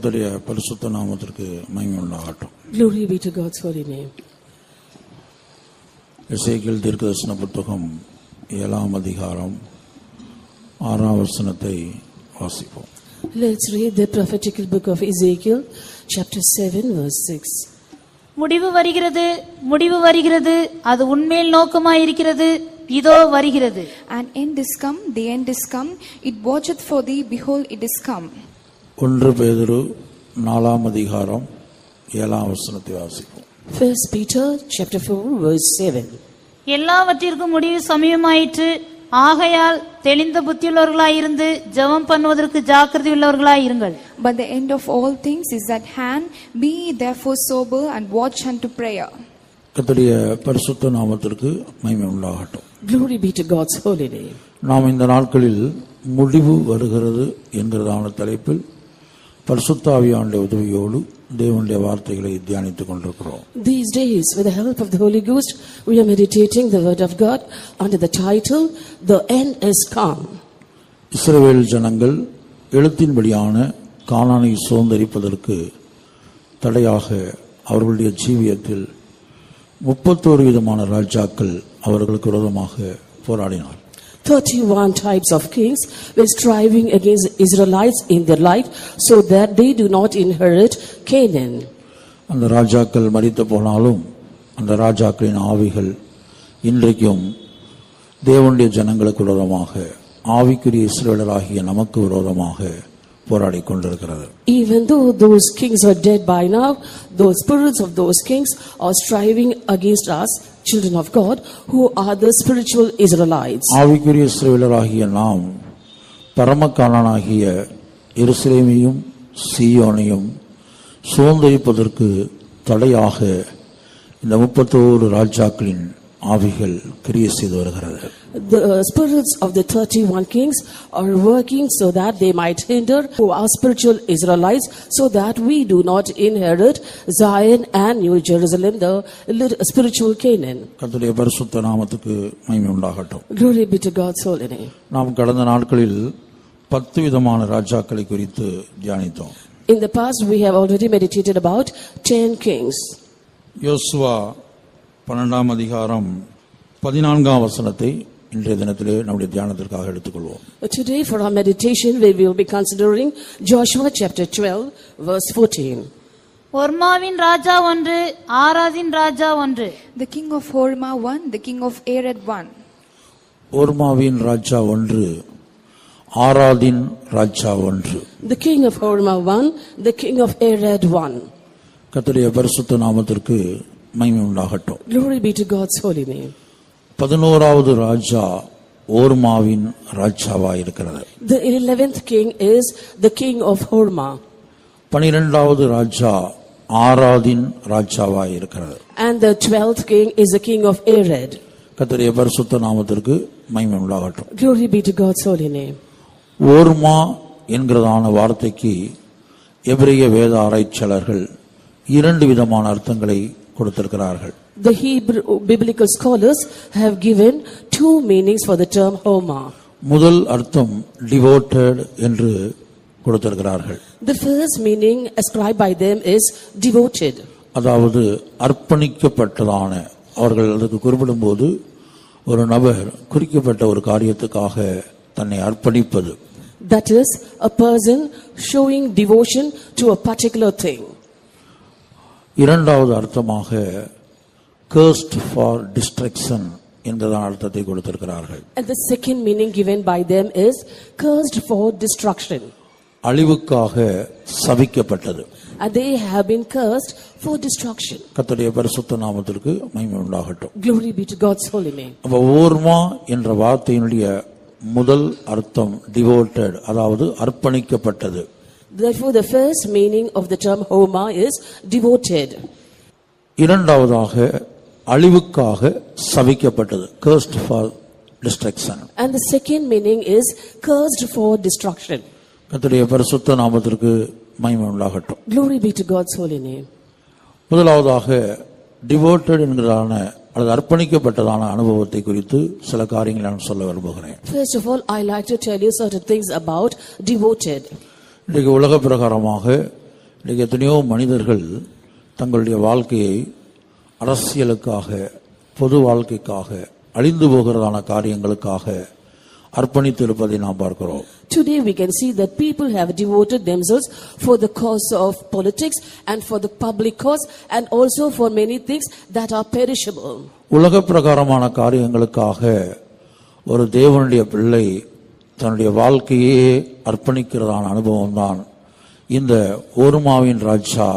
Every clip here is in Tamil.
கர்த்தருடைய பரிசுத்த நாமத்திற்கு மகிமை உண்டாகட்டும் Glory be to God's holy name. இசைக்கில் தீர்க்கதர்சன புத்தகம் ஏழாம் அதிகாரம் ஆறாம் வசனத்தை வாசிப்போம் Let's read the prophetical book of Ezekiel, chapter 7, verse 6. முடிவு வருகிறது முடிவு வருகிறது அது உண்மையில் நோக்கமாயிருக்கிறது இதோ வருகிறது And end is come, the end is come. It watcheth for thee, behold, it is come. ஒன்று பேதுரு நாலாம் அதிகாரம் ஏழாம் வசனத்தை வாசிப்போம் First Peter, chapter 4, verse 7. எல்லாவற்றிற்கும் முடிவு சமயமாயிற்று ஆகையால் தெளிந்த புத்தியுள்ளவர்களாயிருந்து ஜெபம் பண்ணுவதற்கு ஜாக்கிரதை உள்ளவர்களாயிருங்கள் But the end of all things is at hand. Be therefore sober and watch unto prayer. கர்த்தருடைய பரிசுத்த நாமத்திற்கு மகிமை உண்டாகட்டும் Glory be to God's holy name. நாம் இந்த நாட்களில் முடிவு வருகிறது என்கிறதான தலைப்பில் பரிசுத்தாவியானுடைய உதவியோடு தேவனுடைய வார்த்தைகளை தியானித்துக் கொண்டிருக்கிறோம் These days, with the help of the Holy Ghost, we are meditating the Word of God under the title, The End is Come. இஸ்ரவேல் ஜனங்கள் எழுத்தின்படியான கானானை சுதந்திரிப்பதற்கு தடையாக அவர்களுடைய ஜீவியத்தில் முப்பத்தோரு விதமான ராஜாக்கள் அவர்களுக்கு விரோதமாக போராடினார் 31 types of kings were striving against the Israelites in their life so that they do not inherit Canaan. அந்த ராஜாக்கள் மரித்து போனாலும் அந்த ராஜாக்களின் ஆவிகள் இன்றைக்கும் தேவனுடைய ஜனங்களுக்கு விரோதமாக ஆவிக்குரிய இஸ்ரவேலராகிய நமக்கு விரோதமாக போராடி கொண்டிருக்கிறது Even though those kings are dead by now, those spirits of those kings are striving against us, children of God, who are the spiritual Israelites. ஆவிக்குரிய இஸ்ரவேலராகிய நாம் பரமக்காலனாகிய எருசலேமையும் சீயோனையும் சுதந்திரிப்பதற்கு தடையாக இந்த முப்பத்தோரு ராஜாக்களின் ஆவிகள் கிரியை செய்து வருகிறது The uh, spirits of the 31 kings are working so that they might hinder who are spiritual Israelites so that we do not inherit Zion and New Jerusalem, the lit- spiritual Canaan. கர்த்தருடைய பரிசுத்த நாமத்துக்கு மகிமை உண்டாகட்டும் Glory be to God's holy name. நாம் கடந்த நாட்களில் பத்து விதமான ராஜாக்களை குறித்து தியானித்தோம் In the past, we have already meditated about 10 kings. யோசுவா பன்னெண்டாம் அதிகாரம் பதினான்காம் வசனத்தை இன்றைய தினத்திலே நம்முடைய தியானத்திற்காக எடுத்துக்கொள்வோம் Today, for our meditation, we will be considering Joshua chapter 12, verse 14. ஒர்மாவின் ராஜா ஒன்று ஆராதின் ராஜா ஒன்று The king of Hormah one, the king of Arad one. ஓர்மாவின் ராஜா ஒன்று ஆராதின் ராஜா ஒன்று The king of Hormah one, the king of Arad one. கர்த்தருடைய பரிசுத்த நாமத்திற்கு மகிமை உண்டாகட்டும் Glory be to God's holy name. பதினோராவது ராஜா ஓர்மாவின் ராஜாவா இருக்கிறது The eleventh king is the king of Hormah, பனிரெண்டாவது ராஜா ஆராதின் ராஜாவா இருக்கிறது and the twelfth king is the king of Arad. கர்த்தருடைய பரிசுத்த நாமத்திற்கு மகிமை உண்டாகட்டும் Glory be to God's holy name. ஓர்மா என்கிறதான வார்த்தைக்கு எபிரிய வேத ஆராய்ச்சியாளர்கள் இரண்டு விதமான அர்த்தங்களை கொடுத்திருக்கிறார்கள் The Hebrew biblical scholars have given two meanings for the term Hormah. முதல் அர்த்தம் டிவோட்டட் என்று கொடுத்திருக்கிறார்கள் The first meaning ascribed by them is devoted. அதாவது அர்ப்பணிக்கப்பட்டதான அவர்கள் அதுக்கு குறிப்பிடும்போது ஒரு நபர் குறிக்கப்பட்ட ஒரு காரியத்துக்காக தன்னை அர்ப்பணிப்பது That is, a person showing devotion to a particular thing. இரண்டாவது அர்த்தமாக cursed ஃபார் டிஸ்ட்ரக்ஷன் என்றதான அர்த்தத்தை கொடுத்திருக்கிறார்கள் And the second meaning given by them is cursed for destruction. அழிவுக்காக சபிக்கப்பட்டது And they have been cursed for destruction. கர்த்தருடைய பரிசுத்த நாமத்திற்கு மகிமை உண்டாகட்டும் Glory be to God's holy name. அப்ப ஓர்மா என்ற வார்த்தையினுடைய முதல் அர்த்தம் டிவோட்டட் அதாவது அர்ப்பணிக்கப்பட்டது Therefore, the first meaning of the term Homa is devoted. இரண்டாவதாக அழிவுக்காக சபிக்கப்பட்டது cursed for destruction And the second meaning is cursed for destruction. கர்த்தருடைய பரிசுத்த நாமத்திற்கு மகிமை உண்டாகட்டும் Glory be to God's holy name. முதலாவதாக டிவோட்டட் என்கிறதான அல்லது அர்ப்பணிக்கப்பட்டதான அனுபவத்தை குறித்து சில காரியங்களை நான் சொல்ல விரும்புகிறேன் First of all, I like to tell you certain things about devoted. இன்றைக்கு உலக பிரகாரமாக இன்றைக்கு எத்தனையோ மனிதர்கள் தங்களுடைய வாழ்க்கையை அரசியலுக்காக பொது வாழ்க்கைக்காக அழிந்து போகிறதான காரியங்களுக்காக அர்ப்பணித்து இருப்பதை நாம் பார்க்கிறோம் Today we can see that people have devoted themselves for the cause of politics and for the public cause and also for many things that are perishable. உலக பிரகாரமான காரியங்களுக்காக ஒரு தேவனுடைய பிள்ளை தன்னுடைய வாழ்க்கையே அர்ப்பணிக்கிறதான அனுபவம் தான் இந்த ஓருமாவின் ராஜா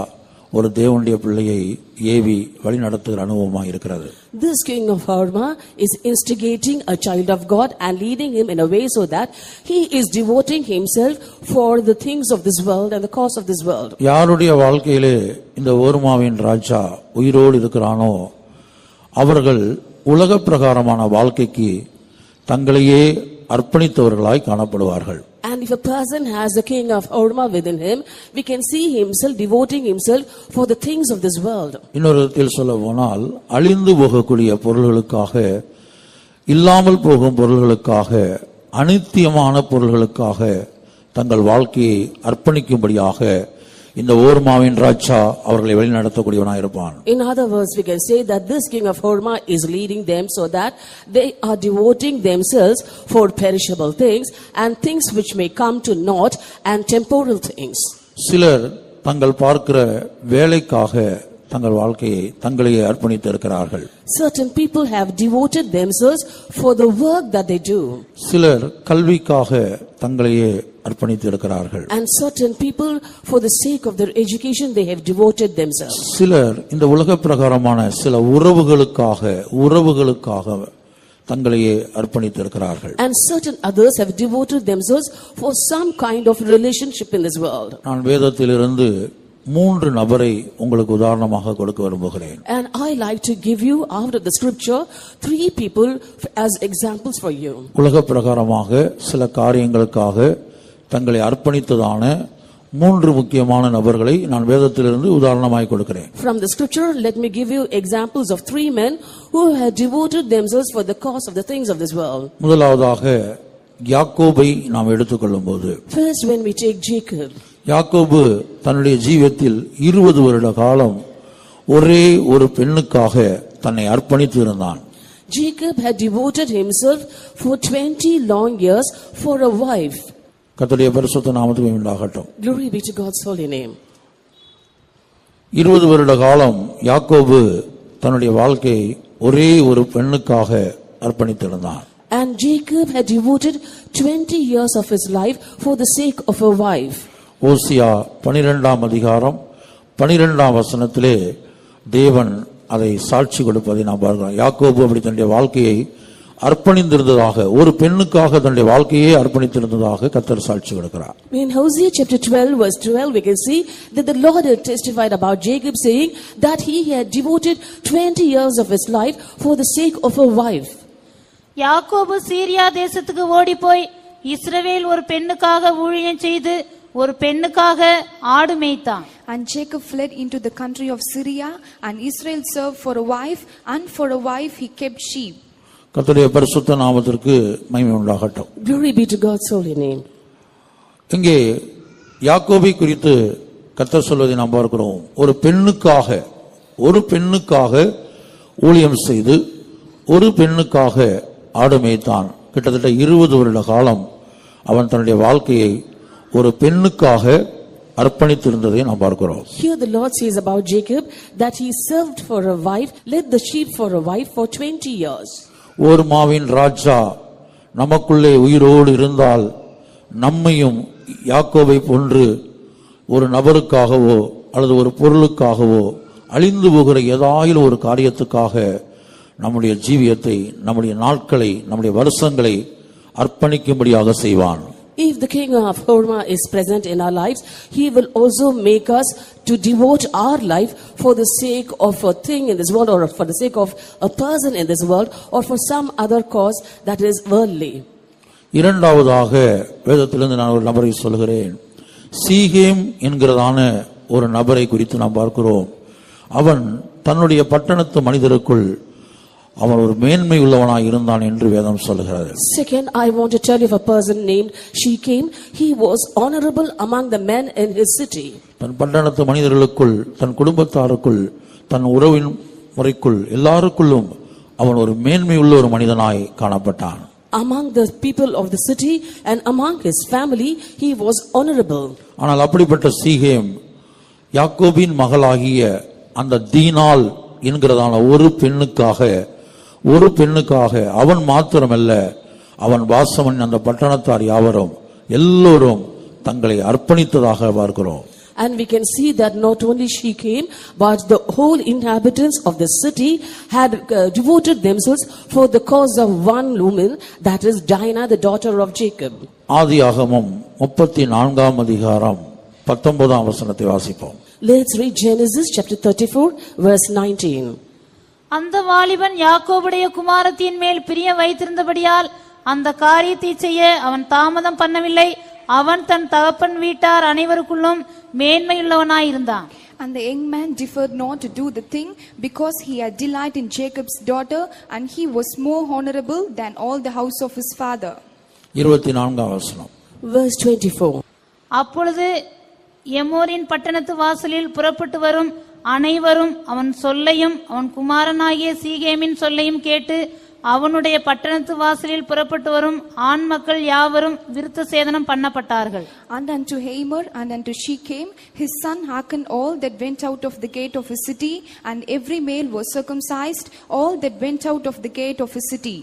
ஒரு தேவனுடைய பிள்ளையை ஏவி வழிநடத்துகிற அனுபவமாக இருக்கிறது This king of Harma is instigating a child of God and leading him in a way so that he is devoting himself for the things of this world and the cause of this world. யாருடைய வாழ்க்கையிலே இந்த ஓருமாவின் ராஜா உயிரோடு இருக்கிறானோ அவர்கள் உலக பிரகாரமான வாழ்க்கைக்கு தங்களையே அர்ப்பணித்தவர்களாய் காணப்படுவார்கள் And if a person has the king of Horma within him, we can see himself devoting himself for the things of this world. இன்னொரு விதத்தில் சொல்ல போனால் அழிந்து போகக்கூடிய பொருள்களுக்காக இல்லாமல் போகும் பொருள்களுக்காக அனித்தியமான பொருள்களுக்காக தங்கள் வாழ்க்கையை அர்ப்பணிக்கும்படியாக இந்த ஓர்மாவின் ராஜா அவர்களை வழிநடத்தக்கூடியவனாக இருப்பான் In other words, we can say that this king of Horma is leading them so that they are devoting themselves for perishable things and things which may come to naught and temporal things. சிலர் தங்கள் பார்க்கிற வேலைக்காக தங்கள் வாழ்க்கையை தங்களையே அர்ப்பணித்து இருக்கிறார்கள் Certain people have devoted themselves for the work that they do. சிலர் கல்விக்காக தங்களையே அர்ப்பணித்து இருக்கிறார்கள் And certain people, for the sake of their education, they have devoted themselves. சிலர் இந்த உலக பிரகாரமான சில உறவுகளுக்காக உறவுகளுக்காக தங்களையே அர்ப்பணித்து இருக்கிறார்கள் And certain others have devoted themselves for some kind of relationship in this world. நான் வேதத்திலிருந்து மூன்று நபரை உங்களுக்கு உதாரணமாக கொடுக்க விரும்புகிறேன் And I like to give you out of the scripture three people as examples for you. உலக பிரகாரமாக சில காரியங்களுக்காக தங்களை அர்ப்பணித்ததான மூன்று முக்கியமான நபர்களை நான் வேதத்திலிருந்து உதாரணமாய் கொடுக்கிறேன் From the scripture, let me give you examples of three men who had devoted themselves for the cause of the things of this world. முதலாவதாக யாக்கோபை நாம் எடுத்துக்கொள்ளும் போது First, when we take Jacob, யாக்கோபு தன்னுடைய ஜீவியத்தில் இருபது வருட காலம் ஒரே ஒரு பெண்ணுக்காக தன்னை அர்ப்பணித்து இருந்தான் Jacob had devoted himself for 20 long years for a wife. கர்த்தருடைய பரிசுத்த நாமத்துக்கு உண்டாகட்டும் Glory be to God's holy name. இருபது வருட காலம் யாக்கோபு தன்னுடைய வாழ்க்கையை ஒரே ஒரு பெண்ணுக்காக அர்ப்பணித்திருந்தான் And Jacob had devoted 20 years of his life for the sake of a wife. ஓசியா பனிரெண்டாம் அதிகாரம் பனிரெண்டாம் வசனத்திலே தேவன் அதை சாட்சி கொடுப்பதை நாம் பார்க்கிறோம் யாக்கோபு அப்படி தன்னுடைய வாழ்க்கையை அர்ப்பணித்திருந்ததாக ஒரு பெண்ணுக்காக தன்னுடைய வாழ்க்கையே அர்ப்பணித்திருந்ததாக கத்தர் சாட்சி கொடுக்கிறார் In Hosea chapter 12 verse 12 we can see that the Lord had testified about Jacob saying that he had devoted 20 years of his life for the sake of a wife. யாக்கோபு சீரியா தேசத்துக்கு ஓடிப்போய் இஸ்ரவேல் ஒரு பெண்ணுக்காக ஊழியம் செய்து ஒரு பெண்ணுக்காக ஆடு மேய்த்தான் And Jacob fled into the country of Syria, and Israel served for a wife, and for a wife he kept sheep. கர்த்தருடைய பரிசுத்த நாமத்திற்கு மகிமை உண்டாகட்டும் Glory be to God's holy name. இங்கே யாக்கோபை குறித்து கத்தர் சொல்வதை நாம் பார்க்கிறோம் ஒரு பெண்ணுக்காக ஒரு பெண்ணுக்காக ஊழியம் செய்து ஒரு பெண்ணுக்காக ஆடு மேய்த்தான் கிட்டத்தட்ட இருபது வருட காலம் அவன் தன்னுடைய வாழ்க்கையை ஒரு பெண்ணுக்காக அர்ப்பணித்திருந்ததை நாம் பார்க்கிறோம் Here the Lord says about Jacob that he served for a wife, led the sheep for a wife for 20 years. ஒரு மாவின் ராஜா நமக்குள்ளே உயிரோடு இருந்தால் நம்மையும் யாக்கோபை போன்று ஒரு நபருக்காகவோ அல்லது ஒரு பொருளுக்காகவோ அழிந்து போகிற ஏதாயிலும் ஒரு காரியத்துக்காக நம்முடைய ஜீவியத்தை நம்முடைய நாட்களை நம்முடைய வருஷங்களை அர்ப்பணிக்கும்படியாக செய்வான் If the king of Horma is present in our lives, he will also make us to devote our life for the sake of a thing in this world or for the sake of a person in this world or for some other cause that is worldly. இரண்டாவதாக வேதத்திலிருந்து நான் ஒரு நபரை சொல்கிறேன் சீகேம் என்கிறதான ஒரு நபரை குறித்து நாம் பார்க்கிறோம் அவன் தன்னுடைய பட்டணத்து மனிதருக்குள் அவன் ஒரு மேன்மை உள்ளவனாய் இருந்தான் என்று வேதம் சொல்லுகிறது Second, I want to tell you of a person named Shechem. He was honorable among the men in his city. தன் பட்டணத்து மனிதர்களுக்குள் தன் குடும்பத்தாருக்குள் தன் உறவின் முறைக்குள் எல்லாருக்குள்ளும் அவன் ஒரு மேன்மை உள்ள ஒரு மனிதனாய் காணப்பட்டான் Among the people of the city and among his family, he was honorable. ஆனால் அப்படிப்பட்ட சீகேம் யாக்கோபின் மகளாகிய அந்த தீனாள் என்கிறதான ஒரு பெண்ணுக்காக ஒரு பெண்ணுக்காக அவன் மாத்திரமல்ல அவன் வாசவன் அந்த பட்டணத்தார் யாவரும் எல்லோரும் தங்களை அர்ப்பணித்ததாக பார்க்கிறோம் And we can see that not only she came, but the whole inhabitants of the city had uh, devoted themselves for the cause of one woman, that is Dinah, the daughter of Jacob. ஆதியாகமம் முப்பத்தி நான்காம் அதிகாரம் பத்தொன்பதாம் வசனத்தை வாசிப்போம் Let's read Genesis chapter 34, verse 19. அந்த வாலிபன் யாக்கோபுடைய குமாரத்தின் மேல் பிரியம் வைத்திருந்தபடியால் அந்த காரியத்தை செய்ய அவன் தாமதம் பண்ணவில்லை அவன் தன் தகப்பன் வீட்டார் அனைவருக்குள்ளும் மேன்மையுள்ளவனாயிருந்தான் And the young man deferred not to do the thing because he had delight in Jacob's daughter, and he was more honorable than all the house of his father. இருபத்தி நான்காம் வசனம் Verse 24. அப்பொழுது எமோரின் பட்டணத்து வாசலில் புறப்பட்டு வரும் அனைவரும் அவன் சொல்லையும் அவன் குமாரனாகிய சீகேமின் சொல்லையும் கேட்டு அவனுடைய பட்டணத்து வாசலில் புறப்பட்டு வரும் ஆண் மக்கள் யாவரும் விருத்த சேதனம் பண்ணப்பட்டார்கள் And unto Hamer and unto Shechem, his son hearkened all that went out of the gate of his city, and every male was circumcised, all that went out of the gate of his city.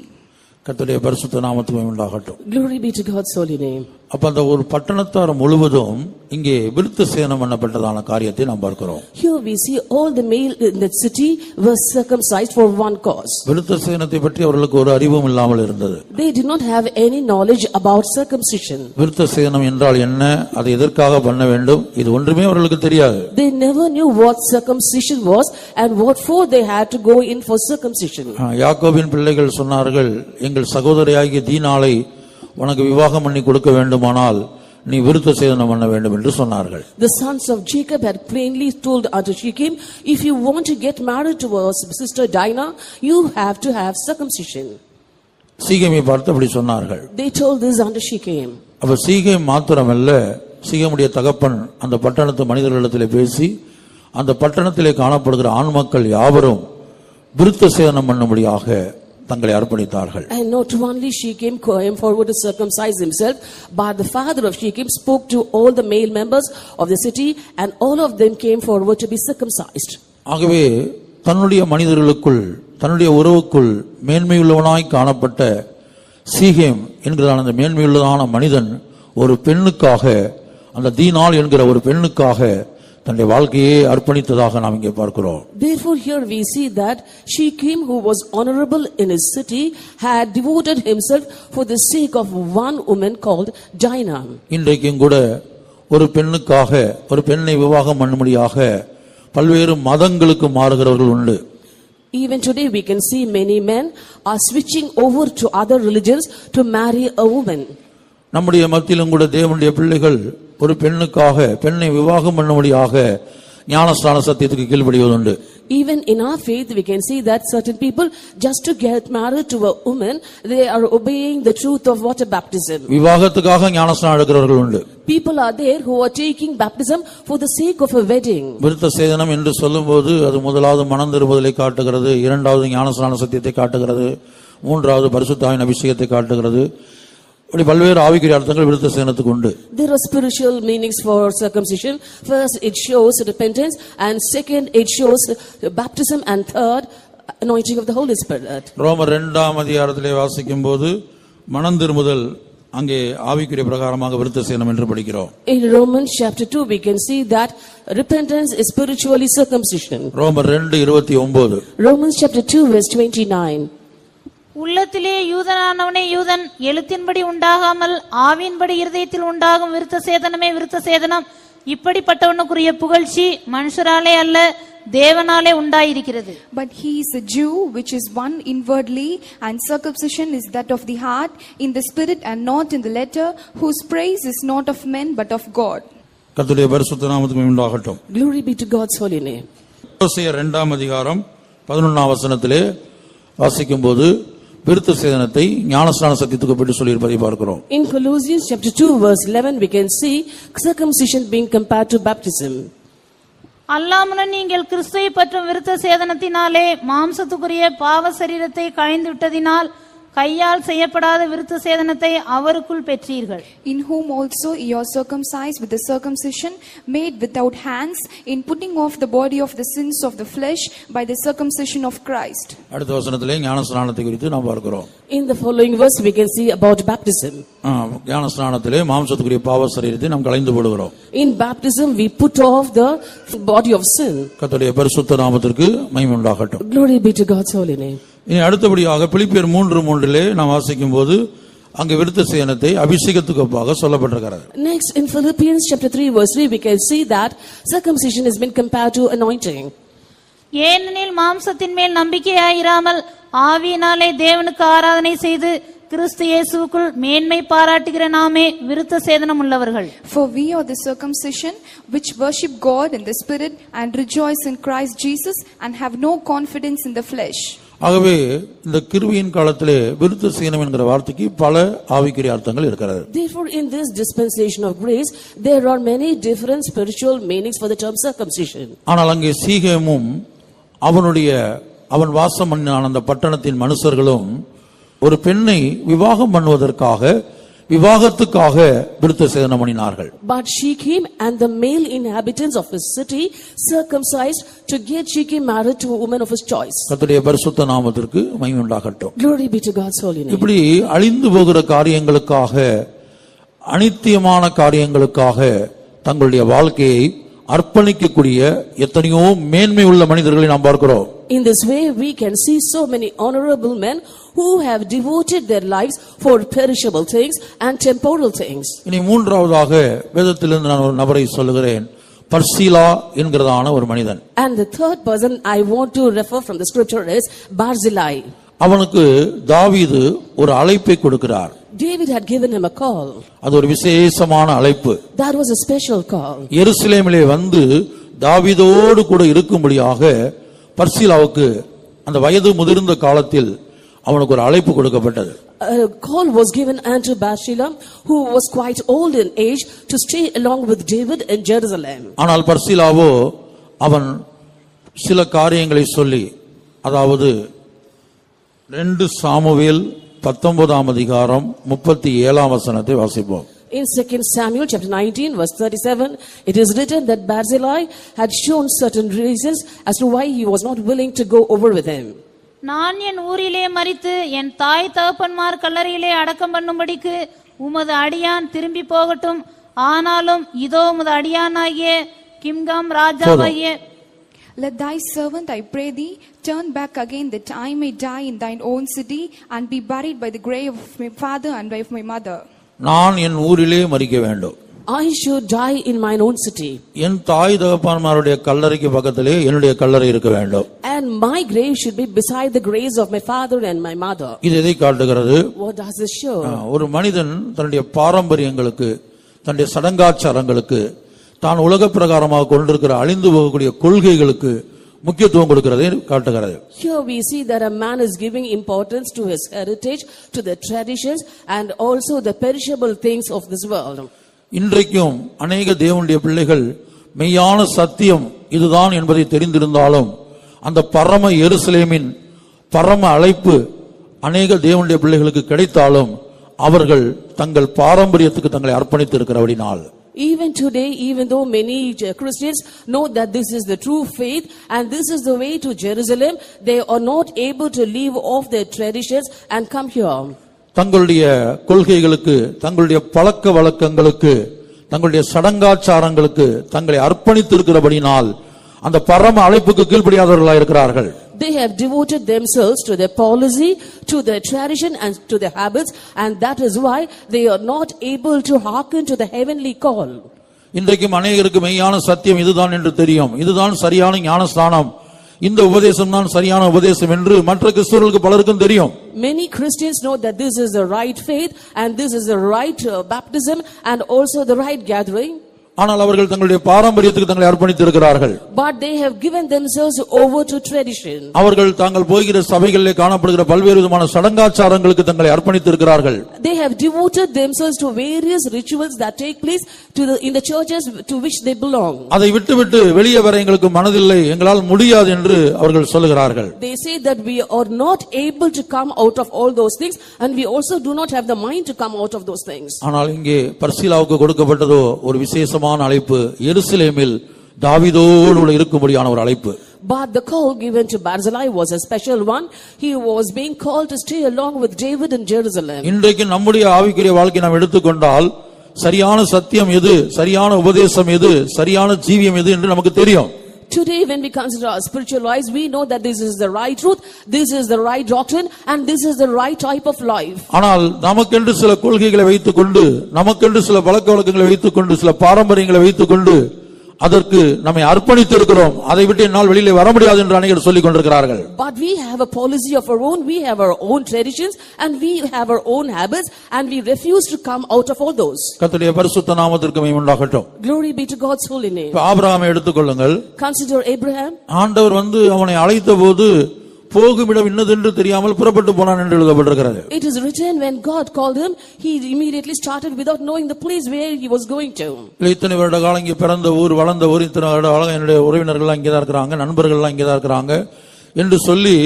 கர்த்தருடைய பரிசுத்த நாமத்துமே உண்டாகட்டும் Glory be to God's holy name. அப்ப அந்த ஒரு பட்டணத்தார் முழுவதும் இங்கே விருத்த சேதனம் பண்ணப்பட்டதான காரியத்தை நாம் பார்க்கிறோம் Here we see all the male in that city were circumcised for one cause. விருத்த சேதனத்தை பற்றி அவர்களுக்கு ஒரு அறிவும் இல்லாமல் இருந்தது They did not have any knowledge about circumcision. விருத்த சேதனம் என்றால் என்ன அதை எதற்காக பண்ண வேண்டும் இது ஒன்றுமே அவர்களுக்கு தெரியாது They never knew what circumcision was and what for they had to go in for circumcision. யாக்கோபின் பிள்ளைகள் சொன்னார்கள் எங்கள் சகோதரியாகிய தீனாளை உனக்கு விவாகம் பண்ணி கொடுக்க வேண்டுமானால் நீ விருத்த சேதனம் பண்ண வேண்டும் என்று சொன்னார்கள் The sons of Jacob had plainly told unto Shechem, if you want to get married to our sister Dinah, you have to have circumcision. சீகேமை பார்த்து அப்படி சொன்னார்கள் They told this unto Shechem. அப்ப சீகேம் மாத்திரமல்ல சீகமுடைய தகப்பன் அந்த பட்டணத்து மனிதர்களிடத்திலே பேசி அந்த பட்டணத்திலே காணப்படுகிற ஆண் மக்கள் யாவரும் விருத்த சேதனம் பண்ணும்படியாக தங்களை அர்ப்பணித்தார்கள் And not only Shechem came forward to circumcise himself, but the father of Shechem spoke to all the male members of the city, and all of them came forward to be circumcised. ஆகவே தன்னுடைய மனிதர்களுக்குள் தன்னுடைய உறவுக்குள் மேன்மையுள்ளவனாய் காணப்பட்ட சீகேம் என்கிறதான அந்த மேன்மையுள்ளதான மனிதன் ஒரு பெண்ணுக்காக அந்த தீனாள் என்கிற ஒரு பெண்ணுக்காக தன்னுடைய வாழ்க்கையை அர்ப்பணித்ததாக நாம் இங்கே பார்க்கிறோம் Therefore, here we see that Shechem, who was honorable in his city, had devoted himself for the sake of one woman called Dinah. இன்றைக்கும் கூட ஒரு பெண்ணுக்காக ஒரு பெண்ணை விவாகம் பண்ணும்படியாக பல்வேறு மதங்களுக்கு மாறுகிறவர்கள் உண்டு Even today, we can see many men are switching over to other religions to marry a woman. நம்முடைய மத்தியிலும் கூட தேவனுடைய பிள்ளைகள் ஒரு பெண்ணுக்காக பெண்ணை விவாகம் பண்ணும்படியாக ஞானஸ்தான சத்தியத்துக்கு கீழ்ப்படிவதுண்டு Even in our faith, we can see that certain people, just to get married to a woman, they are obeying the truth of water baptism. விவாகத்துக்காக ஞானஸ்தானம் எடுக்கிறவர்கள் உண்டு People are there who are taking baptism for the sake of a wedding. விருத்த சேதனம் என்று சொல்லும்போது அது முதலாவது மனம் திரும்புதலை காட்டுகிறது இரண்டாவது ஞானஸ்நான சத்தியத்தை காட்டுகிறது மூன்றாவது பரிசுத்தாவின் அபிஷேகத்தை காட்டுகிறது இப்படி பல்வேறு ஆவிக்குரிய அர்த்தங்கள் விருத்த சேதனத்துக்கு உண்டு There are spiritual meanings for circumcision. First, it shows repentance, and second, it shows baptism, and third, anointing of the Holy Spirit. ரோமர் இரண்டாம் அதிகாரத்திலே வாசிக்கும் போது மனம் திரும்புதல் அங்கே ஆவிக்குரிய பிரகாரமாக விருத்த சேதனம் என்று படிக்கிறோம் In Romans chapter 2, we can see that repentance is spiritually circumcision. ரோமர் ரெண்டு இருபத்தி ஒன்பது Romans chapter 2, verse 29. உள்ளத்திலே யூதனானவனே யூதன் எழுத்தின்படி உண்டாகாமல் ஆவியின்படி இருதயத்தில் உண்டாகும் விருத்த சேதனமே விருத்த சேதனம் இப்படிப்பட்டவனுக்குரிய புகழ்ச்சி மனுஷராலே அல்ல தேவனாலே உண்டாயிருக்கிறது But he is a Jew, which is one inwardly, and circumcision is that of the heart, in the spirit and not in the letter, whose praise is not of men but of God. கர்த்தருடைய பரிசுத்த நாமத்துக்கு உண்டாகட்டும் Glory be to God's holy name. யோசைய இரண்டாம் அதிகாரம் பதினொன்னாம் வசனத்திலே வாசிக்கும்போது விருத்த சேதனத்தை ஞானஸ்நான சத்தியத்துக்கு பற்றி சொல்லியிருப்பதை பார்க்கிறோம் In Colossians chapter 2 verse 11 we can see circumcision being compared to baptism. அல்லாமலும் நீங்கள் கிறிஸ்துவை பற்றும் விருத்த சேதனத்தினாலே மாம்சத்துக்குரிய பாவ சரீரத்தை களைந்து விட்டதினால் கையால் செய்யப்படாத விருத்த சேதனத்தை அவருக்குள் பெற்றீர்கள் In whom also ye are circumcised with the circumcision made without hands, in putting off the body of the sins of the flesh by the circumcision of Christ. அடுத்த வசனத்திலே ஞானஸ்நானத்தை குறித்து நாம் பார்க்கிறோம் In the following verse we can see about baptism. ஆ, ஞானஸ்நானத்திலே மாம்சத்துக்குரிய பாவ சரீரத்தை நாம் கலைந்து போடுகிறோம் In baptism we put off the body of sin. கர்த்தருடைய பரிசுத்த நாமத்திற்கு மகிமை உண்டாகட்டும் Glory be to God's holy name. இனி அடுத்தபடியாக பிலிப்பியர் மூன்று மூன்றிலே நாம் வாசிக்கும் போது அங்கு விருத்த சேனத்தை அபிஷேகத்துக்கு ஒப்பாக சொல்லப்பட்டிருக்கிறது Next in Philippians chapter 3 verse 3 we can see that circumcision has been compared to anointing. ஏனெனில் மாம்சத்தின் மேல் நம்பிக்கையாயிராமல் ஆவியினாலே தேவனுக்கு ஆராதனை செய்து கிறிஸ்து இயேசுவுக்குள் மேன்மை பாராட்டுகிற நாமே விருத்த சேதனம் உள்ளவர்கள் For we are the circumcision which worship God in the Spirit and rejoice in Christ Jesus and have no confidence in the flesh. ஆகவே இந்த கிருவியின் காலத்திலே விருத்த சேனம் என்கிற வார்த்தைக்கு பல ஆவிக்குரிய அர்த்தங்கள் இருக்கிறது Therefore in this dispensation of grace there are many different spiritual meanings for the term circumcision. ஆனால் அங்கே சீகேமும் அவனுடைய அவன் வாசம் பண்ணின அந்த பட்டணத்தின் மனுஷர்களும் ஒரு பெண்ணை விவாகம் பண்ணுவதற்காக விவாகத்துக்காக விருத்த சேதனம் பண்ணினார்கள் But she came and the male inhabitants of his city circumcised to get she came married to a woman of his choice. கர்த்தருடைய பரிசுத்த நாமத்திற்கு மகிமை உண்டாகட்டும் Glory be to God's holy name. இப்படி அழிந்து போகிற காரியங்களுக்காக அனித்தியமான காரியங்களுக்காக தங்களுடைய வாழ்க்கையை அர்ப்பணிக்கக்கூடிய எத்தனையோ மேன்மை உள்ள மனிதர்களை நாம் பார்க்கிறோம் In this way, we can see so many honorable men who have devoted their lives for perishable things and temporal things. இனி மூன்றாவதாக வேதத்திலிருந்து நான் ஒரு நபரை சொல்லுகிறேன் பர்சீலா என்கிறதான ஒரு மனிதன் And the third person I want to refer from the scripture is Barzillai. அவனுக்கு தாவீது ஒரு அழைப்பை கொடுக்கிறார் David had given him a call. அது ஒரு விசேஷமான அழைப்பு That was a special call. எருசலேமிலே வந்து தாவீதோடு கூட இருக்கும்படியாக பர்சீலாவுக்கு அந்த வயது முதிர்ந்த காலத்தில் அவனுக்கு ஒரு அழைப்பு கொடுக்கப்பட்டது A call was given unto Bathsheba, who was quite old in age, to stay along with David in Jerusalem. ஆனால் பர்சிலாவோ அவன் சில காரியங்களை சொல்லி அதாவது ரெண்டு சாமுவேல் பத்தொன்பதாம் அதிகாரம் முப்பத்தி ஏழாம் வசனத்தை வாசிப்போம் In 2 Samuel chapter 19 verse 37, it is written that Barzillai had shown certain reasons as to why he was not willing to go over with him. நான் என் ஊரிலே மரித்து என் தாய் தகப்பன்மார் கல்லறையிலே அடக்கம் பண்ணும்படிக்கு உமது அடியான் திரும்பி போகட்டும் ஆனாலும் இதோ உமது அடியானாகிய கிம்காம் ராஜாவாகிய Let thy servant, I pray thee, turn back again that I may die in thine own city and be buried by the grave of my father and of my mother. நான் என் ஊரிலே மறிக்க வேண்டும் I should die in mine own city, என் தாய் தகப்பான்மாருடைய கல்லறைக்கு பக்கத்திலே என்னுடைய கல்லறை இருக்க வேண்டும் and my grave should be beside the graves of my father and my mother. இது எதை காட்டுகிறது What does this show? ஒரு மனிதன் தன்னுடைய பாரம்பரியங்களுக்கு தன்னுடைய சடங்காச்சாரங்களுக்கு தான் உலக பிரகாரமாக கொண்டிருக்கிற அழிந்து போகக்கூடிய கொள்கைகளுக்கு முக்கியத்துவம் கொடுக்கிறதை காட்டுகிறது Here we see that a man is giving importance to his heritage, to the traditions, and also the perishable things of this world. இன்றைக்கும் அநேக தேவனுடைய பிள்ளைகள் மெய்யான சத்தியம் இதுதான் என்பதை தெரிந்திருந்தாலும் அந்த பரம எருசலேமின் பரம அழைப்பு அநேக தேவனுடைய பிள்ளைகளுக்கு கிடைத்தாலும் அவர்கள் தங்கள் பாரம்பரியத்துக்கு தங்களை அர்ப்பணித்து இருக்கிறபடினால் Even today, even though many uh, Christians know that this is the true faith and this is the way to Jerusalem, they are not able to leave off their traditions and come here. தங்களுடைய கொள்கைகளுக்கு தங்களுடைய பழக்க வழக்கங்களுக்கு தங்களுடைய சடங்காச்சாரங்களுக்கு தங்களை அர்ப்பணித்து இருக்கிறபடினால் அந்த பரம அழைப்புக்கு கீழ்ப்படியாதவர்களாக இருக்கிறார்கள் They have devoted themselves to their policy, to their tradition and to their habits and that is why they are not able to hearken to the heavenly call. இன்றைக்கும் அநேகருக்கு மெய்யான சத்தியம் இதுதான் என்று தெரியும் இதுதான் சரியான ஞானஸ்தானம் இந்த உபதேசம் தான் சரியான உபதேசம் என்று மற்ற கிறிஸ்தவர்களுக்கு பலருக்கும் தெரியும் Many Christians know that this is the right faith and this is the right uh, baptism and also the right gathering. ஆனால் அவர்கள் தங்களுடைய பாரம்பரியத்துக்கு தங்களை அர்ப்பணித்திருக்கிறார்கள் But they have given themselves over to tradition. அவர்கள் தாங்கள் போகிற சபைகளிலே காணப்படுகிற பல்வேறு விதமான சடங்காச்சாரங்களுக்கு தங்களை அர்ப்பணித்திருக்கிறார்கள் They have devoted themselves to various rituals that take place to the, in the churches to which they belong. அதை விட்டுவிட்டு வெளியே வர எங்களுக்கு மனதில்லை எங்களால் முடியாது என்று அவர்கள் சொல்லுகிறார்கள் They say that we are not able to come out of all those things and we also do not have the mind to come out of those things. ஆனால் இங்கே பர்சிலாவுக்கு கொடுக்கப்பட்டதோ ஒரு விசேஷமான அழைப்பு. எருசலேமில் தாவீதோடு இருக்கும்படியான ஒரு அழைப்பு. But the call given to Barzillai was a special one. He was being called to stay along with David in Jerusalem. இன்றைக்கு நம்முடைய ஆவிக்குரிய வாழ்க்கை நாம் எடுத்துக்கொண்டால் சரியான சத்தியம் எது? சரியான உபதேசம் எது? சரியான ஜீவியம் எது என்று நமக்கு தெரியும். Today, when we consider our spiritual lives, we know that this is the right truth, this is the right doctrine, and this is the right type of life. ஆனால் நமக்கென்று சில கொள்கைகளை வைத்துக்கொண்டு நமக்கென்று சில பழக்க வழக்கங்களை வைத்துக்கொண்டு சில பாரம்பரியங்களை வைத்துக்கொண்டு அதற்கு நம்மை அர்ப்பணித்திருக்கிறோம் அதை விட்டு என்னால் வெளியிலே வர முடியாது என்று அநேகர் சொல்லிக் கொண்டிருக்கிறார்கள் But we have a policy of our own, we have our own traditions, and we have our own habits, and we refuse to come out of all those. கர்த்தருடைய பரிசுத்த நாமத்திற்கு மை உண்டாகட்டும் Glory be to God's holy name. இப்ப ஆபிரகாமை எடுத்துக்கொள்ளுங்கள் Consider Abraham. ஆண்டவர் வந்து அவனை அழைத்த போது போகுமிடம் இன்னதென்று தெரியாமல் புறப்பட்டு போனான் என்று எழுதப்பட்டிருக்கிறது. It is written when God called him, he immediately started without knowing the place where he was going to. இத்தனை வருட காலம் இங்கே பிறந்த ஊர் வளர்ந்த ஊர் இத்தனை வருட காலம் என்னுடைய உறவினர்கள்லாம் இங்கே தான் இருக்கிறாங்க நண்பர்கள்லாம் இங்கே தான் இருக்கிறாங்க என்று சொல்லி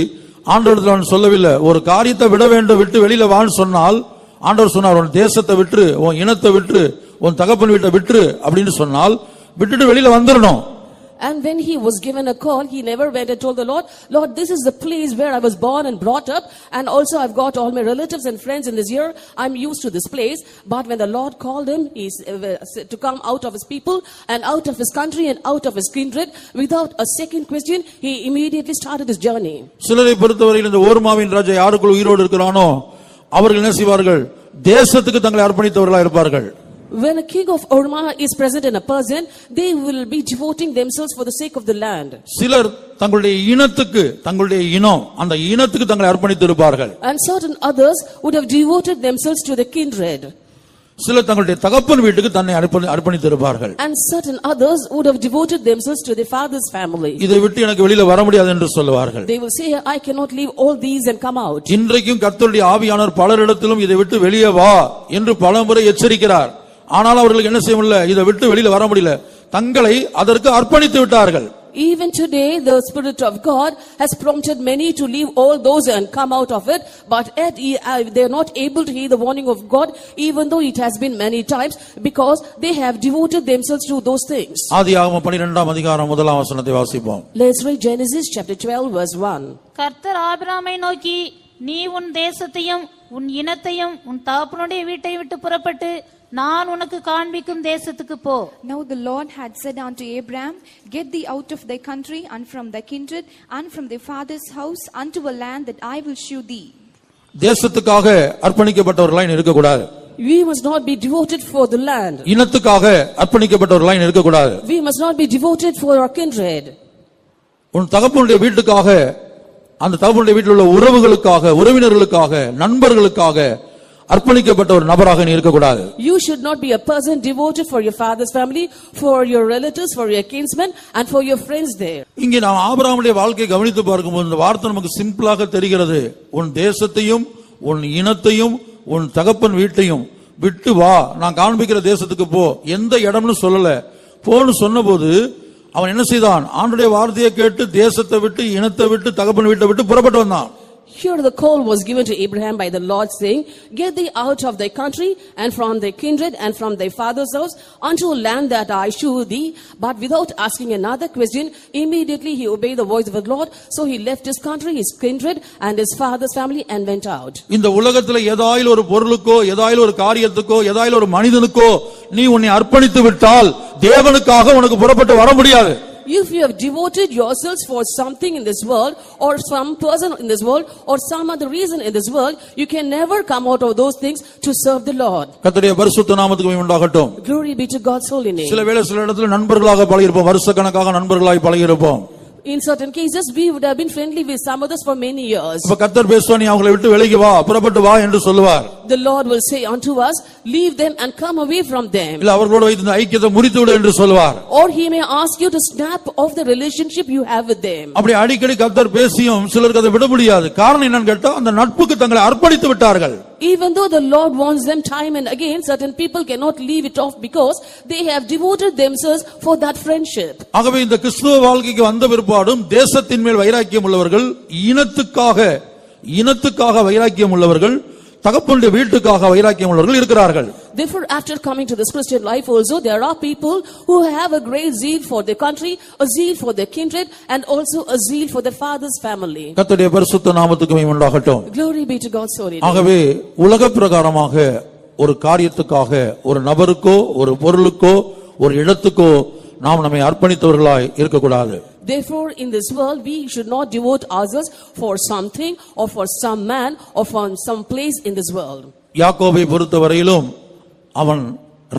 ஆண்டவரத்தில் அவன் சொல்லவில்லை. ஒரு காரியத்தை விட வேண்டும் விட்டு வெளியில வான்னு சொன்னால் ஆண்டவர் சொன்னார் உன் தேசத்தை விட்டு உன் இனத்தை விட்டு உன் தகப்பன் வீட்டை விட்டு அப்படின்னு சொன்னால் விட்டுட்டு வெளியில வந்துடணும் And when he was given a call, he never went and told the Lord, Lord, this is the place where I was born and brought up, and also I've got all my relatives and friends in this year. I'm used to this place. But when the Lord called him, he said to come out of his people and out of his country and out of his kindred, without a second question, he immediately started his journey. சிலரை பொறுத்தவரையில் இந்த ஓர்மாவின் ராஜா யாருக்குள் உயிரோடு இருக்கிறானோ அவர்கள் என்ன செய்வார்கள் தேசத்துக்கு தங்களை அர்ப்பணித்தவர்களா இருப்பார்கள் When a king of Orma is present in a person, they will be devoting themselves for the sake of the land. சிலர் தங்களுடைய இனத்துக்கு தங்களுடைய இனம் அந்த இனத்துக்கு தங்களை அர்ப்பணித்து இருப்பார்கள் And certain others would have devoted themselves to the kindred. சிலர் தங்களுடைய தகப்பன் வீட்டுக்கு தன்னை அர்ப்பணி- அர்ப்பணித்து இருப்பார்கள் And certain others would have devoted themselves to their father's family. இதை விட்டு எனக்கு வெளியில வர முடியாது என்று சொல்லுவார்கள் They will say, I cannot leave all these and come out. இன்றைக்கும் கர்த்தருடைய ஆவியானவர் பலரிடத்திலும் இதை விட்டு வெளியே வா என்று பலமுறை எச்சரிக்கிறார் ஆனால் அவர்களுக்கு என்ன செய்ய முடியல இதை விட்டு வெளியில வர முடியல தங்களை அதற்கு அர்ப்பணித்து விட்டார்கள் Even today, the Spirit of God has prompted many to leave all those and come out of it, but yet he- uh, they are not able to hear the warning of God, even though it has been many times, because they have devoted themselves to those things. ஆதியாகமம் பனிரெண்டாம் அதிகாரம் முதலாம் வசனத்தை வாசிப்போம் Let's read Genesis chapter 12, verse 1. கர்த்தர் ஆபிராமை நோக்கி நீ உன் தேசத்தையும் உன் இனத்தையும் உன் தகப்பனுடைய வீட்டை விட்டு புறப்பட்டு நான் உனக்கு காண்பிக்கும் தேசத்துக்கு போ Now the Lord had said unto Abraham, Get thee out of thy country and from thy kindred and from thy father's house unto a land that I will shew thee. தேசத்துக்காக அர்ப்பணிக்கப்பட்டவர்களாய் இருக்கக்கூடாது We must not be devoted for the land. இனத்துக்காக அர்ப்பணிக்கப்பட்டவர்களாய் இருக்கக்கூடாது We must not be devoted for our kindred. உன் தகப்பனுடைய வீட்டுக்காக அந்த தகப்பனுடைய வீட்டில் உள்ள உறவுகளுக்காக உறவினர்களுக்காக நண்பர்களுக்காக அர்ப்பணிக்கப்பட்ட ஒரு நபராக நீ இருக்கக்கூடாது. You should not be a person devoted for your father's family, for your relatives, for your kinsmen, and for your friends there. இங்கே நாம் ஆபிரகாமுடைய வாழ்க்கையை கவனித்து பார்க்கும்போது இந்த வார்த்தை நமக்கு சிம்பிளாக தெரிகிறது. உன் தேசத்தையும் உன் இனத்தையும் உன் தகப்பன் வீட்டையும் விட்டு வா. நான் காண்பிக்கிற தேசத்துக்கு போ. எந்த இடம்னு சொல்லல. போன்னு சொன்னபோது அவன் என்ன செய்தான்? ஆண்டுடைய வார்த்தையை கேட்டு தேசத்தை விட்டு இனத்தை விட்டு தகப்பன் வீட்டை விட்டு புறப்பட்டு வந்தான். Here the call was given to Abraham by the Lord saying, Get thee out of thy country and from thy kindred and from thy father's house unto a land that I shew thee. But without asking another question, immediately he obeyed the voice of the Lord. So he left his country, his kindred and his father's family and went out. இந்த உலகத்துல ஏதாயிலும் ஒரு பொருளுக்கோ ஏதாயிலும் ஒரு காரியத்துக்கோ ஏதாயிலும் ஒரு மனிதனுக்கோ நீ உன்னை அர்ப்பணித்து விட்டால் தேவனுக்காக உனக்கு புறப்பட்டு வர முடியாது If you have devoted yourselves for something in this world, or some person in this world, or some other reason in this world, you can never come out of those things to serve the Lord. கர்த்தருடைய பரிசுத்த நாமத்துக்கு மகிமை உண்டாகட்டும் Glory be to God's holy name. சில வேளை சில இடத்துல நண்பர்களாக பழகியிருப்போம் வருஷக்கணக்காக நண்பர்களாய் பழகியிருப்போம் In certain cases, we would have been friendly with some others for many years. இப்ப கர்த்தர் பேசுவா நீ அவங்களை விட்டு விலகி வா புறப்பட்டு வா என்று சொல்லுவார் The Lord will say unto us, leave them and come away from them. இல்ல அவர்களோட வைத்திருந்த ஐக்கியத்தை முறித்து விடு என்று சொல்லுவார் Or he may ask you to snap off the relationship you have with them. அப்படி அடிக்கடி கர்த்தர் பேசியும் சிலருக்கு அதை விட முடியாது காரணம் என்னன்னு கேட்டா அந்த நட்புக்கு தங்களை அர்ப்பணித்து விட்டார்கள் Even though the Lord wants them time and again, certain people cannot leave it off because they have devoted themselves for that friendship. ஆகவே இந்த கிறிஸ்துவ வாழ்க்கைக்கு வந்த பிற்பாடும் தேசத்தின் மேல் வைராக்கியம் உள்ளவர்கள் இனத்துக்காக இனத்துக்காக வைராக்கியம் உள்ளவர்கள் தகப்பனுடைய வீட்டுக்காக வைராக்கியம் உள்ளவர்கள் இருக்கிறார்கள் Therefore, after coming to this Christian life also, there are people who have a great zeal for their country, a zeal for their kindred, and also a zeal for their father's family. கர்த்தருடைய பரிசுத்த நாமத்துக்கு மகிமை உண்டாகட்டும் Glory be to God's holy name. ஆகவே உலக பிரகாரமாக ஒரு காரியத்துக்காக ஒரு நபருக்கோ ஒரு பொருளுக்கோ ஒரு இடத்துக்கோ நாம் நம்மை அர்ப்பணித்தவர்களாய் இருக்கக்கூடாது Therefore, in this world, we should not devote ourselves for something or for some man or for some place in this world. யாக்கோபை பொறுத்தவரையிலும் அவன்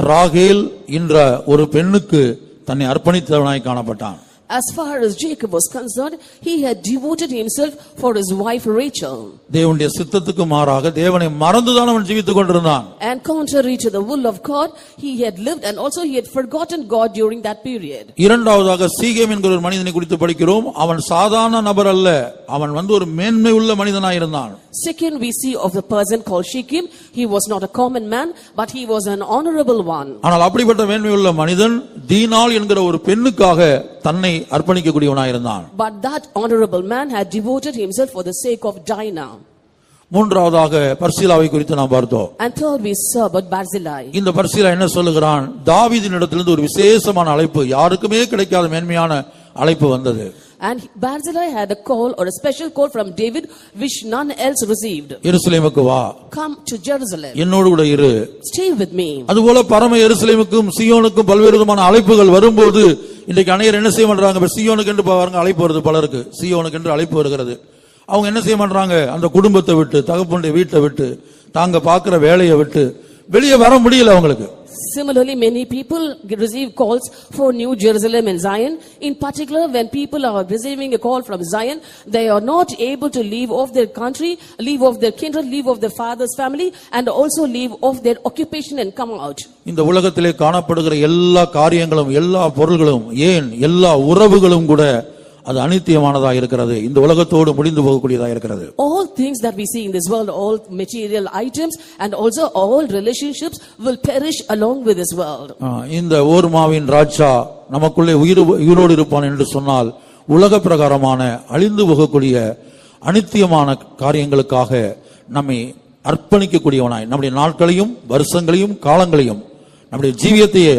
ராகேல் என்ற ஒரு பெண்ணுக்கு தன்னை அர்ப்பணித்தவனாய் காணப்பட்டான் As far as Jacob was concerned, he had devoted himself for his wife Rachel. தேவனுடைய சித்தத்துக்கு மாறாக தேவனை மறந்துதான் அவன் ஜீவித்துக் கொண்டிருந்தான் And contrary to the will of God, he had lived and also he had forgotten God during that period. இரண்டாவதாக சீகேம் என்கிற ஒரு மனிதனை குறித்து படிக்கிறோம் அவன் சாதாரண நபர் அல்ல அவன் வந்து ஒரு மேன்மை உள்ள மனிதனாய் இருந்தான் Second, we see of the person called Shechem. He was not a common man, but he was an honorable one. ஆனால் அப்படிப்பட்ட மேன்மை உள்ள மனிதன் தீனாள் என்கிற ஒரு பெண்ணுக்காக தன்னை அர்ப்பணிக்கக்கூடியவனாய் இருந்தான் But that honorable man had devoted himself for the sake of Dinah. மூன்றாவதாக பர்சிலாவை குறித்து நாம் பார்த்தோம் And third, we saw about Barzillai. இந்த பர்சிலா என்ன சொல்லுகிறான் தாவீதின் இடத்திலிருந்து ஒரு விசேஷமான அழைப்பு யாருக்குமே கிடைக்காத மேன்மையான அழைப்பு வந்தது And Barzillai had a call or a special call from David which none else received. எருசலேமுக்கு வா. Come to Jerusalem. என்னோடு கூட இரு. Stay with me. அதுபோல பரம எருசலேமுக்கும் சியோனுக்கும் பல்வேறு விதமான அழைப்புகள் வரும்போது இன்றைக்கு அநேகர் என்ன செய்ய பண்றாங்க சியோனுக்கு என்று பாருங்க அழைப்பு வருது பலருக்கு. சியோனுக்கு என்று அழைப்பு வருகிறது. அவங்க என்ன செய்ய பண்றாங்க அந்த குடும்பத்தை விட்டு தகப்பனுடைய வீட்டை விட்டு தாங்க பார்க்கிற வேலையை விட்டு வெளியே வர முடியல அவங்களுக்கு. Similarly, many people receive calls for New Jerusalem and Zion. In particular, when people are receiving a call from Zion, they are not able to leave off their country, leave off their kindred, leave off their father's family, and also leave off their occupation and come out. இந்த உலகத்திலே காணப்படுகிற எல்லா காரியங்களும் எல்லா பொருள்களும் ஏன் எல்லா உறவுகளும் கூட அது அனித்தியமானதா இருக்கிறது. இந்த உலகத்தோடு முடிந்து போகக்கூடியதா இருக்கிறது. All things that we see in this world, all material items, and also all relationships will perish along with this world. இந்த ஓர்மாவின் ராஜா நமக்குள்ளே உயிர் உயிரோடு இருப்பான் என்று சொன்னால் உலக பிரகாரமான அழிந்து போகக்கூடிய அனித்தியமான காரியங்களுக்காக நம்மை அர்ப்பணிக்கக்கூடியவனாய். நம்முடைய நாட்களையும் வருஷங்களையும் காலங்களையும் நம்முடைய ஜீவியத்தையே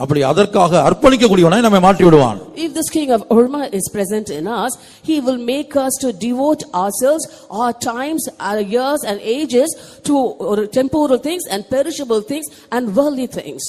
அப்படி அதற்காக அர்ப்பணிக்கக்கூடியவனாய் நம்மை மாற்றி விடுவான் If this king of Urma is present in us, he will make us to devote ourselves, our times, our years and ages to temporal things and perishable things and worldly things.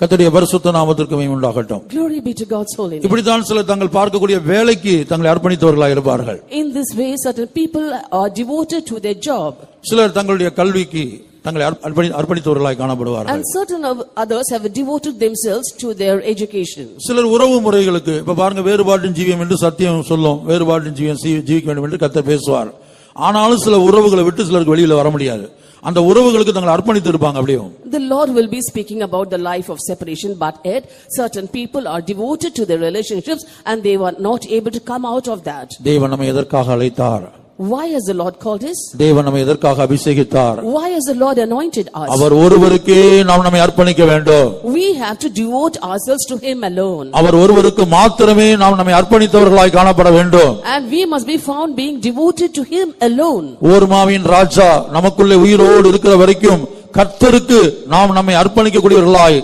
கர்த்தருடைய பரிசுத்த நாமத்திற்கு மகிமை உண்டாகட்டும் Glory be to God's holy name. இப்படித்தான் சிலர் தங்கள் பார்க்கக்கூடிய வேலைக்கு தங்களை அர்ப்பணித்தவர்களாக இருப்பார்கள் In this way, certain people are devoted to their job. சிலர் தங்களுடைய கல்விக்கு தங்களை அர்ப்ப- அர்ப்பணி அர்ப்பணித்தவர்களாய் காணப்படுவார்கள் And certain of others have devoted themselves to their education. சிலர் உறவு முறைகளுக்கு இப்ப பாருங்க வேறுபாட்டின் ஜீவியம் என்று சத்தியம் சொல்லும் வேறுபாட்டின் ஜீவியம் ஜீவிக்க வேண்டும் என்று கத்த பேசுவார் ஆனாலும் சில உறவுகளை விட்டு சிலருக்கு வெளியில வர முடியாது அந்த உறவுகளுக்கு தங்களை அர்ப்பணித்து இருப்பாங்க அப்படியே The Lord will be speaking about the life of separation, but yet certain people are devoted to their relationships and they were not able to come out of that. தேவன் நம்மை எதற்காக அழைத்தார் Why has the Lord called us? தேவன் நம்மை எதற்காக அபிஷேகித்தார் Why has the Lord anointed us? அவர் ஒருவருக்கே நாம் நம்மை அர்ப்பணிக்க வேண்டும் We have to devote ourselves to Him alone. அவர் ஒருவருக்கு மாத்திரமே நாம் நம்மை அர்ப்பணித்தவர்களாய் காணப்பட வேண்டும் And we must be found being devoted to Him alone. ஓர்மாவின் ராஜா நமக்குள்ளே உயிரோடு இருக்கிற வரைக்கும் கர்த்தருக்கு நாம் நம்மை அர்ப்பணிக்கக்கூடியவர்களாய்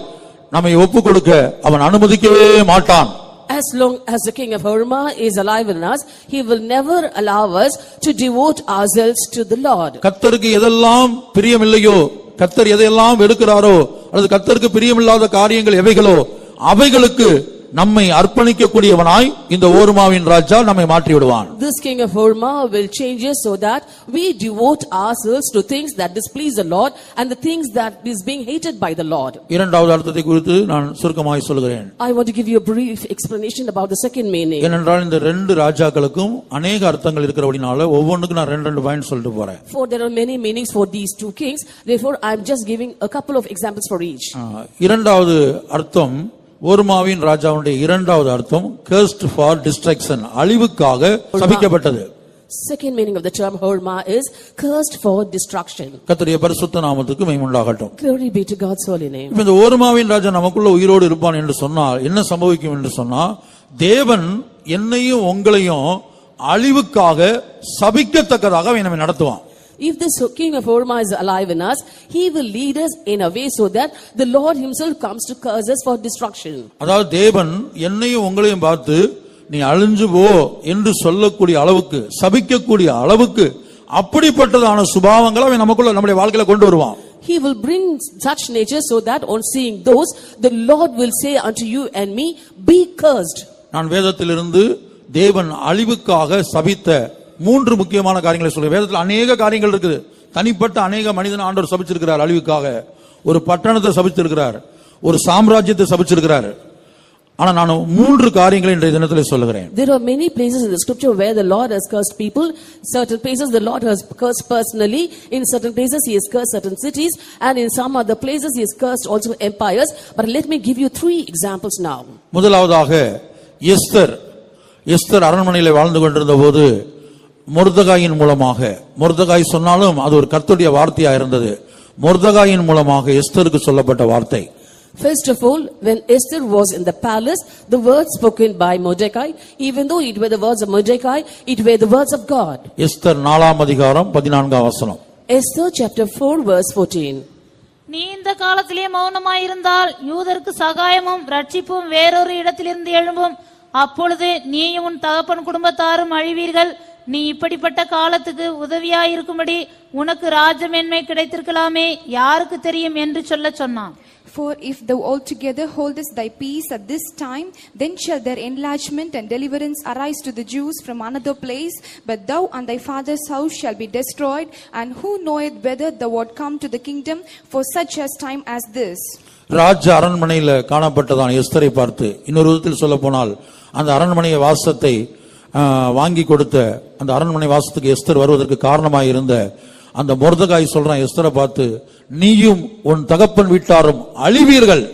நம்மை ஒப்புக் கொடுக்க அவன் அனுமதிக்கவே மாட்டான் As long as the king of Horma is alive in us, he will never allow us to devote ourselves to the Lord. கர்த்தருக்கு எதெல்லாம் பிரியமில்லையோ கர்த்தர் எதையெல்லாம் வெறுக்கிறாரோ அல்லது கர்த்தருக்கு பிரியமில்லாத காரியங்கள் எவைகளோ அவைகளுக்கு நம்மை அர்ப்பணிக்கக்கூடியவனாய் இந்த ஓர்மாவின் ராஜா நம்மை மாற்றி விடுவான் This king of Horma will change us so that we devote ourselves to things that displease the Lord and the things that is being hated by the Lord. இரண்டாவது அர்த்தத்தை குறித்து நான் சுருக்கமாய் சொல்கிறேன் I want to give you a brief explanation about the second meaning. ஏனென்றால் இந்த ரெண்டு ராஜாக்களுக்கும் அநேக அர்த்தங்கள் இருக்கிறபடினால ஒவ்வொன்றுக்கும் நான் ரெண்டு ரெண்டு பாயிண்ட் சொல்லிட்டு போறேன் For there are many meanings for these two kings, therefore I am just giving a couple of examples for each. இரண்டாவது அர்த்தம் ஓர்மாவின் ராஜாவுடைய இரண்டாவது அர்த்தம் கர்ஸ்ட் ஃபார் டிஸ்ட்ரக்ஷன் அழிவுக்காக சபிக்கப்பட்டது Second meaning of the term Horma is cursed for destruction. கர்த்தருடைய பரிசுத்த நாமத்துக்கு மைமுண்டாகட்டும் Glory be to God's holy name. இந்த ஓர்மாவின் ராஜா நமக்குள்ள உயிரோடு இருப்பான் என்று சொன்னால் என்ன சம்பவிக்கும் என்று சொன்னா தேவன் என்னையும் உங்களையும் அழிவுக்காக சபிக்கத்தக்கதாக நம்மை நடத்துவான் If this king of Horma is alive in us, he will lead us in a way so that the Lord himself comes to curse us for destruction. அதாவது தேவன் என்னையும் உங்களையும் பார்த்து நீ அழிஞ்சு போ என்று சொல்லக்கூடிய அளவுக்கு சபிக்கக்கூடிய அளவுக்கு அப்படிப்பட்டதான சுபாவங்களை அவன் நமக்குள்ள நம்முடைய வாழ்க்கையில கொண்டு வருவான் He will bring such nature so that on seeing those, the Lord will say unto you and me, Be cursed. நான் வேதத்திலிருந்து தேவன் அழிவுக்காக சபித்த மூன்று முக்கியமான காரியங்களை சொல்றேன் வேதத்தில் அநேக காரியங்கள் இருக்குது தனிப்பட்ட அநேக மனிதன் ஆண்டவர் சபிச்சிருக்கிறார் அழிவுக்காக ஒரு பட்டணத்தை சபிச்சிருக்கிறார் ஒரு சாம்ராஜ்யத்தை சபிச்சிருக்கிறார் ஆனா நான் மூன்று காரியங்களை இன்றைய தினத்தில் சொல்லுகிறேன் There are many places in the scripture where the Lord has cursed people. Certain places the Lord has cursed personally. In certain places he has cursed certain cities. And in some other places he has cursed also empires. But let me give you three examples now. முதலாவதாக எஸ்தர் எஸ்தர் அரண்மனையில வாழ்ந்து கொண்டிருந்த போது மொர்தகாயின் மூலமாக. மொர்தகாய் சொன்னாலும் அது ஒரு கர்த்தருடைய வார்த்தையா இருந்தது. மொர்தகாயின் மூலமாக எஸ்தருக்கு சொல்லப்பட்ட வார்த்தை. First of all, when Esther was in the palace, the words spoken by Mordecai, even though it were the words of Mordecai, it were the words of God. Esther நாலாம் அதிகாரம் பதினான்காம் வசனம். Esther chapter 4 verse 14. நீ இந்த காலத்திலே மௌனமாயிருந்தால் யூதருக்கு சகாயமும் ரட்சிப்பும் வேறொரு இடத்திலிருந்து எழும்பும். அப்பொழுது நீயும் உன் தகப்பன் குடும்பத்தாரும் அழிவீர்கள். நீ இப்படிப்பட்ட காலத்துக்கு உதவியாயிருக்கும்படி உனக்கு ராஜமேன்மை கிடைத்திருக்கலாமே யாருக்கு தெரியும் என்று சொல்லச் சொன்னான் For if thou altogether holdest thy peace at this time, then shall their enlargement and deliverance arise to the Jews from another place, but thou and thy father's house shall be destroyed, and who knoweth whether thou art come to the kingdom for such as time as this? ராஜ அரண்மனையில காணப்பட்டதான் எஸ்தரை பார்த்து இன்னொரு விதத்தில் சொல்ல போனால் அந்த அரண்மனை வாசத்தை வாங்கி கொடுத்த அந்த அரண்மனை வாசத்துக்கு எஸ்தர் வருவதற்கு காரணமாய் இருந்த அந்த மொர்தகாய் சொல்றான் எஸ்தரை பார்த்து நீயும் உன் தகப்பன் வீட்டாரும் அழிவீர்கள்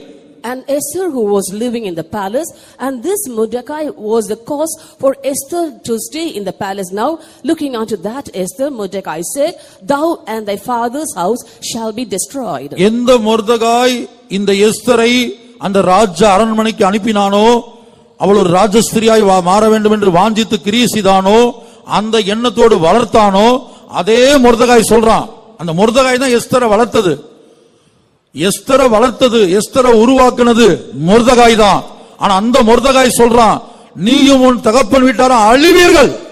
And Esther who was living in the palace, and this Mordecai was the cause for Esther to stay in the palace now. Looking unto that Esther, Mordecai said, Thou and thy father's house shall be destroyed. எந்த மொர்தகாய் இந்த எஸ்தரை அந்த ராஜ அரண்மனைக்கு அனுப்பினானோ அவள் ஒரு ராஜஸ்திரியாய் வா- மாற வேண்டும் என்று வாஞ்சித்து கிரியை செய்தானோ அந்த எண்ணத்தோடு வளர்த்தானோ அதே முருதகாய் சொல்றான். அந்த முருதகாய் தான் எஸ்தரை வளர்த்தது. எஸ்தரை வளர்த்தது எஸ்தரை உருவாக்குனது முருதகாய் தான். ஆனா அந்த முருதகாய் சொல்றான் நீயும் உன் தகப்பன் வீட்டாரும் அழிவீர்கள்.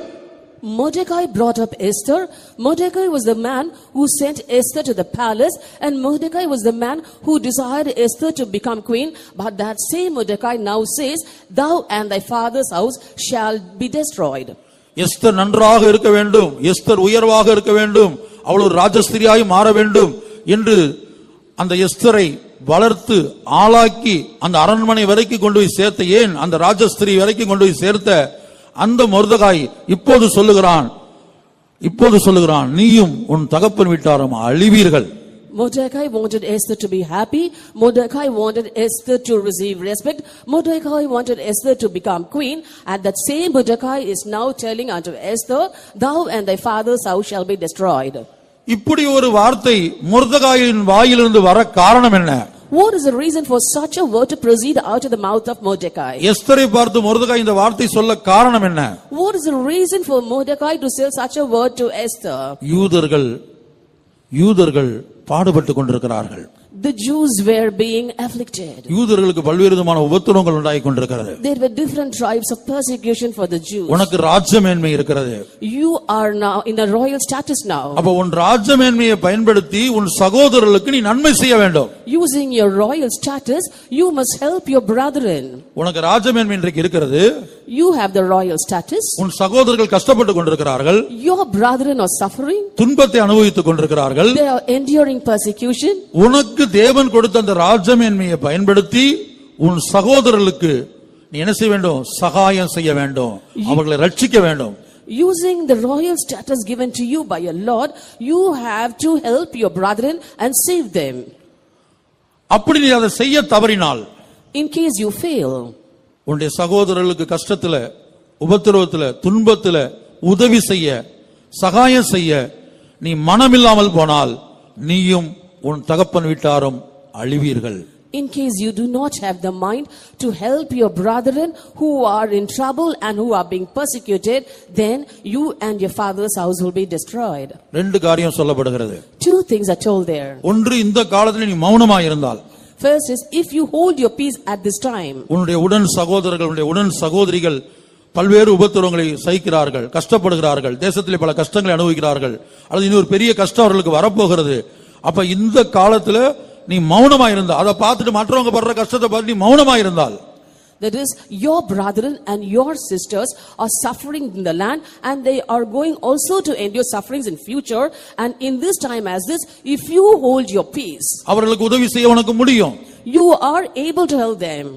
Mordecai brought up Esther. Mordecai was the man who sent Esther to the palace, and Mordecai was the man who desired Esther to become queen. But that same Mordecai now says, Thou and thy father's house shall be destroyed. Esther நன்றாக இருக்க வேண்டும் எஸ்தர் உயர்வாக இருக்க வேண்டும் அவள் ஒரு ராஜஸ்திரியாய் மாற வேண்டும் என்று அந்த எஸ்தரை வளர்த்து ஆளாக்கி அந்த அரண்மனை வரைக்கும் கொண்டு போய் சேர்த்த ஏன் அந்த ராஜஸ்திரி வரைக்கும் கொண்டு போய் சேர்த்த அந்த மொர்தகாய் இப்போது சொல்லுகிறான் இப்போது சொல்லுகிறான் நீயும் உன் தகப்பன் வீட்டாரும் அழிவீர்கள் Mordecai wanted Esther to be happy. Mordecai wanted Esther to receive respect. Mordecai wanted Esther to become queen. And that same Mordecai is now telling unto Esther, Thou and thy father's house shall be destroyed. இப்படி ஒரு வார்த்தை மொர்தகாயின் வாயிலிருந்து வர காரணம் என்ன What is the reason for such a word to proceed out of the mouth of Mordecai? எஸ்தரை பார்த்து மொர்தகாய் இந்த வார்த்தை சொல்ல காரணம் என்ன What is the reason for Mordecai to say such a word to Esther? யூதர்கள் யூதர்கள் பாடுபட்டு கொண்டிருக்கிறார்கள் The Jews were being afflicted. யூதர்களுக்கு பல்வேறு விதமான உபத்திரவங்கள் உண்டாகி கொண்டிருக்கிறது There were different tribes of persecution for the Jews. உனக்கு ராஜ்யமேன்மை இருக்கிறது You are now in a royal status now. அப்ப உன் ராஜ்யமேன்மையை பயன்படுத்தி உன் சகோதரர்களுக்கு நீ நன்மை செய்ய வேண்டும் Using your royal status, you must help your brethren. உனக்கு ராஜ்யமேன்மை இன்றைக்கு இருக்கிறது You have the royal status. உன் சகோதரர்கள் கஷ்டப்பட்டு கொண்டிருக்கிறார்கள் Your brethren are suffering. துன்பத்தை அனுபவித்துக் கொண்டிருக்கிறார்கள் They are enduring persecution. உனக்கு தேவன் கொடுத்த அந்த ராஜ்யமேன்மையை பயன்படுத்தி உன் சகோதரர்களுக்கு நீ என்ன செய்ய வேண்டும்? சகாயம் செய்ய வேண்டும். அவர்களை ரட்சிக்க வேண்டும். Using the royal status given to you by your Lord, you have to help your brethren and save them. அப்படி நீ அதை செய்ய தவறினால் In case you fail, உன்னுடைய சகோதரர்களுக்கு கஷ்டத்துல உபத்திரவத்துல துன்பத்துல உதவி செய்ய சகாயம் செய்ய நீ மனமில்லாமல் போனால் நீயும் உன் தகப்பன் வீட்டாரும் அழிவீர்கள் in case you do not have the mind to help your brethren who are in trouble and who are being persecuted, then you and your father's house will be destroyed. ரெண்டு காரியம் சொல்லப்படுகிறது Two things are told there. ஒன்று இந்த காலத்தில் நீ மௌனமாய் இருந்தால் First is if you hold your peace at this time, உன்னுடைய உடன் சகோதரர்கள் உன்னுடைய உடன் சகோதரிகள் பல்வேறு உபத்திரவங்களை சகிக்கிறார்கள் கஷ்டப்படுகிறார்கள் தேசத்திலே பல கஷ்டங்களை அனுபவிக்கிறார்கள் அல்லது இன்னொரு பெரிய கஷ்டம் அவர்களுக்கு வரப்போகிறது அப்ப இந்த காலத்துல நீ மௌனமா இருந்தா அதை பார்த்துட்டு மற்றவங்க படுற கஷ்டத்தை பார்த்து நீ மௌனமா இருந்தால் that is, your brethren and your sisters are suffering in the land and they are going also to endure sufferings in future. And in this time as this, if you hold your peace, அவர்களுக்கு உதவி செய்ய உனக்கு முடியும் you are able to help them.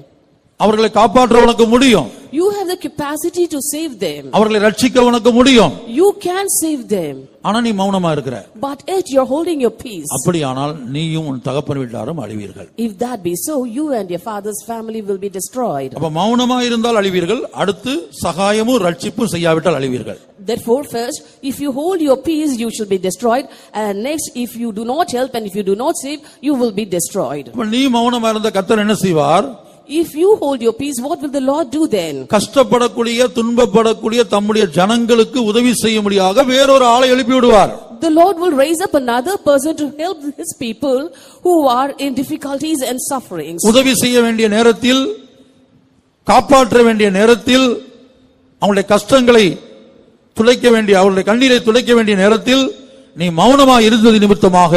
அவர்களை காப்பாற்ற உனக்கு முடியும் You have the capacity to save them. அவர்களை ரட்சிக்க உனக்கு முடியும் You can save them. ஆனா நீ மௌனமா இருக்கிற But yet you're holding your peace. அப்படியானால் நீயும் உன் தகப்பன் வீட்டாரும் அழிவீர்கள் If that be so, you and your father's family will be destroyed. அப்ப மௌனமா இருந்தால் அழிவீர்கள் அடுத்து சகாயமும் ரட்சிப்பும் செய்யாவிட்டால் அழிவீர்கள் Therefore, first, if you hold your peace, you shall be destroyed. And next, if you do not help and if you do not save, you will be destroyed. அப்ப நீ மௌனமா இருந்த கத்தர் என்ன செய்வார் If you hold your peace, what will the Lord do then? கஷ்டப்படக்கூடிய துன்பப்படக்கூடிய தம்முடைய ஜனங்களுக்கு உதவி செய்யும்படியாக வேறொரு ஆளை எழுப்பி விடுவார் The Lord will raise up another person to help his people who are in difficulties and sufferings. உதவி செய்ய வேண்டிய நேரத்தில் காப்பாற்ற வேண்டிய நேரத்தில் அவங்களுடைய கஷ்டங்களை துளைக்க வேண்டிய அவருடைய கண்ணீரை துளைக்க வேண்டிய நேரத்தில் நீ மௌனமா இருந்தது நிமித்தமாக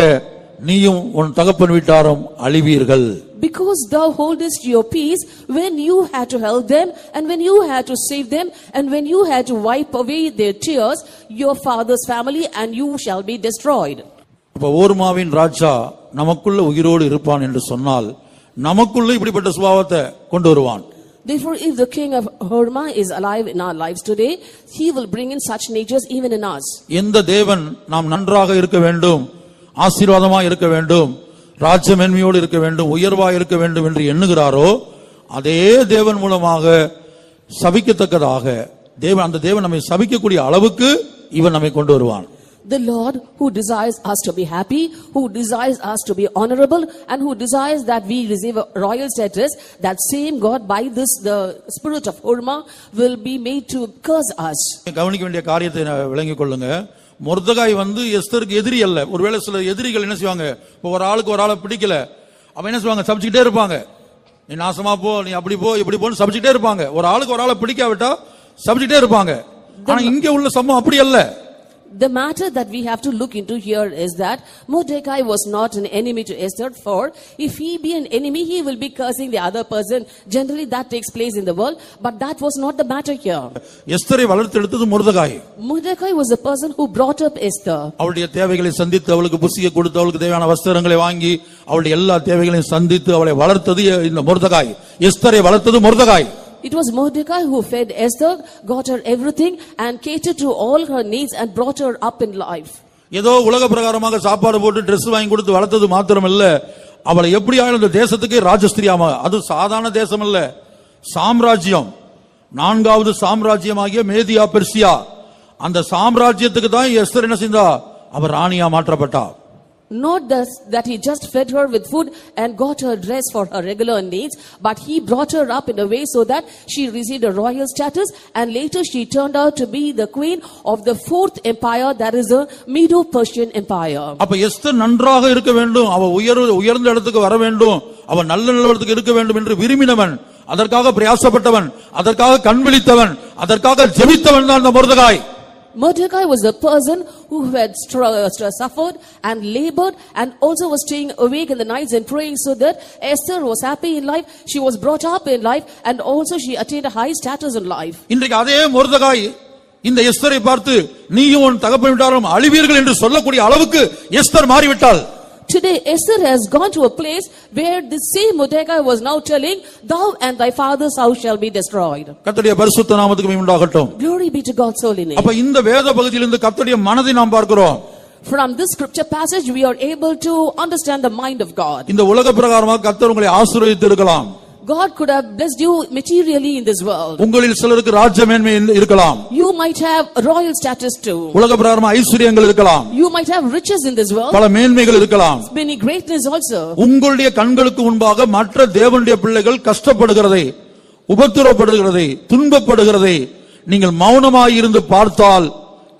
நீயும் உன் தகப்பன் வீட்டாரும் அழிவீர்கள் Because thou holdest your peace when you had to help them and when you had to save them and when you had to wipe away their tears, your father's family and you shall be destroyed. அப்ப ஓர்மாவின் ராஜா நமக்குள்ள உயிரோடு இருப்பான் என்று சொன்னால் நமக்குள்ள இப்படிப்பட்ட சுபாவத்தை கொண்டு வருவான் Therefore, if the king of Horma is alive in our lives today, he will bring in such natures even in us. எந்த தேவன் நாம் நன்றாக இருக்க வேண்டும் ஆசீர்வாதமாக இருக்க வேண்டும் ராஜ்யமேன்மையோடு இருக்க வேண்டும் உயர்வாக இருக்க வேண்டும் என்று எண்ணுகிறாரோ அதே தேவன் மூலமாக சபிக்கத்தக்கதாக தேவன் அந்த தேவன் நம்மை சபிக்கக்கூடிய அளவுக்கு இவன் நம்மை கொண்டு வருவான் The Lord who desires us to be happy, who desires us to be honorable, and who desires that we receive a royal status, that same God by this, the spirit of Horma, will be made to curse us. கவனிக்க வேண்டிய காரியத்தை விளங்கிக் கொள்ளுங்க மொர்தகாய் வந்து எஸ்தருக்கு எதிரி அல்ல. ஒருவேளை சில எதிரிகள் என்ன செய்வாங்க? இப்போ ஒரு ஆளுக்கு ஒரு ஆளை பிடிக்கல. அவன் என்ன செய்வாங்க? சபிச்சுக்கிட்டே இருப்பாங்க. நீ நாசமா போ நீ அப்படி போ இப்படி போன்னு சபிச்சுக்கிட்டே இருப்பாங்க. ஒரு ஆளுக்கு ஒரு ஆளை பிடிக்காவிட்டா சபிச்சுக்கிட்டே இருப்பாங்க. ஆனா இங்க உள்ள சம்பவம் அப்படி அல்ல. The matter that we have to look into here is that Mordecai was not an enemy to Esther, for if he be an enemy, he will be cursing the other person. Generally, that takes place in the world, but that was not the matter here. எஸ்தரை வளர்த்தெடுத்தது முருதகாய் Mordecai was the person who brought up Esther. அவளுடைய தேவைகளை சந்தித்து அவளுக்கு புசியை கொடுத்து அவளுக்கு தேவையான வஸ்திரங்களை வாங்கி அவளுடைய எல்லா தேவைகளையும் சந்தித்து அவளை வளர்த்தது இந்த முருதகாய் எஸ்தரை வளர்த்தது முருதகாய் It was Mordecai who fed Esther, got her everything, and catered to all her needs and brought her up in life. ஏதோ உலக பிரகாரமாக சாப்பாடு போட்டு ட்ரெஸ் வாங்கி கொடுத்து வளர்த்தது மாத்திரமல்ல. அவளை எப்படி ஆயிடும் இந்த தேசத்துக்கு ராஜஸ்திரியாம அது சாதாரண தேசம் இல்ல சாம்ராஜ்யம். நான்காவது சாம்ராஜ்யமாகிய மேதியா பெர்சியா. அந்த சாம்ராஜ்யத்துக்கு தான் எஸ்தர் என்ன செய்தா அவர் ராணியா மாற்றப்பட்டார் Not this, that he just fed her with food and got her dress for her regular needs, but he brought her up in a way so that she received a royal status and later she turned out to be the queen of the fourth empire, that is the Medo-Persian empire. அப்ப எஸ்தர் நன்றாக இருக்க வேண்டும் அவ உயர் உயர்ந்த இடத்துக்கு வர வேண்டும் அவன் நல்ல நிலவரத்துக்கு இருக்க வேண்டும் என்று விரும்பினவன் அதற்காக பிரயாசப்பட்டவன் அதற்காக கண்விழித்தவன் அதற்காக ஜெபித்தவன் தான் அந்த முருதகாய் Mordecai was a person who had str- str- suffered and labored and also was staying awake in the nights and praying so that Esther was happy in life, she was brought up in life and also she attained a high status in life. இன்றைக்கு அதே முருதகாய் இந்த எஸ்தரை பார்த்து நீயும் உன் தகப்பன் விட்டாலும் அழிவீர்கள் என்று சொல்லக்கூடிய அளவுக்கு எஸ்தர் மாறிவிட்டாள் Today Esther has gone to a place where the same Mordecai was now telling, thou and thy father's house shall be destroyed. கர்த்தருடைய பரிசுத்த நாமத்துக்கு மகிமை உண்டாகட்டும் Glory be to God's holy name. அப்ப இந்த வேத பகுதியிலிருந்து கர்த்தருடைய மனதை நாம் பார்க்கிறோம் From this scripture passage we are able to understand the mind of God. இந்த உலக பிரகாரமாக கர்த்தர் உங்களை ஆசீர்வதித்து இருக்கலாம் God could have blessed you materially in this world. உங்களில் சிலருக்கு ராஜ்ய மேன்மை இருக்கலாம் You might have royal status too. உலக பிரகாரமாக ஐஸ்வர்யங்கள் இருக்கலாம் You might have riches in this world, பல மேன்மைகள் இருக்கலாம் many greatness also. உங்களுடைய கண்களுக்கு முன்பாக மற்ற தேவனுடைய பிள்ளைகள் கஷ்டப்படுகிறதை உபத்திரப்படுகிறதை துன்பப்படுகிறதை நீங்கள் மௌனமாய் இருந்து பார்த்தால்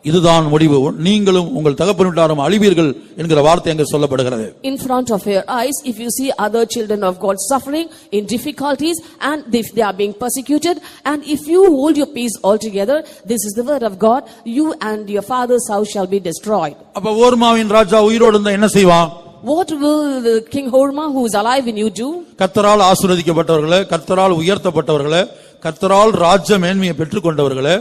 இதுதான் முடிவு நீங்களும் உங்கள் தகப்பன் விட்டாரும் அழிவீர்கள் என்கிற வார்த்தை அங்கே சொல்லப்படுகிறது In front of your eyes, if you see other children of God suffering in difficulties and if they are being persecuted, and if you hold your peace altogether, this is the word of God, you and your father's house shall be destroyed. அப்ப ஓர்மாவின் ராஜா உயிரோடு இருந்தா என்ன செய்வான் What will the King Horma, who is alive in you, do? கர்த்தரால் ஆசீர்வதிக்கப்பட்டவர்களே கர்த்தரால் உயர்த்தப்பட்டவர்களே கர்த்தரால் ராஜ்ய மேன்மையை பெற்றுக்கொண்டவர்களே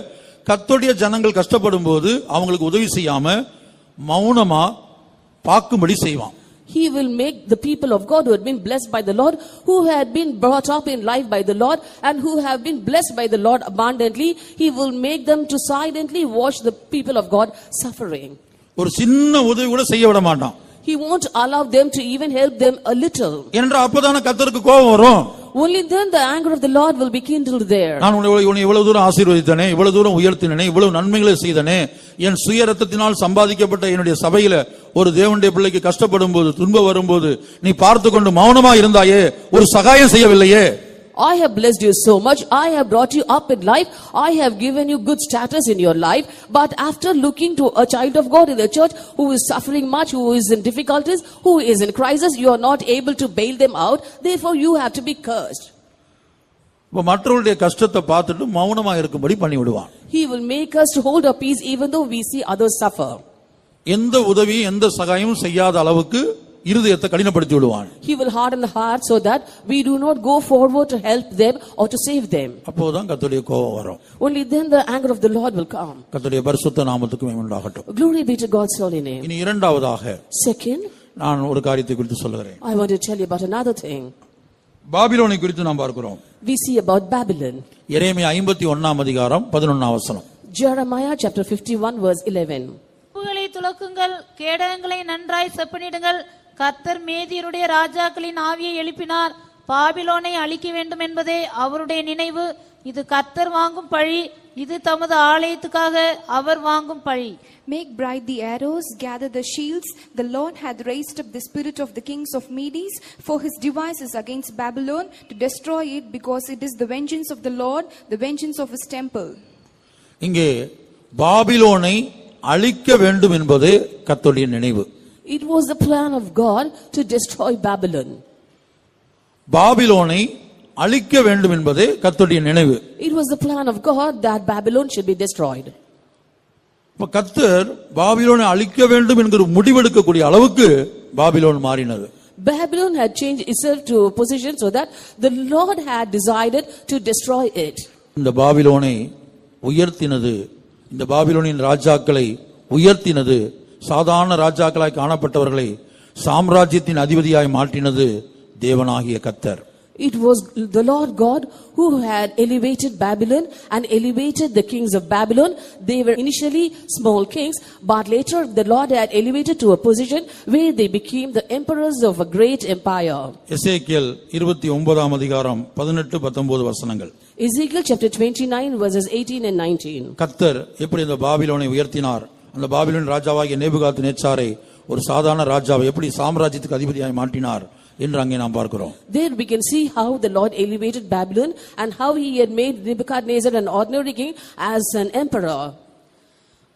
கர்த்தருடைய ஜனங்கள் கஷ்டப்படும் போது அவங்களுக்கு உதவி செய்யாம மௌனமா பார்க்கும்படி செய்வான் He will make the people of God who had been blessed by the Lord, who had been brought up in life by the Lord, and who have been blessed by the Lord abundantly, He will make them to silently watch the people of God suffering. ஒரு சின்ன உதவி கூட செய்ய விட மாட்டான் He won't allow them to even help them a little. ஏனென்றால் அப்பதானே கர்த்தருக்கு கோபம் வரும் Only then the anger of the Lord will be kindled there. நான் உன்னை இவ்வளவு- உன்னை இவ்வளவு தூரம் ஆசீர்வதித்தனே இவ்வளவு தூரம் உயர்த்தினே இவ்வளவு நன்மைகளை செய்தனே என் சுய ரத்தத்தினால் சம்பாதிக்கப்பட்ட என்னுடைய சபையில ஒரு தேவனுடைய பிள்ளைக்கு கஷ்டப்படும் போது துன்பம் வரும்போது நீ பார்த்து கொண்டு மௌனமா இருந்தாயே ஒரு சகாயம் செய்யவில்லையே I have blessed you so much. I have brought you up in life. I have given you good status in your life. But after looking to a child of God in the church who is suffering much, who is in difficulties, who is in crisis, you are not able to bail them out. Therefore, you have to be cursed. இப்ப மற்றவருடைய கஷ்டத்தை பார்த்துட்டு மௌனமா இருக்கும்படி பண்ணி விடுவான் He will make us to hold our peace even though we see others suffer. எந்த உதவியும் எந்த சகாயமும் செய்யாத அளவுக்கு இருதயத்தை கடினப்படுத்தி விடுவான் He will harden the heart so that we do not go forward to help them or to save them. அப்போதான் கர்த்தருடைய கோபம் வரும் Only then the anger of the Lord will come. கர்த்தருடைய பரிசுத்த நாமத்துக்கு மகிமை உண்டாகட்டும் Glory be to God's holy name. இனி இரண்டாவதாக Second, நான் ஒரு காரியத்தை குறித்து சொல்லுகிறேன் I want to tell you about another thing. பாபிலோனை குறித்து நாம் பார்க்கிறோம் We see about Babylon. எரேமியா ஐம்பத்தி ஒன்னாம் அதிகாரம் பதினொன்னாம் வசனம் Jeremiah chapter 51 verse 11. உப்புகளை துலக்குங்கள் கேடகங்களை நன்றாய் செப்பனிடுங்கள் கர்த்தர் மேதியருடைய ராஜாக்களின் ஆவியை எழுப்பினார் பாபிலோனை அழிக்க வேண்டும் என்பதே அவருடைய நினைவு இது கர்த்தர் வாங்கும் பழி இது தமது ஆலயத்துக்காக அவர் வாங்கும் பழி Make bright the arrows, gather the shields. The Lord hath raised up the spirit of the kings of Medes for his devices against Babylon to destroy it, because it is the vengeance of the Lord, the vengeance of his temple. இங்கே பாபிலோனை அழிக்க வேண்டும் என்பது கர்த்தருடைய நினைவு It was the plan of God to destroy Babylon. பாபிலோனை அழிக்க வேண்டும் என்பதே கர்த்தருடைய நினைவு It was the plan of God that Babylon should be destroyed. இப்ப கர்த்தர் பாபிலோனை அழிக்க வேண்டும் என்கிற முடிவெடுக்கக்கூடிய அளவுக்கு பாபிலோன் மாறினது Babylon had changed itself to a position so that the Lord had decided to destroy it. இந்த பாபிலோனை உயர்த்தினது இந்த பாபிலோனின் ராஜாக்களை உயர்த்தினது சாதாரண ராஜாக்களாய் காணப்பட்டவர்களை சாம்ராஜ்யத்தின் அதிபதியாய் மாற்றினது தேவனாகிய கர்த்தர் It was the Lord God who had elevated Babylon and elevated the kings of Babylon. They were initially small kings, but later the Lord had elevated to a position where they became the emperors of a great empire. Ezekiel இருபத்தி ஒன்பதாம் அதிகாரம் பதினெட்டு பத்தொன்பது வசனங்கள் Ezekiel chapter 29 verses 18 and 19. கர்த்தர் எப்படி இந்த பாபிலோனை உயர்த்தினார் அந்த பாபிலோன் ராஜாவாகிய நேபுகாத்து நேச்சாரை ஒரு சாதாரண ராஜாவை எப்படி சாம்ராஜ்யத்துக்கு அதிபதியாய் மாற்றினார் என்று அங்கே நாம் பார்க்கிறோம் There we can see how the Lord elevated Babylon and how he had made Nebuchadnezzar an ordinary king as an emperor.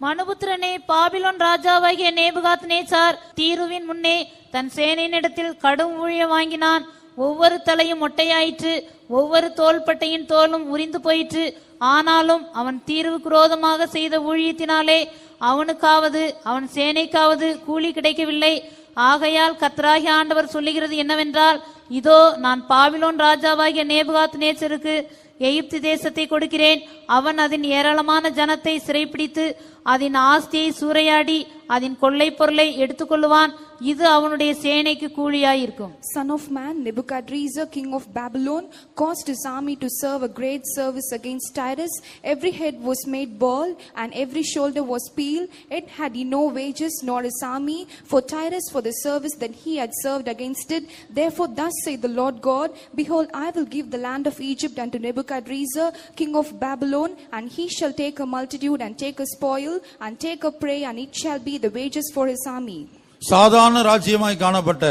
மனுபுத்திரனே பாபிலோன் ராஜாவாகிய நேபுகாத் நேச்சார் தீருவின் முன்னே தன் சேனையினிடத்தில் கடும் ஊழிய வாங்கினான் ஒவ்வொரு தலையும் மொட்டையாயிற்று ஒவ்வொரு தோள்பட்டையின் தோலும் உரிந்து போயிற்று. ஆனாலும் அவன் தீர்வு குரோதமாக செய்த ஊழியத்தினாலே அவனுக்காவது அவன் சேனைக்காவது கூலி கிடைக்கவில்லை. ஆகையால் கத்ராகி ஆண்டவர் சொல்லுகிறது என்னவென்றால் இதோ நான் பாவிலோன் ராஜாவாகிய நேபுகாத் நேச்சருக்கு எகிப்து தேசத்தை கொடுக்கிறேன். அவன் அதன் ஏராளமான ஜனத்தை சிறைப்பிடித்து அதன் ஆஸ்தியை சூறையாடி அதன் கொள்ளை பொருளை எடுத்துக்கொள்ளுவான். இது அவனுடைய சேனைக்கு கூலியாயிருக்கும் Son of man, Nebuchadrezzar, king of Babylon, caused his army to serve a great service against Tyrus. Every head was made bald, and every shoulder was peeled. Yet had he no wages, nor his army, for Tyrus for the service that he had served against it. Therefore, thus saith the Lord God Behold, I will give the land of Egypt unto Nebuchadrezzar, king of Babylon, and he shall take a multitude, and take a spoil, and take a prey, and it shall be the wages for his army. சாதாரண ராஜ்யமாய் காணப்பட்ட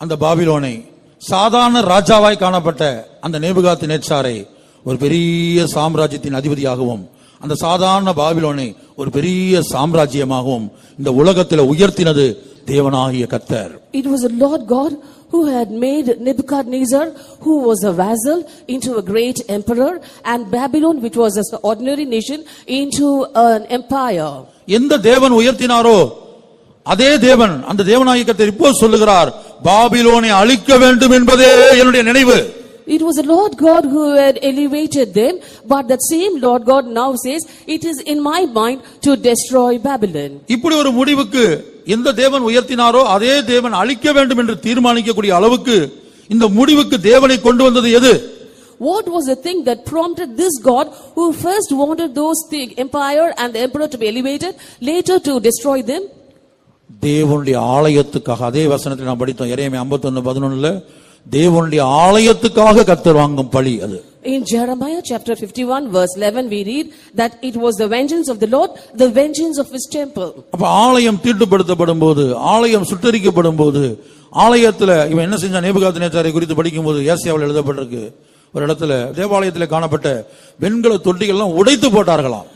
அந்த பாபிலோனை சாதாரண ராஜாவாய் காணப்பட்ட அந்த நேபுகாத்து நேச்சாரை ஒரு பெரிய சாம்ராஜ்யத்தின் அதிபதியாகவும் அந்த சாதாரண பாபிலோனை ஒரு பெரிய சாம்ராஜ்யமாகவும் இந்த உலகத்தில் உயர்த்தினது தேவனாகிய It was the Lord God who had made Nebuchadnezzar, who was a vassal, into a great emperor, and Babylon, which was an ordinary nation, into an empire. எந்த தேவன் உயர்த்தினாரோ அதே தேவன் அந்த தேவனாகிய கர்த்தர் இப்போ சொல்லுகிறார் பாபிலோனை அழிக்க வேண்டும் என்பதே என்னுடைய நினைவு It was the Lord God who had elevated them, but that same Lord God now says, It is in my mind to destroy Babylon. இப்படி ஒரு முடிவுக்கு எந்த தேவன் உயர்த்தினாரோ அதே தேவன் அழிக்க வேண்டும் என்று தீர்மானிக்கக்கூடிய அளவுக்கு இந்த முடிவுக்கு தேவனை கொண்டு வந்தது எது What was the thing that prompted this God who first wanted those the empire and the emperor to be elevated, later to destroy them? தேவனுடைய ஆலயத்துக்காக அதே வசனத்தில் நாம் படித்தோம் இறையமே 51 பதினொன்னுல தேவனுடைய ஆலயத்துக்காக கர்த்தர் வாங்கும் பழி அது. In Jeremiah chapter 51 verse 11 we read that it was the vengeance of the Lord, the vengeance of his temple. அப்ப ஆலயம் தீட்டுப்படுத்தப்படும் போது ஆலயம் சுட்டரிக்கப்படும் போது ஆலயத்துல இவன் என்ன செஞ்சான்? நேபுகாத் நேச்சாரை குறித்து படிக்கும்போது ஏசியாவில் எழுதப்பட்டிருக்கு. ஒரு இடத்துல தேவாலயத்தில் காணப்பட்ட வெண்கல தொட்டிகள்லாம் உடைத்து போட்டார்களாம்.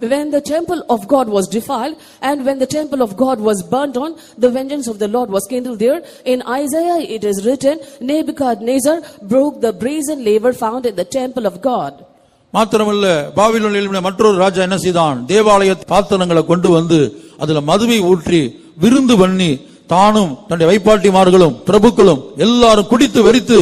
When the temple of God was defiled and when the temple of God was burnt on, the vengeance of the Lord was kindled there. In Isaiah it is written, Nebuchadnezzar broke the brazen laver found in the temple of God. மாத்திரமல்ல பாபிலோனில் எழுப்பின மற்றொரு ராஜா என்ன செய்தான் தேவாலய பாத்திரங்களை கொண்டு வந்து அதுல மதுவை ஊற்றி விருந்து பண்ணி தானும் தன்னுடைய வைப்பாட்டிமார்களும் பிரபுக்களும் எல்லாரும் குடித்து வெறித்து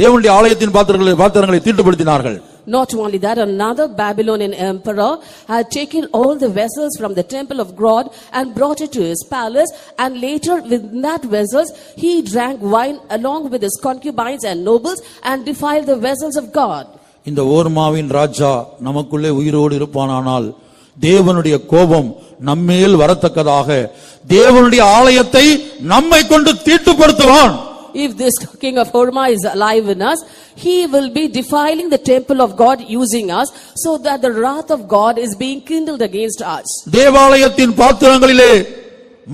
தேவனுடைய ஆலயத்தின் பாத்திரங்களை பாத்திரங்களை தீட்டுப்படுத்தினார்கள் Not only that, another Babylonian emperor had taken all the vessels from the temple of God and brought it to his palace, and later with that vessels he drank wine along with his concubines and nobles and defiled the vessels of God. இந்த ஓர்மாவின் ராஜா நமக்குள்ளே உயிரோடு இருப்பானானால் தேவனுடைய கோபம் நம்மேல் வரத்தக்கதாக தேவனுடைய ஆலயத்தை நம்மை கொண்டு தீட்டுப்படுத்துவான் If this king of Horma is alive in us, he will be defiling the temple of God using us so that the wrath of God is being kindled against us. தேவாலயத்தின் பாத்திரங்களிலே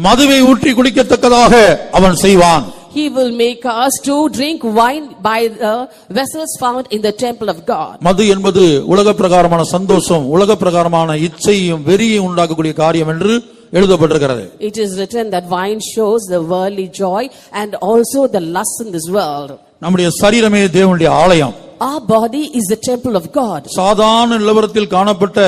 மதுவை ஊற்றி குடிக்கத்தக்கதாக அவன் செய்வான் He will make us to drink wine by the vessels found in the temple of God. மது என்பது உலக பிரகாரமான சந்தோஷம் உலக பிரகாரமான இச்சையும் வெறியும் உண்டாக்கக்கூடிய காரியம் என்று எழுதப்பட்டிருக்கிறது It is written that wine shows the worldly joy and also the lust in this world. நம்முடைய சரீரமே தேவனுடைய ஆலயம் Our body is the temple of God. சாதாரண நிலவரத்தில் காணப்பட்ட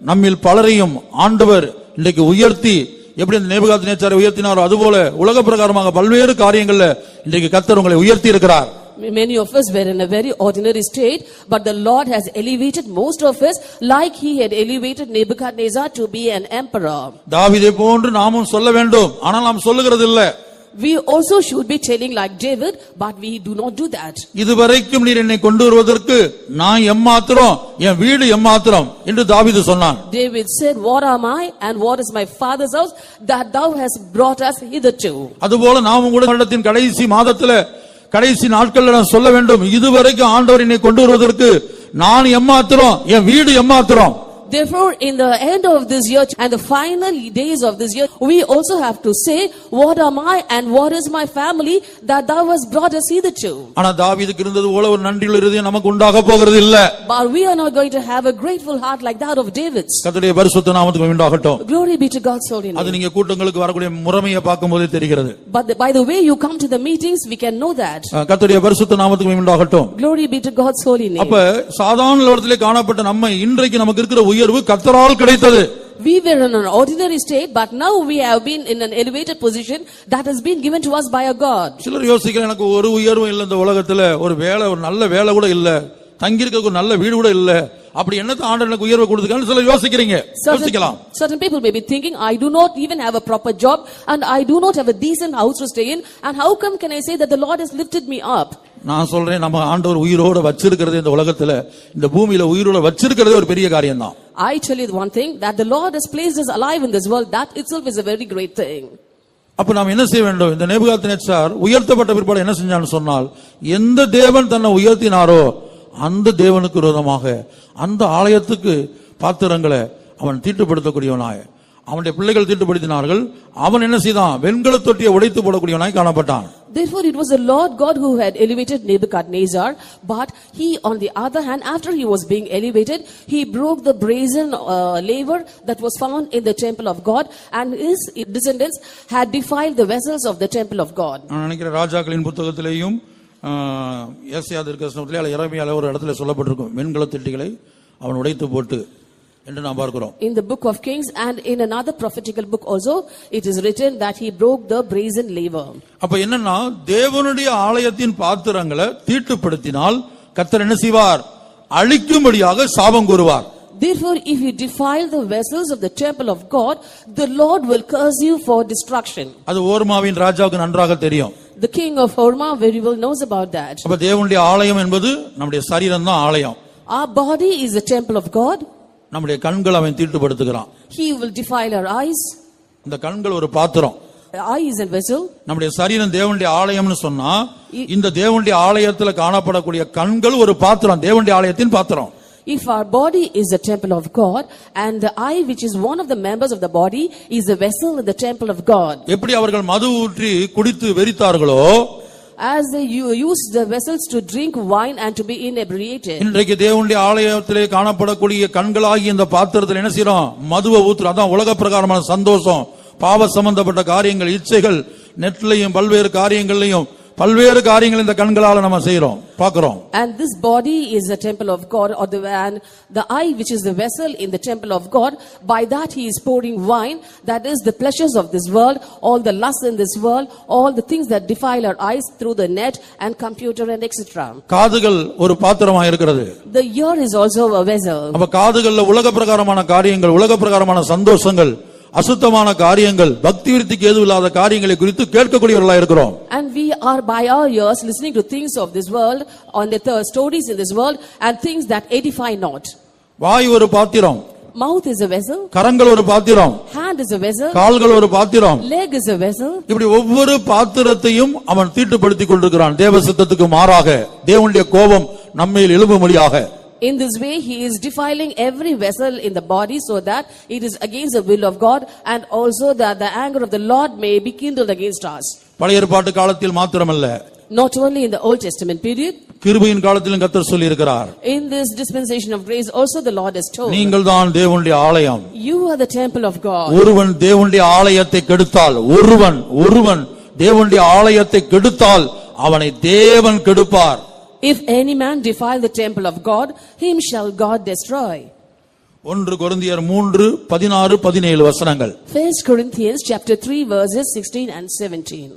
நம்மில் பலரையும் ஆண்டவர் இன்றைக்கு உயர்த்தி எப்படி அந்த நேபுகாத் நேச்சாரை உயர்த்தினாரோ அதுபோல உலக பிரகாரமாக பல்வேறு காரியங்கள்ல இன்றைக்கு கர்த்தர் உங்களை உயர்த்தி இருக்கிறார் Many of us were in a very ordinary state, but the Lord has elevated most of us like he had elevated Nebuchadnezzar to be an emperor. தாவீதை போன்று நாமும் சொல்ல வேண்டும் ஆனால் நாம் சொல்லுகிறது இல்ல We also should be telling like David, but we do not do that. இதுவரைக்கும் நீர் என்னை கொண்டு வருவதற்கு நான் எம்மாத்திரம் என் வீடு எம்மாத்திரம் என்று தாவீது சொன்னான் David said, What am I and what is my father's house that thou hast brought us hitherto? அதுபோல நாமும் கூட வருடத்தின் கடைசி மாதத்துல கடைசி நாட்கள்ல நான் சொல்ல வேண்டும். இதுவரைக்கும் ஆண்டவர் என்னை கொண்டு வருவதற்கு நான் எம்மாத்திரம் என் வீடு எம்மாத்திரம். Therefore, in the end of this year and the final days of this year, we also have to say, What am I and what is my family that thou hast brought us hitherto? ஆனா தாவீதுக்கு இருந்தது போல ஒரு நன்றியுள்ள இருதயம் நமக்கு உண்டாக போகிறது இல்ல But we are not going to have a grateful heart like that of David's. கர்த்தருடைய பரிசுத்த நாமத்துக்கு உண்டாகட்டும் Glory be to God's holy அது name. நீங்க கூட்டங்களுக்கு வரக்கூடிய முறைமையை பார்க்கும்போதே தெரிகிறது But the- by the way you come to the meetings, we can know that. கர்த்தருடைய பரிசுத்த நாமத்துக்கு உண்டாகட்டும் Glory be to God's holy name. அப்ப சாதாரண உலகத்திலே காணப்பட்ட நம்ம இன்றைக்கு நமக்கு இருக்கிற உயர்வு கர்த்தரால் கிடைத்தது We were in an ordinary state, but now we have been in an elevated position that has been given to us by our God. சிலர் யோசிக்கிற எனக்கு ஒரு உயர்வும் இல்லை இந்த உலகத்துல ஒரு வேலை ஒரு நல்ல வேலை கூட இல்ல தங்கியிருக்க ஒரு நல்ல வீடு கூட இல்ல அப்படி என்னத்த ஆண்டவர் எனக்கு உயர்வு கொடுத்துக்கான்னு சிலர் யோசிக்கிறீங்க யோசிக்கலாம் Certain, certain people may be thinking, I do not even have a proper job and I do not have a decent house to stay in. And how come can I say that the Lord has lifted me up? நான் சொல்றேன் நம்ம ஆண்டவர் உயிரோட வச்சிருக்கிறது இந்த உலகத்துல. இந்த பூமியில உயிரோட வச்சிருக்கிறதே ஒரு பெரிய காரியம் தான் I tell you one thing, that the Lord has placed us alive in this world, that itself is a very great thing. அப்ப நாம் என்ன செய்ய வேண்டும்? இந்த நேபுகாத் நேச்சார் உயர்த்தப்பட்ட பிற்பாடு என்ன செஞ்சான்னு சொன்னால் எந்த தேவன் தன்னை உயர்த்தினாரோ அந்த தேவனுக்கு விரோதமாக அந்த ஆலயத்துக்கு பாத்திரங்களை அவன் தீட்டுப்படுத்தக்கூடியவனாய். அவனுடைய பிள்ளைகள் தீட்டுப்படுத்தினார்கள் அவன் என்ன செய்தான்? வெண்கல தொட்டியை உடைத்து போடக்கூடியவனாய் காணப்பட்டான். Therefore, it was the Lord God who had elevated Nebuchadnezzar, but he, on the other hand, after he was being elevated, he broke the brazen uh, laver that was found in the temple of God, and his descendants had defiled the vessels of the temple of God. நான் நினைக்கிறேன் ராஜாக்களின் புத்தகத்திலேயும் ஏசியா திருக்கஷ்ணத்திலே இறமையால ஒரு இடத்துல சொல்லப்பட்டிருக்கும் வெண்கல திட்டிகளை அவன் உடைத்து போட்டு என்று நாம் பார்க்கிறோம் In the book of Kings and in another prophetical book also, it is written that he broke the brazen laver. அப்ப என்னன்னா தேவனுடைய ஆலயத்தின் பாத்திரங்களை தீட்டுப்படுத்தினால் கர்த்தர் என்ன செய்வார் அழிக்கும்படியாக சாபம் கூறுவார் Therefore, if you defile the vessels of the temple of God, the Lord will curse you for destruction. அது ஓர்மாவின் ராஜாவுக்கு நன்றாக தெரியும் The king of Horma very well knows about that. அப்ப தேவனுடைய ஆலயம் என்பது நம்முடைய சரீரம் தான் ஆலயம் Our body is the temple of God. நம்முடைய கண்கள் அவன் தீட்டுப்படுத்துகிறான் He will defile our eyes. இந்த கண்கள் ஒரு பாத்திரம் eye is a vessel. நம்முடைய சரீரம் தேவனுடைய ஆலயம்னு சொன்னா இந்த தேவனுடைய ஆலயத்துல காணப்படக்கூடிய கண்கள் ஒரு பாத்திரம் தேவனுடைய ஆலயத்தின் பாத்திரம் If our body is the temple of God and the eye which is one of the members of the body is a vessel in the temple of God. எப்படி அவர்கள் மது ஊற்றி குடித்து வெறித்தார்களோ As they u- use the vessels to drink wine and to be inebriated. இன்றைக்கு தேவனுடைய ஆலயத்திலே காணப்படக்கூடிய கண்களாகி இந்த பாத்திரத்தில் என்ன செய்றோம் மதுவை ஊத்துறோம். அதான் உலக பிரகாரமான சந்தோஷம். பாவ சம்பந்தப்பட்ட காரியங்கள் இச்சைகள் நெட்லையும் பல்வேறு காரியங்கள்லையும் பல்வேறு காரியங்கள் இந்த கண்களால நம்ம செய்யறோம் பார்க்கிறோம் And this body is the temple of God, or the and the eye, which is the vessel in the temple of God. By that he is pouring wine. That is the pleasures of this world, all the lusts in this world, all the things that defile our eyes through the net and computer and etc. காதுகள் ஒரு பாத்திரமா இருக்கிறது The ear is also a vessel. அப்ப காதுகள்ல உலக பிரகாரமான காரியங்கள் உலக பிரகாரமான சந்தோஷங்கள் அசுத்தமான காரியங்கள் பக்தி விருத்திக்கு ஏதும் இல்லாத காரியங்களை குறித்து கேட்கக்கூடியவர்களா இருக்கிறோம். And we are by our ears listening to things of this world, on the th- stories in this world, and things that edify not. வாய் ஒரு பாத்திரம் Mouth is a vessel, கரங்கள் ஒரு பாத்திரம் hand is a vessel, கால்கள் ஒரு பாத்திரம். Leg is a vessel. இப்படி ஒவ்வொரு பாத்திரத்தையும் அவன் தீட்டுப்படுத்திக் கொண்டிருக்கிறான். தேவ சித்தத்துக்கு மாறாக தேவனுடைய கோபம் நம்மையில் எழும்பும்படியாக. In this way, he is defiling every vessel in the body so that it is against the will of God and also that the anger of the Lord may be kindled against us. பழைய ஏற்பாட்டு காலத்தில் மாத்திரமல்ல Not only in the Old Testament period, கிருபையின் காலத்திலும் கத்தர் சொல்லி இருக்கிறார் in this dispensation of grace also the Lord has told, நீங்கள் தான் தேவனுடைய ஆலயம் You are the temple of God. ஒருவன் தேவனுடைய ஆலயத்தை கெடுத்தால் ஒருவன் ஒருவன் தேவனுடைய ஆலயத்தை கெடுத்தால் அவனை தேவன் கெடுப்பார் If any man defile the temple of God, him shall God destroy. ஒன்று கொரிந்தியர் மூன்று பதினாறு பதினேழு வசனங்கள் First Corinthians chapter 3 verses 16 and 17.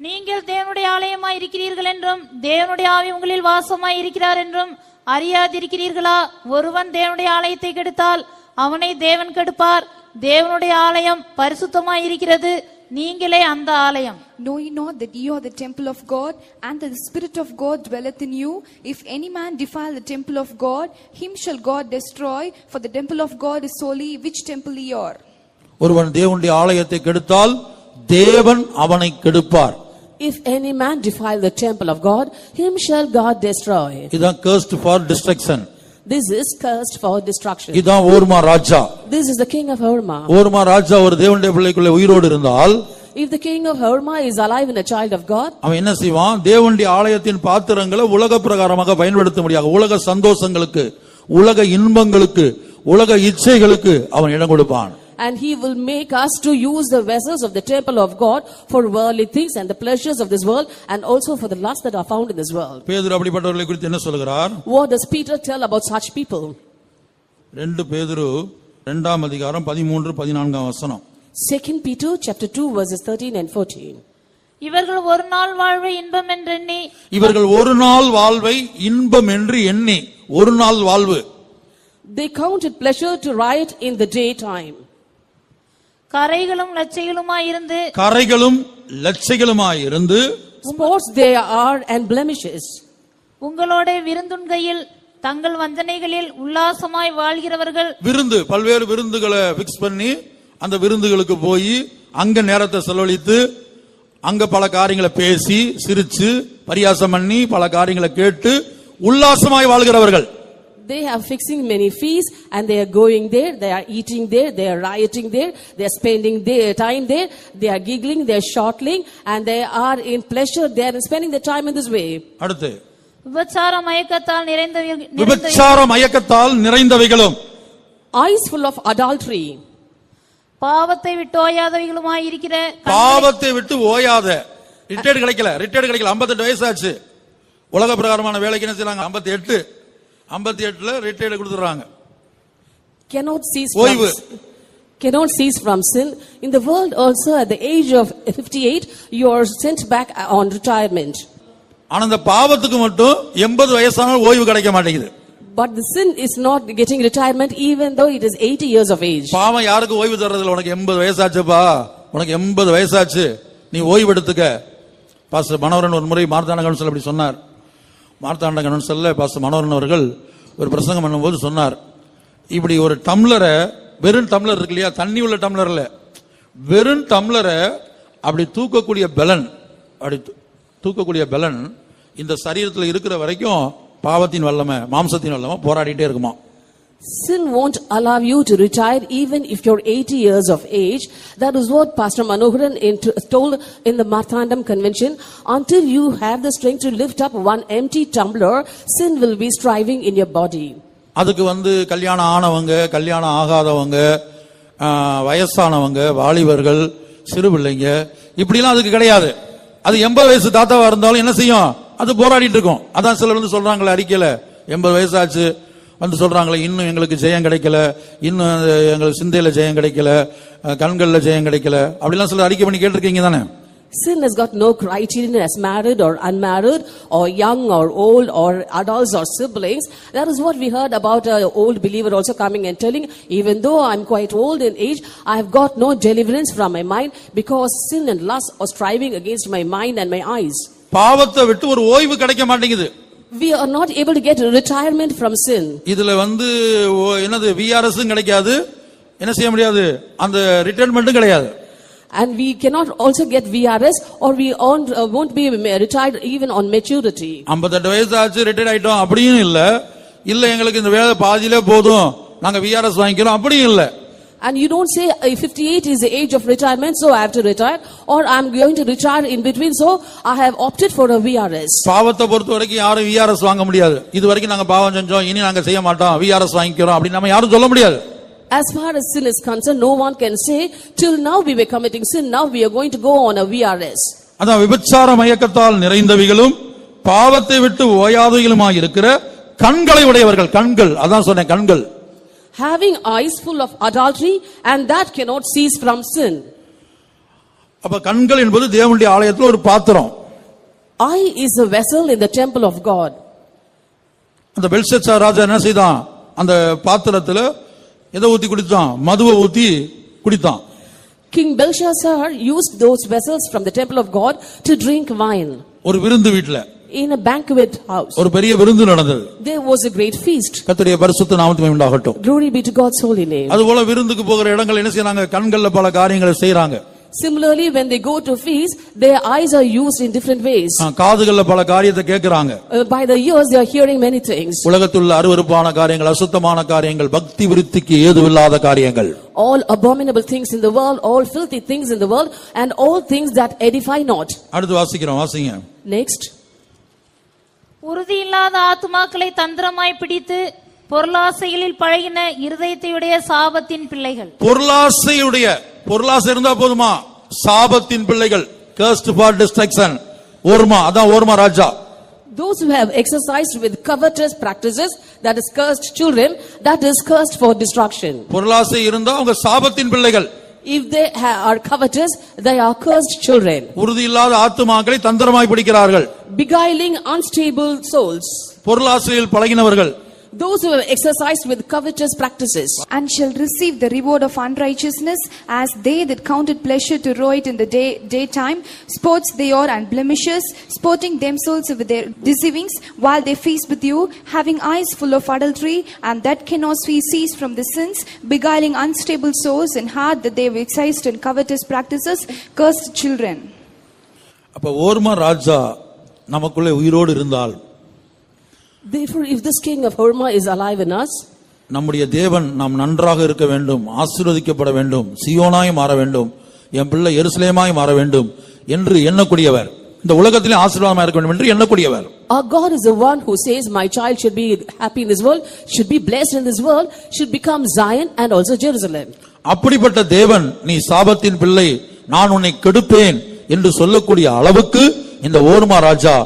நீங்கள் தேவனுடைய ஆலயமாய் இருக்கிறீர்கள் என்றும் தேவனுடைய ஆவி உங்களில் வாசமாய் இருக்கிறார் என்றும் அறியாதிருக்கிறீர்களா ஒருவன் தேவனுடைய ஆலயத்தை கெடுத்தால் அவனை தேவன் கெடுப்பார் தேவனுடைய ஆலயம் பரிசுத்தமாய் இருக்கிறது நீங்களே அந்த ஆலயம் Know ye not that ye are the temple of God, and that the Spirit of God dwelleth in you? If any man defile the temple of God, him shall God destroy, for the temple of God is holy, which temple ye are. ஒருவன் தேவனுடைய ஆலயத்தை கெடுத்தால் தேவன் அவனை கெடுப்பார் If any man defile the temple of God, him shall God destroy. இதுதான் cursed for destruction This is cursed for destruction. இதான் ஓர்மா ராஜா This is the king of Horma. ஓர்மா ராஜா ஒரு தேவனுடைய பிள்ளைக்குள்ள உயிரோடு இருந்தால் If the king of Horma is alive and a child of God, அவன் என்ன செய்வான் தேவனுடைய ஆலயத்தின் பாத்திரங்களை உலக பிரகாரமாக பயன்படுத்த முடியாது உலக சந்தோஷங்களுக்கு உலக இன்பங்களுக்கு உலக இச்சைகளுக்கு அவன் இடம் கொடுப்பான் and he will make us to use the vessels of the temple of God for worldly things and the pleasures of this world and also for the lusts that are found in this world. பேதுரு அப்படிப்பட்டவர்களை குறித்து என்ன சொல்கிறார் What does Peter tell about such people? ரெண்டு பேதுரு இரண்டாம் அதிகாரம் பதிமூன்று பதினான்காம் வசனம் Second Peter chapter 2 verses 13 and 14. இவர்கள் ஒரு நாள் வாழ்வை இன்பம் என்றெண்ணி இவர்கள் ஒரு நாள் வாழ்வை இன்பம் என்று எண்ணி ஒரு நாள் வாழ்வு They count it pleasure to riot in the daytime. கரைகளும் லட்சைகளுமாயிருந்து கரைகளும் லட்சைகளுமாய் இருந்து Sports they are and blemishes. உங்களோட விருந்துண்கையில் தங்கள் வந்தனைகளில் உல்லாசமாய் வாழ்கிறவர்கள் விருந்து பல்வேறு விருந்துகளை பிக்ஸ் பண்ணி அந்த விருந்துகளுக்கு போய் அங்க நேரத்தை செலவழித்து அங்க பல காரியங்களை பேசி சிரிச்சு பரியாசம் பண்ணி பல காரியங்களை கேட்டு உல்லாசமாய் வாழ்கிறவர்கள் They are fixing many feasts and they are going there, they are eating there, they are rioting there, they are spending their time there, they are giggling, they are chortling and they are in pleasure, they are spending their time in this way. அடுத்து விபச்சார மயக்கத்தால் நிறைந்த விபச்சார மயக்கத்தால் நிறைந்தவைகளும் Eyes full of adultery, பாவத்தை விட்டு ஓயாதவைகளுமாய் இருக்கிற பாவத்தை விட்டு ஓயாத ரிட்டையர்டு கிடைக்கல ரிட்டையர்டு கிடைக்கல 58 வயசாச்சு உலக பிரகாரமான வேலைக்கு என்ன செய்றாங்க 58 எட்டு ஐம்பத்தி எட்டுல ரிட்டையர்டு கொடுத்துறாங்க cannot cease ஓய்வு. from, cannot cease from sin. In the world also at the age of 58, you are sent back on retirement. ஆனா இந்த பாவத்துக்கு மட்டும் எண்பது வயசானால் ஓய்வு கிடைக்க மாட்டேங்குது But the sin is not getting retirement even though it is 80 years of age. பாவம் யாருக்கு ஓய்வு தர்றதில்ல உனக்கு எண்பது வயசாச்சுப்பா உனக்கு எண்பது வயசாச்சு நீ ஓய்வு எடுத்துக்க பாஸ்டர் மனோரன் ஒரு முறை மார்த்தாண்ட கவுன்சில் அப்படி சொன்னார் மார்த்தாண்ட செல்ல பாச மனோரன் அவர்கள் ஒரு பிரசங்கம் பண்ணும்போது சொன்னார் இப்படி ஒரு டம்ளரை வெறும் டம்ளர் இருக்கு இல்லையா? தண்ணி உள்ள டம்ளர்ல வெறும் டம்ளரை அப்படி தூக்கக்கூடிய பலன் அப்படி தூக்கக்கூடிய பலன் இந்த சரீரத்தில் இருக்கிற வரைக்கும் பாவத்தின் வல்லமை மாம்சத்தின் வல்லமை போராடிட்டே இருக்குமா Sin won't allow you to retire even if you're 80 years of age. That is what Pastor Manoharan int- told in the Marthandam convention. Until you have the strength to lift up one empty tumbler, sin will be striving in your body. அதுக்கு வந்து கல்யாணம் ஆனவங்க கல்யாணம் ஆகாதவங்க வயசானவங்க வாலிபர்கள் சிறு பிள்ளைங்க இப்படிலாம் அதுக்கு கிடையாது அது எண்பது வயசு தாத்தாவா இருந்தாலும் என்ன செய்யும் அது போராடிட்டு இருக்கும் அதான் சிலர் வந்து சொல்றாங்களே அறிக்கையில எண்பது வயசாச்சு வந்து சொல்றாங்களே இன்னும் எங்களுக்கு ஜெயம் கிடைக்கல இன்னும் எங்களுக்கு சிந்தையில ஜெயம் கிடைக்கல கண்கள்ல ஜெயம் கிடைக்கல அப்படிலாம் சிலர் அறிக்கை பண்ணி கேட்டிருக்கீங்க தானே Sin has got no criterion as married or unmarried or young or old or adults or siblings. That is what we heard about an old believer also coming and telling, even though I'm quite old in age, I have got no deliverance from my mind because sin and lust are striving against my mind and my eyes. பாவத்தை விட்டு ஒரு ஓய்வு கிடைக்க மாட்டேங்குது We are not able to get retirement from sin. இதுல வந்து என்னது விஆர்எஸ் கிடைக்காது. என்ன செய்ய முடியாது? அந்த ரிட்டைர்மெண்ட்டும் கிடையாது. And we cannot also get VRS or we won't, uh, won't be retired even on maturity. 58 வயசு ஆச்சு ரிட்டையர்ட் ஆயிட்டோம் அப்படியும் இல்ல. இல்ல எங்களுக்கு இந்த வேலை பாதியிலே போதும். நாங்க விஆர்எஸ் வாங்கிக்கிறோம் அப்படியும் இல்ல. And you don't say uh, 58 is the age of retirement, so I have to retire, or I'm going to retire in between, so I have opted for a VRS. பாவத்தை பொறுத்த வரைக்கும் யாரும் விஆர்எஸ் வாங்க முடியாது இது வரைக்கும் நாங்க பாவம் செஞ்சோம் இனி நாங்க செய்ய மாட்டோம் விஆர்எஸ் வாங்கிக்கிறோம் அப்படின்னு நம்ம யாரும் சொல்ல முடியாது As far as sin is concerned, no one can say, till now we were committing sin, now we are going to go on a VRS. அதான் விபச்சார மயக்கத்தால் நிறைந்தவைகளும் பாவத்தை விட்டு ஓயாதவைகளுமாய் இருக்கிற கண்களை உடையவர்கள் கண்கள் அதான் சொன்னேன் கண்கள் Having eyes full of adultery, and that cannot cease from sin. அப்ப கண்கள் என்பது தேவனுடைய ஆலயத்துல ஒரு பாத்திரம் Eye is a vessel in the temple of God. அந்த பெல்செட்சார் ராஜா என்ன செய்தான் அந்த பாத்திரத்துல எதை ஊத்தி குடித்தான் மதுவை ஊத்தி குடித்தான் King Belshazzar used those vessels from the temple of God to drink wine. ஒரு விருந்து வீட்டுல In a banquet house, ஒரு பெரிய விருந்து நடந்தது there was a great feast. கர்த்தருடைய பரிசுத்த நாமத்துமே உண்டாகட்டும் Glory be to God's holy name. அதுபோல விருந்துக்கு போகிற இடங்கள் என்ன செய்யறாங்க கண்கள்ல பல காரியங்களை செய்யறாங்க Similarly, when they go to feast, their eyes are used in different ways. ஆ, காதுகள்ல பல காரியத்தை கேட்கிறாங்க Uh, by the ears, they are hearing many things. உலகத்துள்ள அருவருப்பான காரியங்கள் அசுத்தமான காரியங்கள் பக்தி விருத்திக்கு ஏதுவில்லாத காரியங்கள் All abominable things in the world, all filthy things in the world, and all things that edify not. அடுத்து வாசிக்கிறோம் வாசிங்க Next. உறுதியில்லாத ஆத்துமாக்களை தந்திரமாய் பிடித்து பொருளாசைகளில் பழகின இருதயத்தையுடைய சாபத்தின் பிள்ளைகள். பொருளாசையுடைய பொருளாசை இருந்தா போதுமா? சாபத்தின் பிள்ளைகள். கர்ஸ்ட் ஃபார் டிஸ்ட்ரக்ஷன் ஓர்மா அதான் ஓர்மா ராஜா. Those who have exercised with covetous practices, that is cursed children, that is cursed for destruction. பொருளாசை இருந்தா அவங்க சாபத்தின் பிள்ளைகள். If they ha- are covetous, they are cursed children, உறுதி இல்லாத ஆத்துமாக்களை தந்திரமாய் பிடிக்கிறார்கள் beguiling unstable souls. பொருளாசையில் பழகினவர்கள் Those who have exercised with covetous practices. and shall receive the reward of unrighteousness as they that counted pleasure to row it in the day daytime sports they are and blemishes sporting themselves with their deceivings while they feast with you having eyes full of adultery and that cannot be ceased from the sins beguiling unstable souls and heart that they have exercised in covetous practices cursed children அப்ப ஓர்மா ராஜா நமக்குள்ளே உயிரோடு இருந்தால் Therefore, if this king of Horma is alive in us, நம்முடைய தேவன் நாம் நன்றாக இருக்க வேண்டும் ஆசீர்வதிக்கப்பட வேண்டும் சியோனாய் மாற வேண்டும் என் பிள்ளை எருசலேமாய் மாற வேண்டும் என்று எண்ணக்கூடியவர் இந்த உலகத்திலே ஆசீர்வாதமாக இருக்க வேண்டும் என்று எண்ணக்கூடியவர் our God is the one who says, My child should be happy in this world, should be blessed in this world, should become Zion and also Jerusalem. அப்படிப்பட்ட தேவன் நீ சாபத்தின் பிள்ளை நான் உன்னை கெடுப்பேன் என்று சொல்லக்கூடிய அளவுக்கு இந்த ஓர்மா ராஜா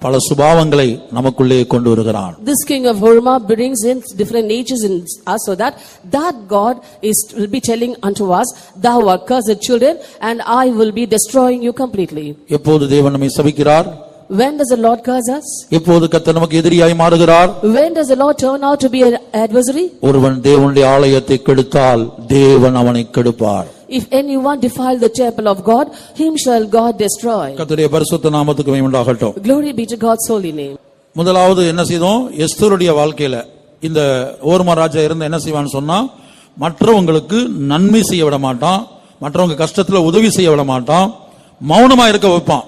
பல சுபாவங்களை நமக்குள்ளே கொண்டு வருகிறான் This king of Horma brings in different natures in us so that that God is will be telling unto us, Thou art cursed children, and I will be destroying you completely. எப்போது தேவன் நம்மை சபிக்கிறார் When does the Lord curse us? எப்போது கர்த்தர் நமக்கு எதிரியாய் மாறுகிறார் When does the Lord turn out to be an adversary? ஒருவன் தேவனுடைய ஆலயத்தை கெடுத்தால் தேவன் அவனை கெடுப்பார் If anyone defile the temple of God, him shall God destroy. கர்த்தருடைய பரிசுத்த நாமத்துக்கு மகிமை உண்டாகட்டும் Glory be to God's holy name. முதலாவது என்ன செய்தோம் எஸ்தருடைய வாழ்க்கையில இந்த ஓர்மா ராஜா இருந்த என்ன செய்வான்னு சொன்னா மற்றவங்களுக்கு நன்மை செய்ய விட மாட்டான் மற்றவங்க கஷ்டத்துல உதவி செய்ய விட மாட்டான் மௌனமா இருக்க வைப்பான்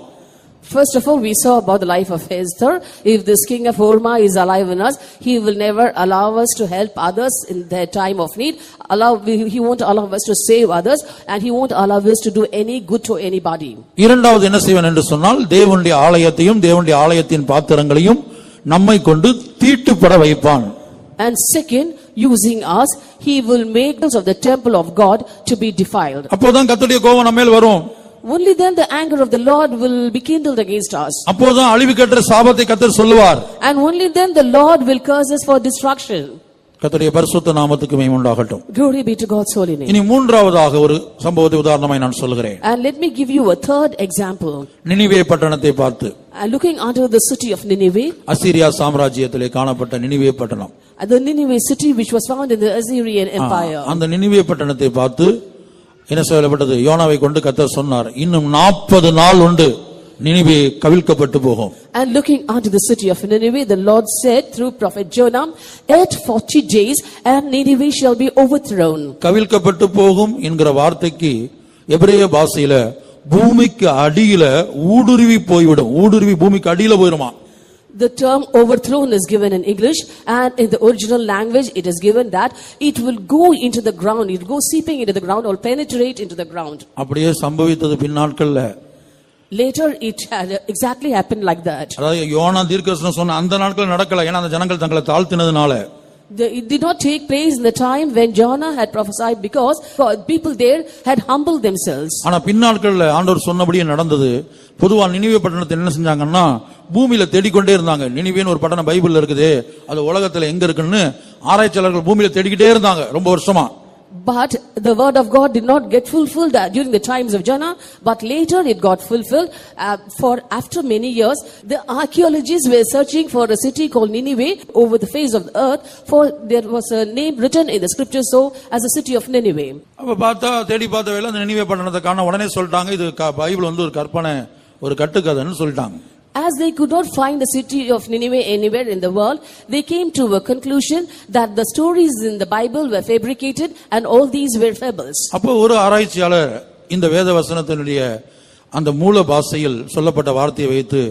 First of all, we saw about the life of Esther. If this king of Horma is alive in us, he will never allow us to help others in their time of need. Allow, he won't allow us to save others, and he won't allow us to do any good to anybody. இரண்டாவது என்ன செய்வன் என்று சொன்னால் தேவனுடைய ஆலயத்தையும் தேவனுடைய ஆலயத்தின் பாத்திரங்களையும் நம்மை கொண்டு தீட்டுப்பட வைப்பான் And second, using us, he will make us of the temple of God to be defiled. அப்போதான் கர்த்தருடைய கோபம் நம்ம மேல் வரும் Only then the anger of the Lord will be kindled against us. அப்போதான் அழிவு கற்ற சாபத்தை கர்த்தர் சொல்லுவார் And only then the Lord will curse us for destruction. கர்த்தருடைய பரிசுத்த நாமத்துக்கு மகிமை உண்டாகட்டும் Glory be to God's holy name. இனி மூன்றாவதாக ஒரு சம்பவத்தை உதாரணமாய் நான் சொல்கிறேன் And let me give you a third example. Nineveh பட்டணத்தை பார்த்து And looking unto the city of Nineveh, அசீரியா சாம்ராஜ்யத்திலே காணப்பட்ட நினிவே பட்டணம் uh, the Nineveh city which was found in the Assyrian Empire. அந்த நினிவே பட்டணத்தை பார்த்து என்ன சொல்லப்பட்டது? யோனாவை கொண்டு கர்த்தர் சொன்னார் இன்னும் நாற்பது நாள் உண்டு நினிவே கவிழ்க்கப்பட்டு போகும். And looking unto the city of Nineveh, the Lord said through prophet Jonah, Yet forty days, and Nineveh shall be overthrown. கவிழ்க்கப்பட்டு போகும் என்கிற வார்த்தைக்கு எபிரேய பாஷையில பூமிக்கு அடியில ஊடுருவி போய்விடும். ஊடுருவி பூமிக்கு அடியில போயிருமா? The term overthrown is given in English, and in the original language, it is given that it will go into the ground, it will go seeping into the ground or penetrate into the ground. அப்படியே சம்பவித்தது பின்னாட்கள்ல Later, it had exactly happened like that. அதாவது யோனா தீர்க்கதரிசனம் சொன்ன அந்த நாட்கள் நடக்கல ஏன்னா அந்த ஜனங்கள் தங்களை தாழ்த்தினதுனால The, It did not take place in the time when Jonah had prophesied because people there had humbled themselves. ஆனா பின்னாட்கள்ல ஆண்டவர் சொன்னபடியே நடந்தது. பொதுவா நினிவே பட்டணத்தை என்ன செஞ்சாங்கன்னா பூமியில தேடிக்கொண்டே இருந்தாங்க. நினிவேன்னு ஒரு பட்டணம் பைபிள்ல இருக்குது. அது உலகத்துல எங்க இருக்குன்னு ஆராய்ச்சியாளர்கள் பூமியில தேடிக்கிட்டே இருந்தாங்க ரொம்ப வருஷமா. But the word of God did not get fulfilled during the times of Jonah, but later it got fulfilled. Uh, for after many years, the archaeologists were searching for a city called Nineveh over the face of the earth, for there was a name written in the scripture so as a city of Nineveh. அப்ப பார்த்தா தேடி பார்த்த வேலை அந்த நினிவே பட்டணத்தை காண உடனே சொல்லிட்டாங்க இது பைபிள் வந்து ஒரு கற்பனை ஒரு கட்டுக்கதைன்னு சொல்லிட்டாங்க As they could not find the city of Nineveh anywhere in the world, they came to a conclusion that the stories in the Bible were fabricated and all these were fables. அப்போ ஒரு ஆராய்ச்சியாளர் இந்த வேத வசனத்தினுடைய அந்த மூல பாஷையில் சொல்லப்பட்ட வார்த்தையை வைத்து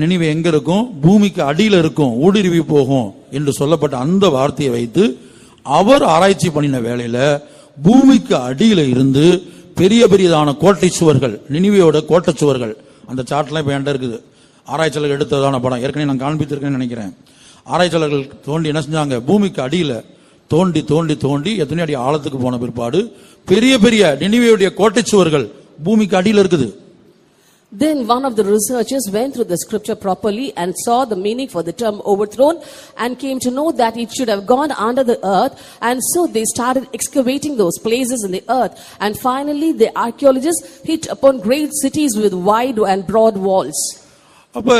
நினைவு எங்க இருக்கும் பூமிக்கு அடியில் இருக்கும் ஊடுருவி போகும் என்று சொல்லப்பட்ட அந்த வார்த்தையை வைத்து அவர் ஆராய்ச்சி பண்ணின வேலையில பூமிக்கு அடியில் இருந்து பெரிய பெரியதான கோட்டை சுவர்கள் நினைவையோட கோட்டை சுவர்கள் அந்த சார்ட்லாம் இப்போ என்கிட்ட இருக்குது. ஆராய்ச்சியாளர்கள் எடுத்ததான படம். ஏற்கனவே நான் காண்பித்திருக்கேன்னு நினைக்கிறேன். ஆராய்ச்சியாளர்கள் தோண்டி என்ன செஞ்சாங்க? பூமிக்கு அடியில் தோண்டி தோண்டி தோண்டி எத்தனை அடி ஆழத்துக்கு போன பிற்பாடு பெரிய பெரிய நினைவையுடைய கோட்டை சுவர்கள் பூமிக்கு அடியில் இருக்குது. Then one of the researchers went through the scripture properly and saw the meaning for the term overthrown and came to know that it should have gone under the earth and so they started excavating those places in the earth and finally the archaeologists hit upon great cities with wide and broad walls. அப்ப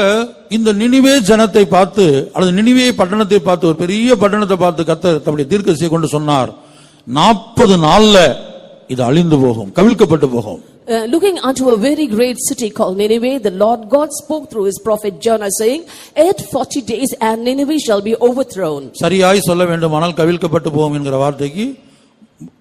இந்த நினைவே ஜனத்தை பார்த்து அல்லது நினிவே பட்டணத்தை பார்த்து ஒரு பெரிய பட்டணத்தை பார்த்து கத்தர் தம்முடைய தீர்க்கசியை கொண்டு சொன்னார் நாற்பது நாள்ல இது அழிந்து போகும் கவிழ்க்கப்பட்டு போகும் Uh, looking unto a very great city called Nineveh, the Lord God spoke through his prophet Jonah saying, Yet forty days and Nineveh shall be overthrown. சரியாய் சொல்ல வேண்டுமானால் கவிழ்க்கப்பட்டு போகும் என்கிற வார்த்தைக்கு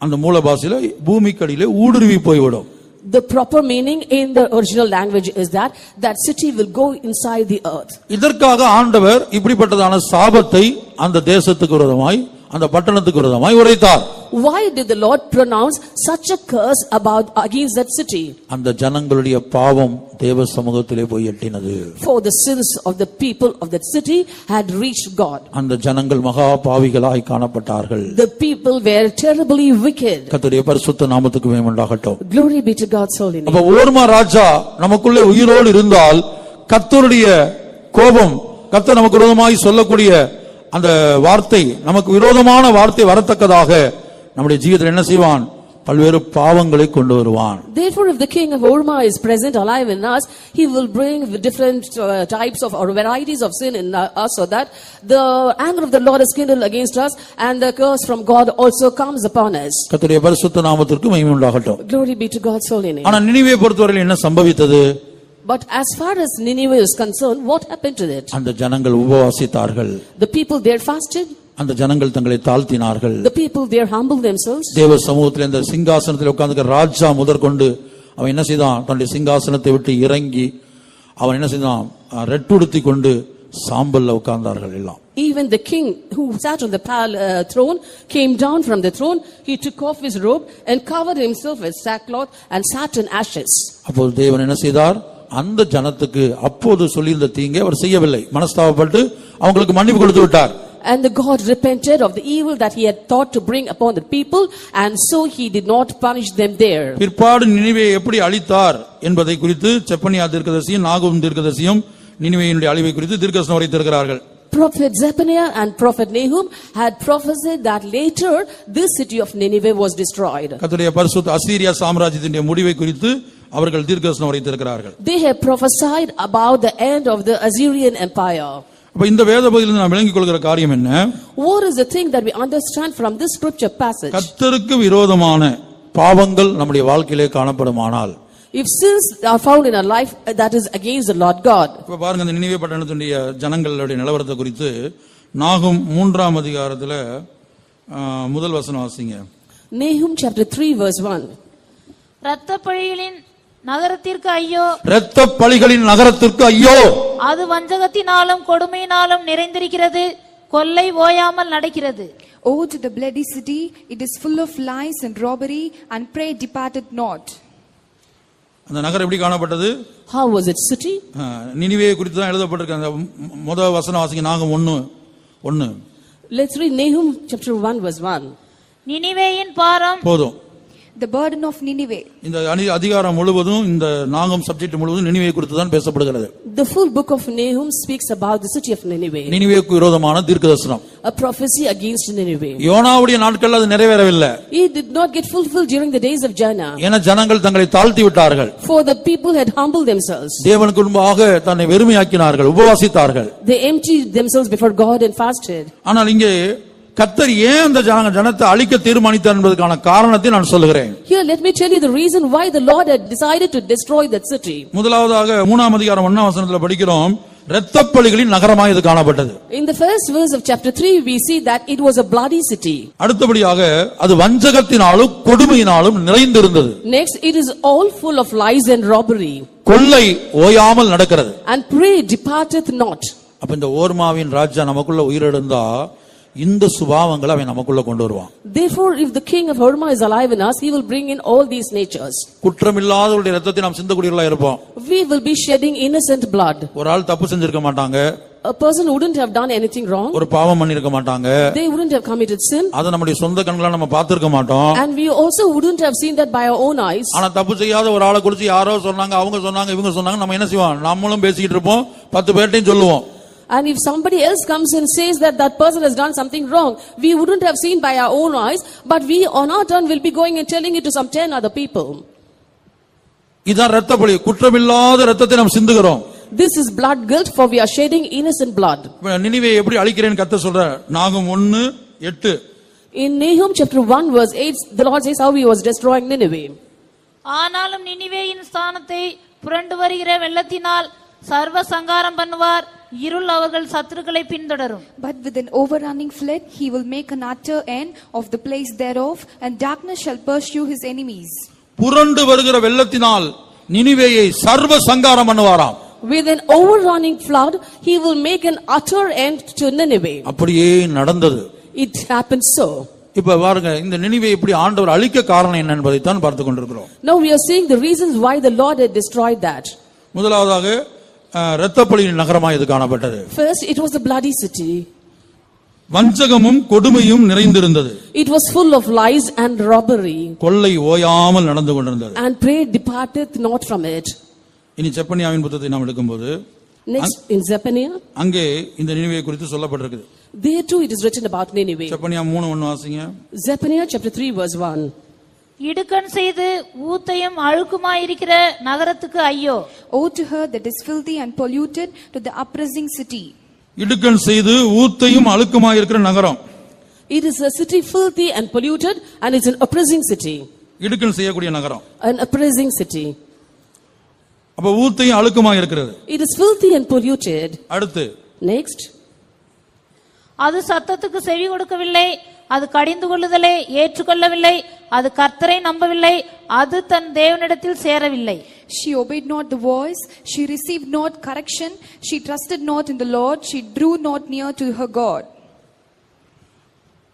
அந்த மூல பாஷையில பூமிக்கடியிலே ஊடுருவி போய்விடும் The proper meaning in the original language is that that city will go inside the earth. இதற்காக ஆண்டவர் இப்படிப்பட்டதான சாபத்தை அந்த தேசத்துக்கு விரோதமாய் அந்த பட்டணத்துக்கு விரோதமாய் உரைத்தார் Why did the Lord pronounce such a curse about against that city? அந்த ஜனங்களுடைய பாவம் தேவ சமூகத்திலே போய் எட்டினது For the sins of the people of that city had reached God. அந்த ஜனங்கள் மகா பாவிகளாய் காணப்பட்டார்கள் The people were terribly wicked. கர்த்தருடைய பரிசுத்த நாமத்துக்கு மேம்பண்டாகட்டும் Glory be to God's holy name. அப்ப ஓர்மா ராஜா நமக்குள்ளே உயிரோடு இருந்தால் கர்த்தருடைய கோபம் கர்த்தர் நமக்கு விரோதமாய் சொல்லக்கூடிய அந்த வார்த்தை நமக்கு விரோதமான வார்த்தை வரத்தக்கதாக நம்முடைய ஜீவிதத்தில் என்ன செய்வான் பல்வேறு பாவங்களை கொண்டு வருவான் Therefore, if the king of Orma is present alive in us, he will bring different uh, types of or varieties of sin in uh, us so that the anger of the Lord is kindled against us and the curse from God also comes upon us. கர்த்தருடைய பரிசுத்த நாமத்திற்கு மகிமை உண்டாகட்டும் Glory be to God's holy name. ஆனா நினைவே பொறுத்தவரையில் என்ன சம்பவித்தது But as far as Nineveh is concerned, what happened to it? அந்த ஜனங்கள் உபவாசித்தார்கள் The people there fasted, அந்த ஜனங்கள் தங்களை தாழ்த்தினார்கள் the people there humbled themselves. தேவ சமூகத்தில் இந்த சிங்காசனத்தில் உட்கார்ந்து ராஜா முதற்கொண்டு அவன் என்ன செய்தான் தன்னுடைய சிங்காசனத்தை விட்டு இறங்கி அவன் என்ன செய்தான் அஹ், ரெட்டுடுத்தி கொண்டு சாம்பல்ல உட்கார்ந்தார்கள் எல்லாம் Even the king who sat on the pal, uh, throne came down from the throne. He took off his robe and covered himself with sackcloth and sat in ashes. அப்போது தேவன் என்ன செய்தார் அந்த ஜனத்துக்கு அப்போது சொல்லியிருந்த தீங்கை அவர் செய்யவில்லை. மனஸ்தாபப்பட்டு அவங்களுக்கு மன்னிப்பு கொடுத்து விட்டார். And the God repented of the evil that he had thought to bring upon the people, and so he did not punish them there. பிற்பாடு நினைவை எப்படி அழித்தார் என்பதை குறித்து செப்பனியா தீர்க்கதரிசியும் நாகும் தீர்க்கதரிசியும் நினைவையினுடைய அழிவை குறித்து தீர்க்கதரிசனம் உரைத்திருக்கிறார்கள் Prophet Zephaniah and Prophet Nahum had prophesied that later this city of Nineveh was destroyed. கர்த்தருடைய பரிசுத்த அசீரியா சாம்ராஜ்யத்தினுடைய முடிவை குறித்து அவர்கள் தீர்க்கதரிசனம் உரைத்திருக்கிறார்கள் They have prophesied about the end of the Assyrian Empire. அப்ப இந்த வேத பகுதியில் நாம் விளங்கிக் கொள்கிற காரியம் என்ன What is the thing that we understand from this scripture passage? கர்த்தருக்கு விரோதமான பாவங்கள் நம்முடைய வாழ்க்கையிலே காணப்படுமானால் If sins are found in our life uh, that is against the Lord God, இப்ப பாருங்க இந்த நினைவே பட்டணத்தினுடைய ஜனங்களுடைய நிலவரத்தை குறித்து நாகும் மூன்றாம் அதிகாரத்துல முதல் வசனம் வாசிங்க. Nahum chapter 3 verse 1. இரத்தப்பழிகளின் நகரத்திற்கு ஐயோ. இரத்த பழிகளின் நகரத்திற்கு ஐயோ! அது வஞ்சகத்தினாலும் கொடுமையினாலும் நிறைந்திருக்கிறது. கொள்ளை ஓயாமல் நடக்கிறது. Woe to the bloody city, it is full of lies and robbery, and prey departed not. அந்த நகரம் எப்படி காணப்பட்டது How was city? ஆ, நினிவே குறித்து தான் எழுதப்பட்டிருக்கு அந்த மு- முத வசனம் வாசிங்க நாகம் ஒண்ணு ஒண்ணு Let's read Nahum chapter 1 verse 1. நினிவேயின் பாரம் போதும் The burden of Nineveh. இந்த அணி- அதிகாரம் முழுவதும் இந்த நாகம் சப்ஜெக்ட் முழுவதும் நினிவே குறித்து தான் பேசப்படுகிறது The full book of Nahum speaks about the city of Nineveh, நினிவேக்கு விரோதமான தீர்க்கதரிசனம் a prophecy against Nineveh. யோனாவுடைய நாட்கள் அது நிறைவேறவில்லை It did not get fulfilled during the days of Jonah, ஏன்னா ஜனங்கள் தங்களை தாழ்த்தி விட்டார்கள் for the people had humbled themselves. தேவனுக்கு முன்பாக தன்னை வெறுமையாக்கினார்கள் உபவாசித்தார்கள் They emptied themselves before God and fasted. ஆனால் இங்கே கத்தர் ஏன் அந்த ஜன- ஜனத்தை அழிக்க தீர்மானித்தார் என்பதற்கான காரணத்தை நான் சொல்லுகிறேன் Here, let me tell you the reason why the Lord had decided to destroy that city. முதலாவதாக மூணாம் அதிகாரம் ஒன்னாம் வசனத்துல படிக்கிறோம் இரத்தப்பலிகளின் நகரமாய் இது காணப்பட்டது In the first verse of chapter 3, we see that it was a bloody city. அடுத்தபடியாக அது வஞ்சகத்தினாலும் கொடுமையினாலும் நிறைந்திருந்தது Next, it is all full of lies and robbery. கொள்ளை ஓயாமல் நடக்கிறது And prey departeth not. அப்ப இந்த ஓர்மாவின் ராஜா நமக்குள்ள உயிரிழந்தா இந்த சுபாவங்களை அவன் நமக்குள்ள கொண்டு வருவான் Therefore, if the king of Horma is alive in us, he will bring in all these natures. குற்றமில்லாதவருடைய ரத்தத்தை நாம் சிந்தக்கூடியவர்களா இருப்போம் We will be shedding innocent blood. ஒரு ஆள் தப்பு செஞ்சிருக்க மாட்டாங்க A person wouldn't have done anything wrong. ஒரு பாவம் பண்ணிருக்க மாட்டாங்க They wouldn't have committed sin. அதை நம்முடைய சொந்த கண்களா நம்ம பார்த்திருக்க மாட்டோம் And we also wouldn't have seen that by our own eyes. ஆனா தப்பு செய்யாத ஒரு ஆளை குறிச்சு யாரோ சொன்னாங்க அவங்க சொன்னாங்க இவங்க சொன்னாங்க நம்ம என்ன செய்வோம் நம்மளும் பேசிக்கிட்டு இருப்போம் பத்து பேர்ட்டையும் சொல்லுவோம் And if somebody else comes and says that that person has done something wrong, we wouldn't have seen by our own eyes, but we on our turn will be going and telling it to some ten other people. இதான் ரத்தப்பலி குற்றமில்லாத ரத்தத்தை நாம் சிந்துகிறோம் This is blood guilt for we are shedding innocent blood. இப்ப நினிவே எப்படி அழிக்கிறேன்னு கத்த சொல்ற நாகம் ஒன்னு எட்டு In Nahum chapter 1 verse 8, the Lord says how he was destroying Nineveh. ஆனாலும் நினிவேயின் ஸ்தானத்தை புரண்டு வருகிற வெள்ளத்தினால் சர்வ சங்காரம் பண்ணுவார் இருள் அவர்கள் சத்துருக்களை பின்தொடரும் But with an overrunning flood, he will make an utter end of the place thereof, and darkness shall pursue his enemies. புரண்டு வருகிற வெள்ளத்தினால் நினிவேயை சர்வ சங்காரம் பண்ணுவாராம் With an overrunning flood, he will make an utter end to Nineveh. அப்படியே நடந்தது It happened so. இப்ப பாருங்க இந்த நினிவை இப்படி ஆண்டவர் அழிக்க காரணம் என்ன என்பதைத்தான் பார்த்து கொண்டிருக்கிறோம் Now we are seeing the reasons why the Lord had destroyed that. முதலாவதாக அஹ், இரத்தப்பலியின் நகரமாக இது காணப்பட்டது First, it was a bloody city. வஞ்சகமும் கொடுமையும் நிறைந்திருந்தது It was full of lies and robbery, கொள்ளை ஓயாமல் நடந்து கொண்டிருந்தது and prey departeth not from it. இனி செப்பனியாவின் புத்தகத்தை நாம் எடுக்கும்போது Next, in Zephaniah, அங்கே இந்த நினைவை குறித்து சொல்லப்பட்டிருக்குது there too it is written about Nineveh. Zephaniah மூணு ஒண்ணு வாசிங்க Zephaniah chapter 3 verse 1. இடுக்கண் செய்து ஊத்தையும் அழுக்குமாயிருக்கிற நகரத்துக்கு ஐயோ Woe to her that is filthy and polluted, to the oppressing city. இடுக்கண் செய்து ஊத்தையும் அழுக்குமாயிருக்கிற நகரம் It is a city filthy and polluted, and it's an oppressing city. இடுக்கண் செய்யக்கூடிய நகரம் An oppressing city. அப்ப ஊத்தையும் அழுக்குமா இருக்கிறது It is filthy and polluted. அடுத்து Next, அது சத்தத்துக்கு செவி கொடுக்கவில்லை அது கடிந்து கொள்ளுதலை ஏற்றுக்கொள்ளவில்லை. அது கர்த்தரை நம்பவில்லை. அது தன் தேவனிடத்தில் சேரவில்லை. She obeyed not the voice, she received not correction, she trusted not in the Lord, she drew not near to her God.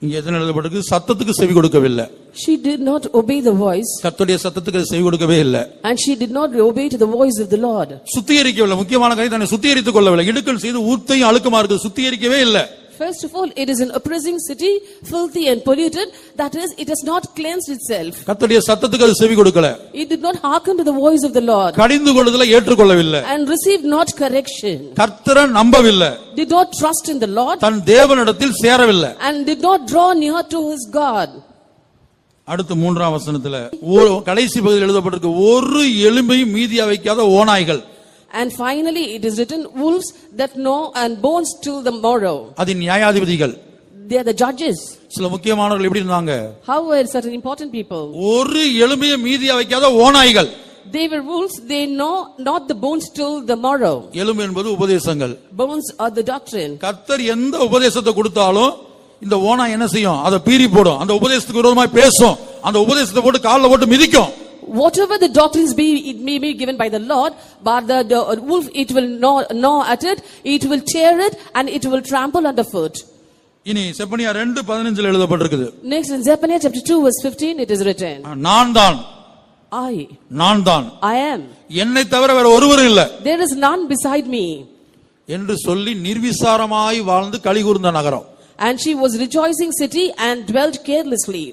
இங்க எத்தனை எழுதப்பட்டிருக்கு சத்தத்துக்கு செவி கொடுக்கவில்லை. She did not obey the voice, கர்த்தருடைய சத்தத்துக்கு செவி கொடுக்கவே இல்லை. And she did not obey to the voice of the Lord. சுத்திகரிக்கவில்லை. முக்கியமான காரியம் தன்னை சுத்திகரித்துக் கொள்ளவில்லை. இடுக்கண் செய்து ஊத்தையும் அழுக்குமா இருக்குது. சுத்திகரிக்கவே இல்லை. First of all, it is an oppressing city, filthy and polluted. That is, it has not cleansed itself. கர்த்தருடைய சத்தத்துக்கு அது செவி கொடுக்கல It did not hearken to the voice of the Lord, கடிந்து கொள்ளுதலை ஏற்றுக்கொள்ளவில்லை and received not correction. கர்த்தரை நம்பவில்லை Did not trust in the Lord, தன் தேவனிடத்தில் சேரவில்லை and did not draw near to his God. அடுத்து மூன்றாம் வசனத்துல கடைசி பகுதியில் எழுதப்பட்டிருக்கு ஒரு எலும்பை மீதியா வைக்காத ஓநாய்கள் And finally, it is written, wolves that know and bones till the morrow. அது நியாயாதிபதிகள் They are the judges. சில முக்கியமானவர்கள் எப்படி இருந்தாங்க How were certain important people? ஒரு எலும்பையும் மீதியா வைக்காத ஓநாய்கள் They were wolves, they know not the bones till the morrow. எலும்பு என்பது உபதேசங்கள் Bones are the doctrine. கர்த்தர் எந்த உபதேசத்தை கொடுத்தாலும் இந்த ஓனாய் என்ன செய்யும் அதை பீறி போடும் அந்த உபதேசத்துக்கு விரோதமாய் பேசும் அந்த உபதேசத்தை போட்டு காலில் போட்டு மிதிக்கும் Whatever the doctrines be, it may be given by the Lord, but the, the wolf, it will gnaw, gnaw at it, it will tear it, and it will trample underfoot. இனி செப்பனியா ரெண்டு பதினஞ்சுல எழுதப்பட்டிருக்குது Next in Zephaniah chapter 2 verse 15, it is written, நான் தான் I, நான் தான் I am. என்னை தவிர வேற ஒருவரும் இல்ல There is none beside me. என்று சொல்லி நிர்விசாரமாய் வாழ்ந்து கலிகூர்ந்த நகரம் And she was rejoicing city and dwelt carelessly.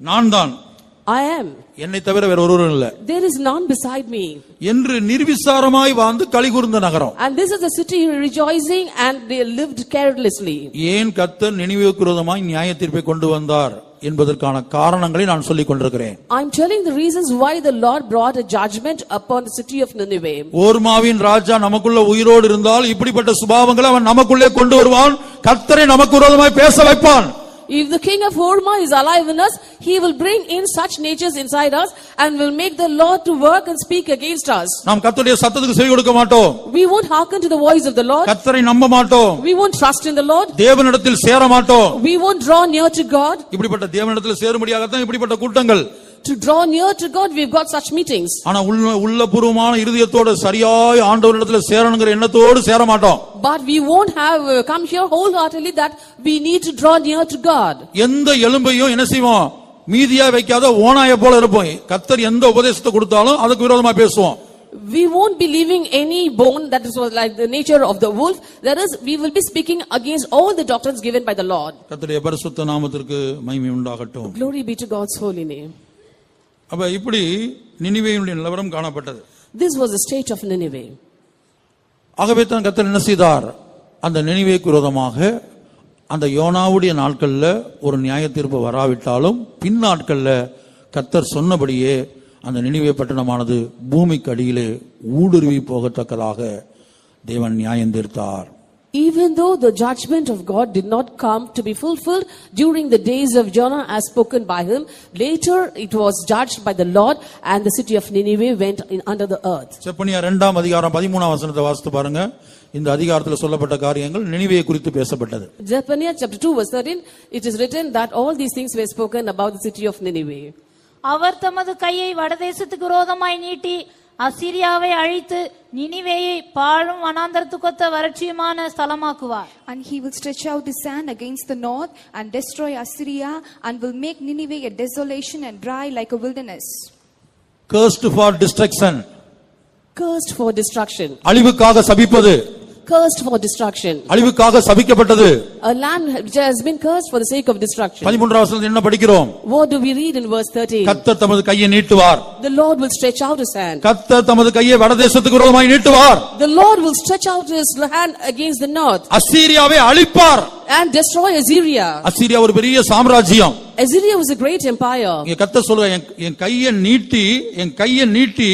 நான் தான் I am. என்னை தவிர வேற ஒருவரும் இல்ல There is none beside me. என்று நிர்விசாரமாய் வாழ்ந்து கலிகூர்ந்த நகரம் And this is the city rejoicing and they lived carelessly. ஏன் கர்த்தர் நினைவுக்கு விரோதமாய் நியாய தீர்ப்பை கொண்டு வந்தார் என்பதற்கான காரணங்களை நான் சொல்லிக் கொண்டிருக்கிறேன் I'm telling the reasons why the Lord brought a judgment upon the city of Nineveh. ஓர்மாவின் ராஜா நமக்குள்ள உயிரோடு இருந்தால் இப்படிப்பட்ட சுபாவங்களை அவன் நமக்குள்ளே கொண்டு வருவான் கர்த்தரை நமக்கு விரோதமாய் பேச வைப்பான் If the king of Horma is alive in us, he will bring in such natures inside us and will make the Lord to work and speak against us. நாம் கர்த்தருடைய சத்தத்துக்கு செவி கொடுக்க மாட்டோம் We won't hearken to the voice of the Lord. கர்த்தரை நம்ப மாட்டோம் We won't trust in the Lord. தேவனிடத்தில் சேர மாட்டோம் We won't draw near to God. இப்படிப்பட்ட தேவனிடத்தில் சேரும்படியாகத்தான் இப்படிப்பட்ட கூட்டங்கள் To draw near to God, we've got such meetings. ஆனா உள்ள உள்ளபூர்வமான இருதயத்தோட சரியாய் ஆண்டவரிடத்துல சேரணுங்கிற எண்ணத்தோடு சேர மாட்டோம் But we won't have uh, come here wholeheartedly that we need to draw near to God. எந்த எலும்பையும் என்ன செய்வோம் மீதியா வைக்காத ஓனாய போல இருப்போம் கர்த்தர் எந்த உபதேசத்தை கொடுத்தாலும் அதுக்கு விரோதமா பேசுவோம் We won't be leaving any bone that is like the nature of the wolf. That is, we will be speaking against all the doctrines given by the Lord. கர்த்தருடைய பரிசுத்த நாமத்திற்கு மகிமை உண்டாகட்டும் Glory be to God's holy name. அப்ப இப்படி நினிவேயினுடைய நிலவரம் காணப்பட்டது. Was the state of Nineveh. ஆகவே தான் கர்த்தர் என்ன செய்தார்? அந்த நினைவேக்கு விரோதமாக அந்த யோனாவுடைய நாட்கள்ல ஒரு நியாய தீர்ப்பு வராவிட்டாலும் பின் நாட்கள்ல கர்த்தர் சொன்னபடியே அந்த நினைவே பட்டணமானது பூமிக்கு அடியிலே ஊடுருவி போகத்தக்கதாக தேவன் நியாயம் தீர்த்தார். Even though the judgment of God did not come to be fulfilled during the days of Jonah as spoken by him, later it was judged by the Lord and the city of Nineveh went in under the earth. Zephaniah இரண்டாம் அதிகாரம் பதிமூணாம் வசனத்தை வாசித்து பாருங்க இந்த அதிகாரத்தில் சொல்லப்பட்ட காரியங்கள் நினைவையை குறித்து பேசப்பட்டது Zephaniah chapter 2 verse 13, it is written that all these things were spoken about the city of Nineveh. அவர் தமது கையை வடதேசத்துக்கு விரோதமாய் நீட்டி அசிரியாவை அழித்து நினிவேயை பாழும் வனாந்தரத்துக்கொத்த வறட்சியுமான ஸ்தலமாக்குவார் And he will stretch out his hand against the north and destroy Assyria and will make Nineveh a desolation and dry like a wilderness. cursed for destruction Cursed for destruction. அழிவுக்காக சபிப்பது Cursed for destruction. அழிவுக்காக சபிக்கப்பட்டது A land which has been cursed for the sake of destruction. பதிமூன்றாம் வசனத்தில் என்ன படிக்கிறோம் What do we read in verse 13? கர்த்தர் தமது கையை நீட்டுவார் The Lord will stretch out his hand. கர்த்தர் தமது கையை வடதேசத்துக்கு விரோதமாய் நீட்டுவார் The Lord will stretch out his hand against the north அசீரியாவை அழிப்பார் and destroy Assyria. அசீரியா ஒரு பெரிய சாம்ராஜ்யம் Assyria was a great empire. இங்க கர்த்தர் சொல்லுவா என் என் கையை நீட்டி என் கையை நீட்டி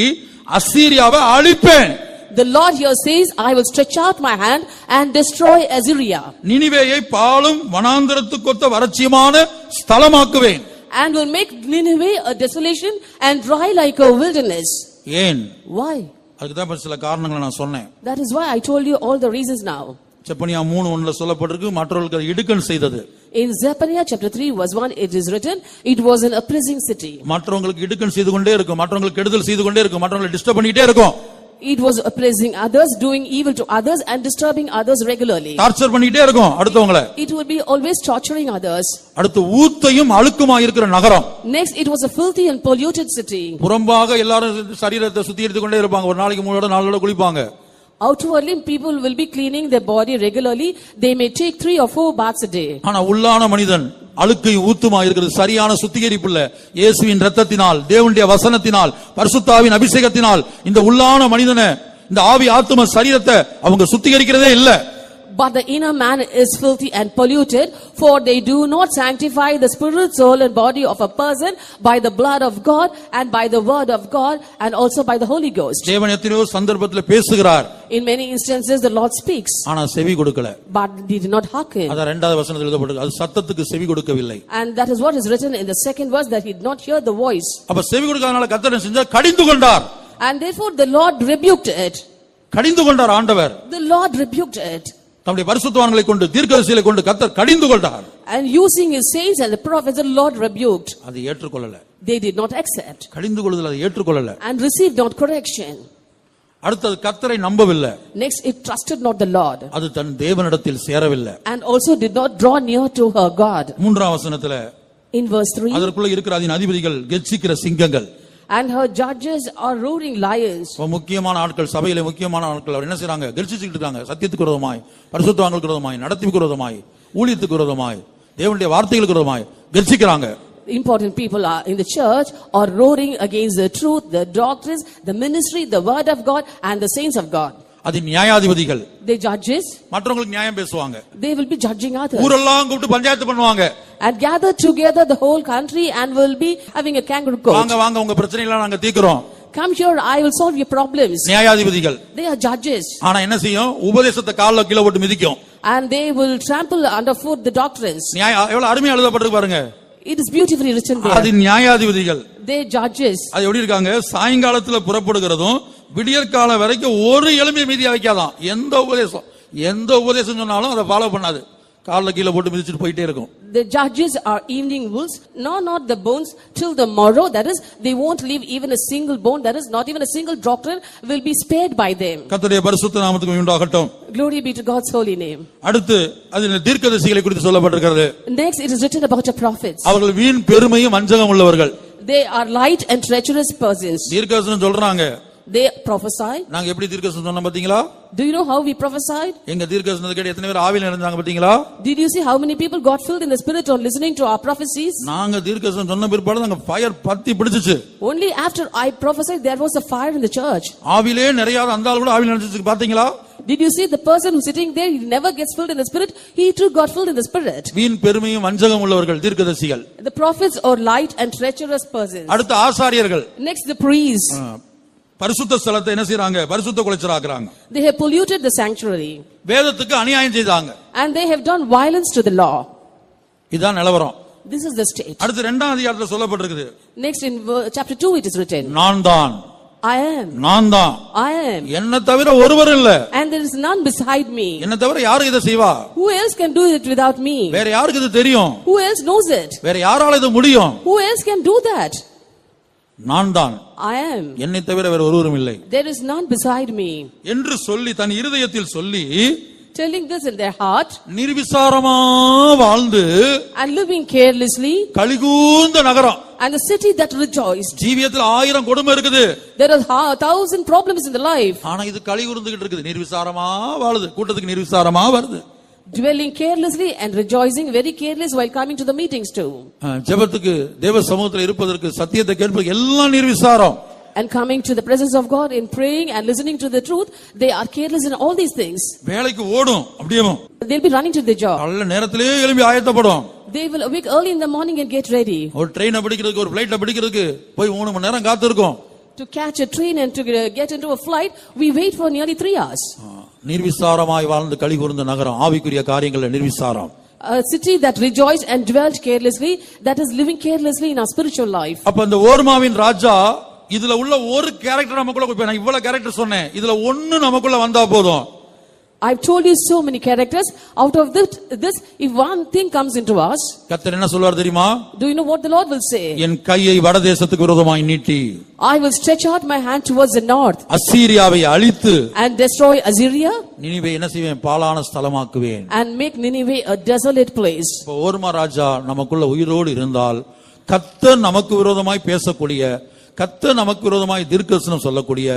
அசீரியாவை அழிப்பேன் The Lord here says, I will stretch out my hand and destroy Assyria நினிவேயை பாலும் வனாந்தரத்துக்கொத்த வறட்சியமான ஸ்தலமாக்குவேன் and will make Nineveh a desolation and dry like a wilderness. ஏன் Why? அதுக்கு தான் இப்ப சில காரணங்களை நான் சொன்னேன் That is why I told you all the reasons now. Zephaniah மூணு ஒண்ணுல சொல்லப்பட்டிருக்கு மற்றவர்களுக்கு அது இடுக்கண் செய்தது In Zephaniah chapter 3 verse 1 it is written, it was an oppressing city. மற்றவங்களுக்கு இடுக்கண் செய்து கொண்டே இருக்கும் மற்றவங்களுக்கு கெடுதல் செய்து கொண்டே இருக்கும் மற்றவங்களை டிஸ்டர்ப் பண்ணிட்டே இருக்கும் It was oppressing others, doing evil to others and disturbing others regularly. Torture பண்ணிட்டே இருக்கும் அடுத்தவங்களை It would be always torturing others. அடுத்து ஊத்தையும் அழுக்குமா இருக்கிற நகரம் Next, it was a filthy and polluted city. புறம்பாக எல்லாரும் சரீரத்தை சுத்திகரித்து கொண்டே இருப்பாங்க ஒரு நாளைக்கு மூணு நாலு தடவை குளிப்பாங்க Outwardly, people will be cleaning their body regularly. They may take three or four baths a day. ஆனா உள்ளான மனிதன் அழுக்கை ஊத்துமா இருக்கிறது சரியான சுத்திகரிப்பு இல்ல இயேசுவின் ரத்தத்தினால் தேவனுடைய வசனத்தினால் பரிசுத்தாவின் அபிஷேகத்தினால் இந்த உள்ளான மனிதனை இந்த ஆவி ஆத்தும சரீரத்தை அவங்க சுத்திகரிக்கிறதே இல்லை But the inner man is filthy and polluted, for they do not sanctify the spirit, soul, and body of a person by the blood of God and by the word of God and also by the Holy Ghost. தேவன் எத்தனையோ சந்தர்ப்பத்தில் பேசுகிறார் In many instances, the Lord speaks, ஆனா செவி கொடுக்கல but they did not hearken. அதான் ரெண்டாவது வசனத்தில் எழுதப்பட்டிருக்கு அது சத்தத்துக்கு செவி கொடுக்கவில்லை And that is what is written in the second verse that he did not hear the voice. அப்ப செவி கொடுக்காதனால கத்தனை செஞ்சா கடிந்து கொண்டார் And therefore, the Lord rebuked it. கடிந்து கொண்டார் ஆண்டவர் The Lord rebuked it. தம்முடைய பரிசுத்தவான்களை கொண்டு தீர்க்கதரிசிகளை கொண்டு கத்தர் கடிந்து கொண்டார் And using his saints and the prophets, the Lord rebuked. அதை ஏற்றுக்கொள்ளல They did not accept கடிந்து கொள்ளுதல் அதை ஏற்றுக்கொள்ளல and received not correction. அடுத்தது கத்தரை நம்பவில்லை Next, it trusted not the Lord அது தன் தேவனிடத்தில் சேரவில்லை and also did not draw near to her God. மூன்றாம் வசனத்துல In verse 3, அதற்குள்ள இருக்கிற அதன் அதிபதிகள் கெச்சிக்கிற சிங்கங்கள் and her judges are roaring lions. இப்ப முக்கியமான ஆட்கள் சபையில முக்கியமான ஆட்கள் அவர் என்ன செய்றாங்க கெர்ச்சிச்சுக்கிட்டு இருக்காங்க சத்தியத்துக்கு விரோதமாய் பரிசுத்தவான்களுக்கு விரோதமாய் நடத்திப்புக்கு விரோதமாய் ஊழியத்துக்கு விரோதமாய் தேவனுடைய வார்த்தைகளுக்கு விரோதமாய் கெர்ச்சிக்கிறாங்க Important people are in the church are roaring against the truth, the doctrines, the ministry, the word of God, and the saints of God. அது நியாயாதிபதிகள் The judges, மற்றவங்களுக்கு நியாயம் பேசுவாங்க they will be judging others. ஊரெல்லாம் கூப்பிட்டு பஞ்சாயத்து பண்ணுவாங்க and gather together the whole country and will be having a kangaroo court. வாங்க வாங்க உங்க பிரச்சனைகளை நாங்க தீர்க்கிறோம் Come here, I will solve your problems. நியாயாதிபதிகள் They are judges. ஆனா என்ன செய்யும் உபதேசத்தை கால்ல கீழே போட்டு மிதிக்கும் and they will trample underfoot the doctrines. நியாய எவ்வளவு அருமையா எழுதப்பட்டிருக்கு பாருங்க is beautifully written there. அது நியாயாதிபதிகள் They judges. அது எப்படி இருக்காங்க சாயங்காலத்துல புறப்படுகிறதும் விடியற்கால வரைக்கும் ஒரு எலும்பை மீதியா வைக்காதான் எந்த உபதேசம் எந்த உபதேசம் சொன்னாலும் அதை ஃபாலோ பண்ணாது கால்ல கீழே போட்டு மிதிச்சிட்டு போயிட்டே இருக்கும் The judges are evening wolves, nor not the bones till the morrow. That is, they won't leave even a single bone. That is, not even a single doctrine will be spared by them. கர்த்தருடைய பரிசுத்த நாமத்துக்கு உண்டாகட்டும் Glory be to God's holy name. அடுத்து அதில் தீர்க்கதரிசிகளை குறித்து சொல்லப்பட்டிருக்கிறது Next, it is written about the prophets. அவர்கள் வீண் பெருமையும் வஞ்சகம் உள்ளவர்கள் They are light and treacherous persons. தீர்க்கதரிசனம் சொல்றாங்க They prophesy. நாங்க எப்படி தீர்க்கதரிசனம் சொன்னோம் பாத்தீங்களா Do you know how we prophesied? எங்க தீர்க்கதரிசனத்தை கேட்டு எத்தனை பேர் ஆவியில் இருந்தாங்க பாத்தீங்களா Did you see how many people got filled in the spirit on listening to our prophecies? நாங்க தீர்க்கதரிசனம் சொன்ன பிற்பாடு நாங்க ஃபயர் பத்தி பிடிச்சிச்சு Only after I prophesied, there was a fire in the church. ஆவிலே நிறைய அந்த ஆள் கூட ஆவியில் நினைச்சிச்சு பாத்தீங்களா Did you see the person who's sitting there? He never gets filled in the spirit. He too got filled in the spirit. வீண் பெருமையும் வஞ்சகம் உள்ளவர்கள் தீர்க்கதரிசிகள் The prophets are light and treacherous persons. அடுத்து ஆசாரியர்கள் Next, the priests. பரிசுத்த ஸ்தலத்தை என்ன செய்றாங்க பரிசுத்த குலைச்சலாக்குறாங்க They have polluted the sanctuary வேதத்துக்கு அநியாயம் செய்தாங்க and they have done violence to the law. இதுதான் நிலவரம் This is the state. அடுத்து இரண்டாம் அதிகாரத்தில் சொல்லப்பட்டிருக்குது Next, in ver- chapter 2, it is written, நான் தான் I am, நான் தான் I am, என்ன தவிர ஒருவர் இல்ல and there is none beside me. என்ன தவிர யாரு இதை செய்வா Who else can do it without me? வேற யாருக்கு இது தெரியும் Who else knows it? வேற யாரால இது முடியும் Who else can do that? நான் தான் I am. என்னை தவிர வேற ஒருவரும் இல்லை There is none beside me. என்று சொல்லி தன் இருதயத்தில் சொல்லி Telling this in their heart நிர்விசாரமா வாழ்ந்து and living carelessly, கலிகூர்ந்த நகரம் and the city that rejoiced. ஜீவியத்தில் ஆயிரம் கொடுமை இருக்குது There are a thousand problems in the life. ஆனா இது களி கூர்ந்துகிட்டு இருக்குது நிர்விசாரமா வாழுது கூட்டத்துக்கு நிர்விசாரமா வருது Dwelling carelessly and rejoicing very careless while coming to the meetings too. அஹ், ஜெபத்துக்கு தேவ சமூகத்தில் இருப்பதற்கு சத்தியத்தை கேட்பதற்கு எல்லாம் நிர்விசாரம் And coming to the presence of God in praying and listening to the truth, they are careless in all these things. வேலைக்கு ஓடும் அப்படியே They'll be running to the job. நல்ல நேரத்திலே எழும்பி ஆயத்தப்படும் They will awake early in the morning and get ready ஒரு ட்ரெயினை பிடிக்கிறதுக்கு ஒரு பிளைட்டை பிடிக்கிறதுக்கு போய் மூணு மணி நேரம் காத்திருக்கோம் to catch a train and to uh, get into a flight. We wait for nearly three hours. நிர்விசாரமாய் வாழ்ந்து களி கூர்ந்த நகரம் ஆவிக்குரிய காரியங்கள்ல நிர்விசாரம். A city that rejoiced and dwelt carelessly, that is living carelessly in our spiritual life. அப்ப இந்த ஓர்மாவின் ராஜா இதுல உள்ள ஒரு கேரக்டர் நமக்குள்ள இப்ப நான் இவ்வளவு கேரக்டர் சொன்னேன். இதுல ஒண்ணு நமக்குள்ள வந்தா போதும். I've told you so many characters. Out of this, this, if one thing comes into us, கர்த்தர் என்ன சொல்வார் தெரியுமா do you know what the Lord will say? என் கையை வடதேசத்துக்கு விரோதமாய் நீட்டி I will stretch out my hand towards the north அசீரியாவை அழித்து and destroy Assyria நினிவே என்ன செய்வேன் பாலான ஸ்தலமாக்குவேன் and make Nineveh a desolate place. இப்ப ஓர்மா ராஜா நமக்குள்ள உயிரோடு இருந்தால் கர்த்தர் நமக்கு விரோதமாய் பேசக்கூடிய கர்த்தர் நமக்கு விரோதமாய் தீர்க்கதரிசனம் சொல்லக்கூடிய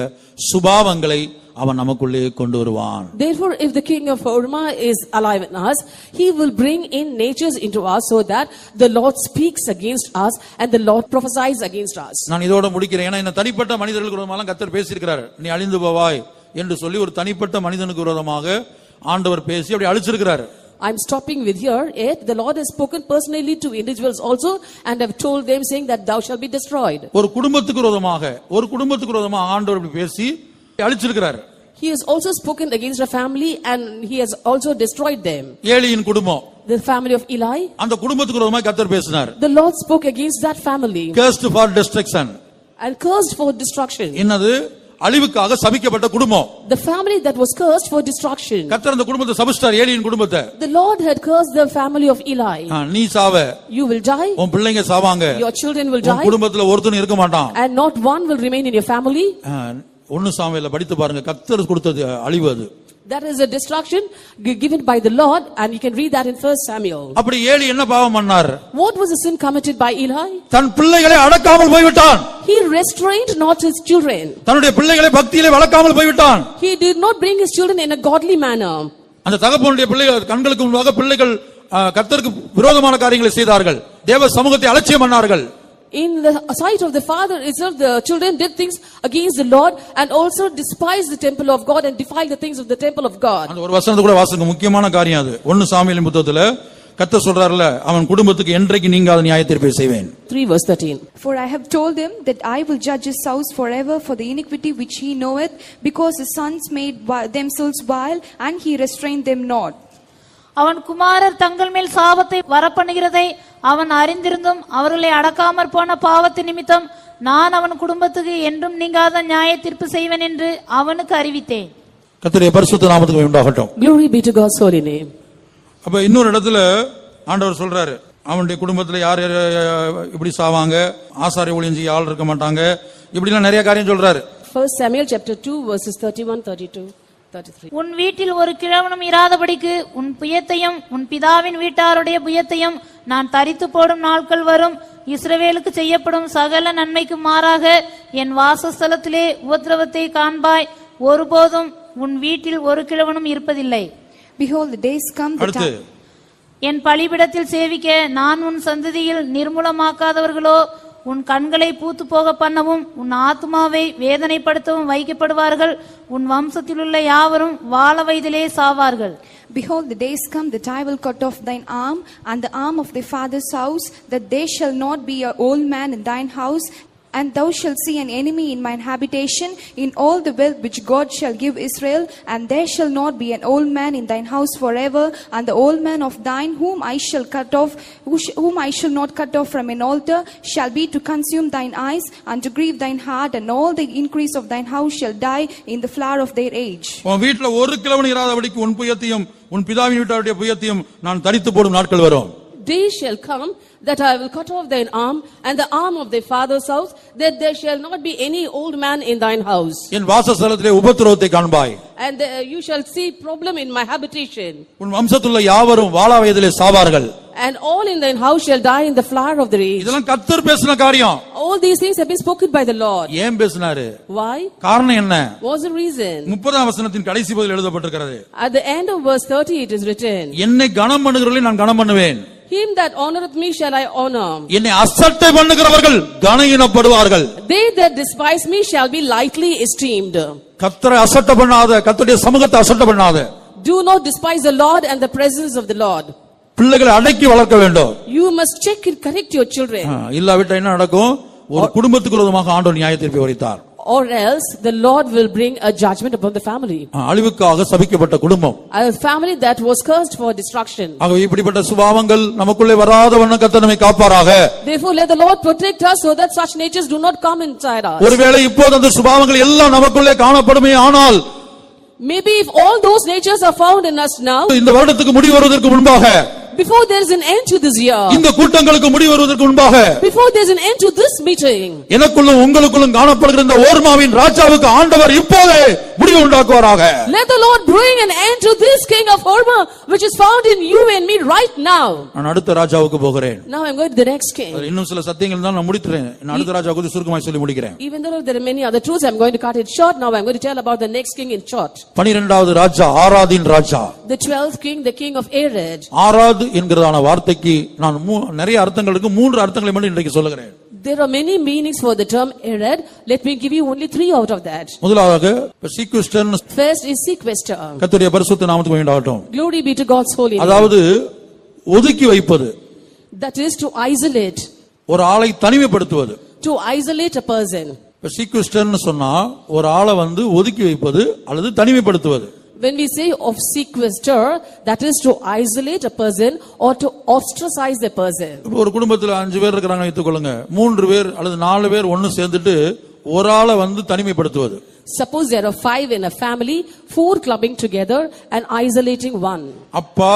சுபாவங்களை அவன் நமக்குள்ளே கொண்டு வருவான் Therefore, if the king of Orma is alive in us, he will bring in natures into us so that the Lord speaks against us and the Lord prophesies against us. நான் இதோட முடிக்கிறேன். ஏன்னா இந்த தனிப்பட்ட மனிதர்களுக்கு விரோதமாக கர்த்தர் பேசியிருக்கிறார். நீ அழிந்து போவாய் என்று சொல்லி ஒரு தனிப்பட்ட மனிதனுக்கு விரோதமாக ஆண்டவர் பேசி அப்படி அழிச்சிருக்கிறார். I'm stopping with here, yet the Lord has spoken personally to individuals also and have told them saying that thou shalt be destroyed. ஒரு குடும்பத்துக்கு விரோதமாக ஒரு குடும்பத்துக்கு விரோதமாக ஆண்டவர் இப்படி பேசி அழிச்சிருக்கிறார் He has also spoken against a family and he has also destroyed them. ஏலியின் குடும்பம் The family of Eli, அந்த குடும்பத்துக்கு விரோதமாக கர்த்தர் பேசினார் the Lord spoke against that family cursed for destruction and cursed for destruction. என்னது அழிவுக்காக சபிக்கப்பட்ட குடும்பம் The family that was cursed for destruction. கர்த்தர் அந்த குடும்பத்தை சபிச்சிட்டார் ஏலியின் குடும்பத்தை The Lord had cursed the family of Eli. நீ சாவ You will die, உன் பிள்ளைங்க சாவாங்க your children will உன் die, குடும்பத்துல ஒருத்தனும் இருக்க மாட்டான் and not one will remain in your family. ஒண்ணு சாமியில படித்து பாருங்க கர்த்தர் கொடுத்தது அழிவு அது That is a destruction gi- given by the Lord, and you can read that in First Samuel. அப்படி ஏலி என்ன பாவம் பண்ணார் What was the sin committed by Eli? தன் பிள்ளைகளை அடக்காமல் போய்விட்டான் He restrained not his children. தன்னுடைய பிள்ளைகளை பக்தியிலே வளர்க்காமல் போய்விட்டான் He did not bring his children in a godly manner. அந்த தகப்பனுடைய பிள்ளைகள் கண்களுக்கு முன்பாக பிள்ளைகள் ஆ, கர்த்தருக்கு விரோதமான காரியங்களை செய்தார்கள் தேவ சமூகத்தை அலட்சியம் பண்ணார்கள் In the sight of the father itself, the children did things against the Lord and also despised the temple of God and defiled the things of the temple of God. அந்த ஒரு வசனத்தை கூட வாசிங்க முக்கியமான காரியம் அது ஒன்னு சாமியலின் புத்தகத்துல கர்த்தர் சொல்றாருல அவன் குடும்பத்துக்கு என்றைக்கு நீங்காத நியாய தீர்ப்பை செய்வேன் 3 verse 13. For I have told him that I will judge his house forever for the iniquity which he knoweth, because his sons made wi- themselves vile, and he restrained them not. அவன் குமாரர் தங்கள் மேல் சாபத்தை வரப்பண்ணுகிறதை அவன் அறிந்திருந்தும் அவர்களை அடக்காமற் போன பாவத்து நிமித்தம் நான் அவன் குடும்பத்துக்கு என்றும் நீங்காத நியாய தீர்ப்பு செய்வேன் என்று அவனுக்கு அறிவித்தேன். கர்த்தருடைய பரிசுத்த நாமத்துக்கு உண்டாகட்டும். Glory be to God's holy name. அப்ப இன்னொரு இடத்துல ஆண்டவர் சொல்றாரு. அவனுடைய குடும்பத்துல யார் யார் இப்படி சாவாங்க? ஆசாரி ஊழியம் செய்ய ஆள் இருக்க மாட்டாங்க. இப்படிலாம் நிறைய காரியம் சொல்றாரு. First Samuel chapter 2 verses 31, 32, 33. உன் வீட்டில் ஒரு கிழவனும் இராதபடிக்கு உன் புயத்தையும் உன் பிதாவின் வீட்டாருடைய புயத்தையும் நான் தரித்து போடும் நாட்கள் வரும். இஸ்ரவேலுக்கு செய்யப்படும் சகல நன்மைக்கு மாறாக என் வாசஸ்தலத்திலே உபத்திரவத்தை காண்பாய். ஒருபோதும் உன் வீட்டில் ஒரு கிழவனும் இருப்பதில்லை. Behold, the days come, the அடுத்து. time, என் பலிபிடத்தில் சேவிக்க நான் உன் சந்ததியில் நிர்மூலமாக்காதவர்களோ உன் கண்களை பூத்து போக பண்ணவும் உன் ஆத்மாவை வேதனைப்படுத்தவும் வைக்கப்படுவார்கள் உன் வம்சத்திலுள்ள யாவரும் வாழ வயதிலே சாவார்கள் Behold, the days come that I will cut off thine arm and the arm of thy father's house, that there shall not be an old man in thine house. And thou shalt see an enemy in mine habitation, in all the wealth which God shall give Israel, and there shall not be an old man in thine house forever, and the old man of thine whom I shall cut off, who whom I shall not cut off from an altar, shall be to consume thine eyes, and to grieve thine heart, and all the increase of thine house shall die in the flower of their age. உன் வீட்டுல ஒரு கிழவன் இராதபடிக்கு உன் புயத்தையும் உன் பிதாவின் வீட்டாருடைய புயத்தையும் நான் தரித்து போடும் நாட்கள் வரும் Days shall come that I will cut off thine arm and the arm of thy father's house, that there shall not be any old man in thine house. என் வாசஸ்தலத்திலே உபத்திரவத்தை காண்பாய் And uh, you shall see problem in my habitation. உன் வம்சத்துள்ள யாவரும் வாழா வயதிலே சாவார்கள் And all in thine house shall die in the flower of their age. இதெல்லாம் கத்தர் பேசின காரியம் All these things have been spoken by the Lord. ஏன் பேசினாரு Why? காரணம் என்ன What's the reason? முப்பதாம் வசனத்தின் கடைசி பதில் எழுதப்பட்டிருக்கிறது At the end of verse 30 it is written, என்னை கனம் பண்ணுகிறவர்களை நான் கனம் பண்ணுவேன் Him that honoreth me shall I honor. என்னை அசட்டை பண்ணுகிறவர்கள் கனயினப்படுவார்கள் They that despise me shall be lightly esteemed. கத்தரை அசட்டை பண்ணாத கத்தருடைய சமூகத்தை அசட்டை பண்ணாத Do not despise the Lord and the presence of the Lord. பிள்ளைகளை அடக்கி வளர்க்க வேண்டும் You must check and correct your children. ஆ, இல்லாவிட்டா என்ன நடக்கும் ஒரு குடும்பத்துக்கு விரோதமாக ஆண்டவர் நியாய தீர்ப்பை உரைத்தார் Or else the Lord will bring a judgment upon the family. ஆ, அழிவுக்காக சபிக்கப்பட்ட குடும்பம் A family that was cursed for destruction. ஆகவே இப்படிப்பட்ட சுபாவங்கள் நமக்குள்ளே வராத வண்ணம் கத்தர் நம்மை காப்பாராக Therefore let the Lord protect us so that such natures do not come inside us. ஒருவேளை இப்போது அந்த சுபாவங்கள் எல்லாம் நமக்குள்ளே காணப்படுமே ஆனால் Maybe if all those natures are found in us now, இந்த வருடத்துக்கு முடிவு வருவதற்கு முன்பாக Before there is an end to this year, இந்த கூட்டங்களுக்கு முடிவு வருவதற்கு முன்பாக before there is an end to this meeting, எனக்குள்ளும் உங்களுக்குள்ளும் காணப்படுகிற இந்த ஓர்மாவின் ராஜாவுக்கு ஆண்டவர் இப்போதே முடிவு உண்டாக்குவாராக let the Lord bring an end to this king of Horma which is found in you and me right now. நான் அடுத்த ராஜாவுக்கு போகிறேன் Now I'm going to the next king. இன்னும் சில சத்தியங்கள் தான் நான் முடித்துறேன் நான் அடுத்த ராஜா குறித்து சுருக்கமாய் சொல்லி முடிக்கிறேன் Even though there are many other truths, I'm going to cut it short. Now I'm going to tell about the next king in short. பனிரெண்டாவது ராஜா ஆராதின் ராஜா The twelfth king, the king of Arad. ஆராது என்கிறதான வார்த்தைக்கு நான் நிறைய அர்த்தங்கள் இருக்கு மூன்று அர்த்தங்களை மட்டும் இன்றைக்கு சொல்லுகிறேன் There are many meanings for the term Arad. Let me give you only three out of that. முதலாவது சீக்வஸ்டன் First is sequester. கத்துடைய பரிசுத்த நாமத்துக்கு வேண்டாகட்டும் Glory be to God's holy name. அதாவது ஒதுக்கி வைப்பது That is to isolate. ஒரு ஆளை தனிமைப்படுத்துவது To isolate a person. இப்ப சீக்வஸ்டன் சொன்னா ஒரு ஆளை வந்து ஒதுக்கி வைப்பது அல்லது தனிமைப்படுத்துவது When we say of sequester, that is to isolate a person or to ostracize a person. ஒரு குடும்பத்துல அஞ்சு பேர் இருக்கிறாங்க வைத்துக்கொள்ளுங்க மூன்று பேர் அல்லது நாலு பேர் ஒன்னு சேர்ந்துட்டு ஒரு ஆளை வந்து தனிமைப்படுத்துவது Suppose there are five in a family, four clubbing together and isolating one. அப்பா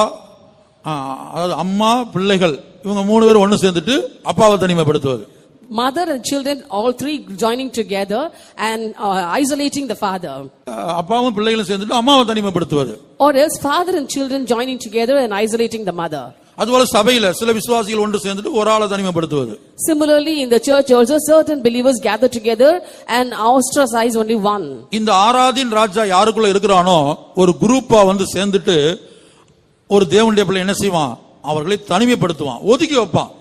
அதாவது அம்மா பிள்ளைகள் இவங்க மூணு பேர் ஒன்னு சேர்ந்துட்டு அப்பாவை தனிமைப்படுத்துவது Mother and children, all three joining together and uh, isolating the father. ஆ, அப்பாவும் பிள்ளைகளும் சேர்ந்துட்டு அம்மாவை தனிமைப்படுத்துவது Or else father and children joining together and isolating the mother. அதுபோல சபையில சில விசுவாசிகள் ஒன்று சேர்ந்துட்டு ஒரு ஆளை தனிமைப்படுத்துவது Similarly, in the church also, certain believers gather together and ostracize only one. இந்த ஆராதின் ராஜா யாருக்குள்ள இருக்கிறானோ ஒரு குரூப்பா வந்து சேர்ந்துட்டு ஒரு தேவனுடைய பிள்ளை என்ன செய்வான் அவர்களை தனிமைப்படுத்துவான் ஒதுக்கி வைப்பான்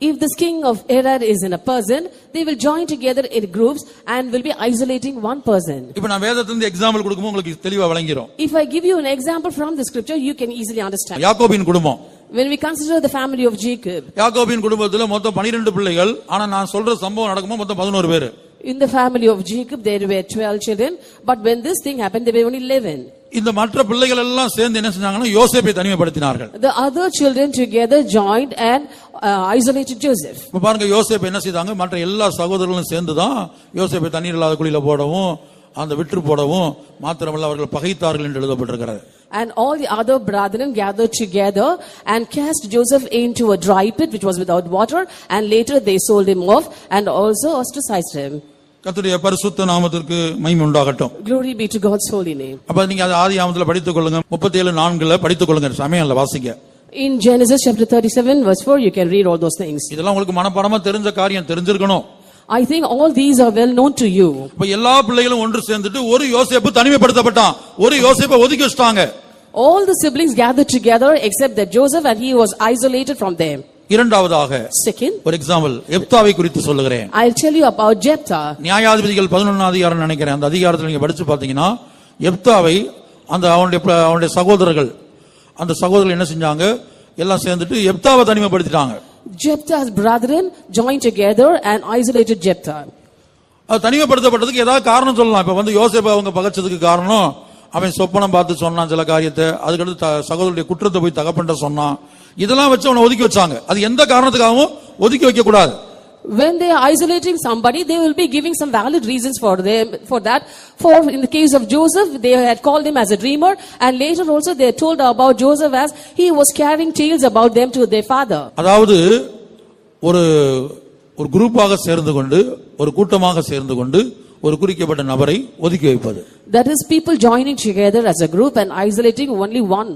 If this king of Arad is in a person, they will join together in groups and will be isolating one person. இப்ப நான் வேதத்திலிருந்து எக்ஸாம்பிள் கொடுக்கும்போது உங்களுக்கு தெளிவா விளங்கிரும் If I give you an example from the scripture, you can easily understand. யாக்கோபின் குடும்பம் When we consider the family of Jacob, யாக்கோபின் குடும்பத்துல மொத்தம் 12 பிள்ளைகள் ஆனா நான் சொல்ற சம்பவம் நடக்கும்போது மொத்தம் 11 பேர் in the family of Jacob, there were 12 children, but when this thing happened, there were only 11. இந்த மற்ற பிள்ளைகள் எல்லாம் சேர்ந்து என்ன செஞ்சாங்கன்னா யோசேப்பை தனிமைப்படுத்தினார்கள் The other children together joined and uh, isolated Joseph. பாருங்க யோசேப்பு என்ன செய்தாங்க மற்ற எல்லா சகோதரர்களும் சேர்ந்து தான் யோசேப்பை தண்ணீர் இல்லாத குழியில போடவும் அந்த விற்று போடவும் மாத்திரமல்ல அவர்கள் பகைத்தார்கள் என்று எழுதப்பட்டிருக்கிறது And all the other brethren gathered together and cast Joseph into a dry pit which was without water, and later they sold him off and also ostracized him. கர்த்தருடைய பரிசுத்த நாமத்திற்கு மகிமை உண்டாகட்டும் Glory be to God's holy name. அப்ப நீங்க அது ஆதி ஆமத்துல படித்துக் கொள்ளுங்க முப்பத்தி ஏழு நான்குல படித்துக் கொள்ளுங்க சமயம்ல வாசிங்க In Genesis chapter 37, verse 4, you can read all those things. இதெல்லாம் உங்களுக்கு மனப்பாடமா தெரிஞ்ச காரியம் தெரிஞ்சிருக்கணும் I think all these are well known to you. இப்ப எல்லா பிள்ளைகளும் ஒன்று சேர்ந்துட்டு ஒரு யோசேப்பு தனிமைப்படுத்தப்பட்டான் ஒரு யோசேப்பை ஒதுக்கி வச்சிட்டாங்க All the siblings gathered together except that Joseph and he was isolated from them. இரண்டாவதாக Second, ஒரு எக்ஸாம்பிள் எப்தாவை குறித்து சொல்லுகிறேன். I'll tell you about Jephthah. நியாயாதிபதிகள் பதினொன்னாம் அதிகாரம் நினைக்கிறேன். அந்த அதிகாரத்தில் நீங்க படிச்சு பாத்தீங்கன்னா எப்தாவை அந்த அவனுடைய அவனுடைய சகோதரர்கள் அந்த சகோதரர்கள் என்ன செஞ்சாங்க? எல்லாம் சேர்ந்துட்டு எப்தாவை தனிமைப்படுத்திட்டாங்க. Jephthah's brethren joined together and isolated Jephthah. அது தனிமைப்படுத்தப்பட்டதுக்கு ஏதாவது காரணம் சொல்லலாம். இப்ப வந்து யோசேப்பை அவங்க பகைச்சதுக்கு காரணம் அவன் சொப்பனம் பார்த்து சொன்னான் சில காரியத்தை அதுக்கடுத்து சகோதரருடைய குற்றத்தை போய் தகப்பன்ட்ட சொன்னான். இதெல்லாம் வச்சு அவனை ஒதுக்கி வச்சாங்க அது எந்த காரணத்துக்காகவும் ஒதுக்கி வைக்க கூடாது When they are isolating somebody, they will be giving some valid reasons for them, for that. For in the case of Joseph, they had called him as a dreamer, and later also they told about Joseph as he was carrying tales about them to their father. அதாவது ஒரு ஒரு குரூப்பாக சேர்ந்து கொண்டு ஒரு கூட்டமாக சேர்ந்து கொண்டு ஒரு குறிக்கப்பட்ட நபரை ஒதுக்கி வைப்பது That is people joining together as a group and isolating only one.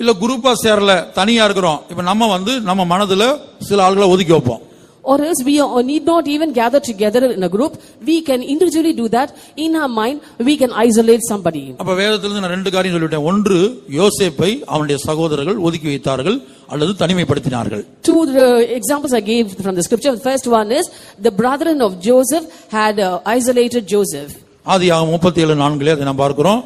இல்ல குரூப்பா சேரல தனியா இருக்கிறோம் இப்ப நம்ம வந்து நம்ம மனதுல சில ஆள்களை ஒதுக்கி வைப்போம் Or else we are- need not even gather together in a group. We can individually do that. In our mind, we can isolate somebody. அப்ப வேதத்திலிருந்து நான் ரெண்டு காரியம் சொல்லிவிட்டேன் ஒன்று யோசேப்பை அவனுடைய சகோதரர்கள் ஒதுக்கி வைத்தார்கள் அல்லது தனிமைப்படுத்தினார்கள் Two the examples I gave from the scripture. The first one is the brethren of Joseph had uh, isolated Joseph. ஆதி முப்பத்தி ஏழு நான்குல அதை நான் பார்க்கிறோம்.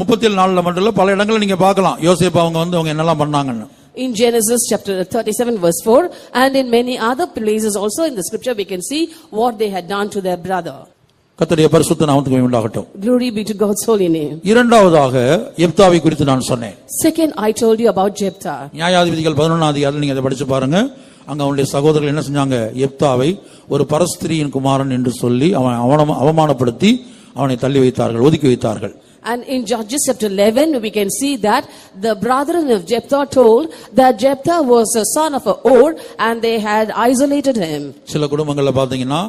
முப்பத்தி ஏழு நாலுல மட்டும் இல்ல பல இடங்களில் நீங்க பார்க்கலாம். யோசேப்பு அவங்க வந்து அவங்க என்னெல்லாம் பண்ணாங்கன்னு. In Genesis chapter 37 verse 4 and in many other places also in the scripture we can see what they had done to their brother. கர்த்தருடைய பரிசுத்த நாமத்துக்கு உண்டாகட்டும். Glory be to God's holy name. இரண்டாவதாக எப்தாவை குறித்து நான் சொன்னேன். Second, I told you about Jephthah. நியாயாதிபதிகள் பதினொன்றாம் அதிகாரத்தில் நீங்க அதை படிச்சு பாருங்க. அங்க அவனுடைய சகோதரர்கள் என்ன செஞ்சாங்க? எப்தாவை ஒரு பரஸ்திரியின் குமாரன் என்று சொல்லி அவன அவமானப்படுத்தி அவனை தள்ளி வைத்தார்கள் ஒதுக்கி வைத்தார்கள். And in Judges chapter 11, we can see that the brethren of Jephthah told that Jephthah was a son of a Or and they had isolated him. சில குடும்பங்கள்ல பாத்தீங்கன்னா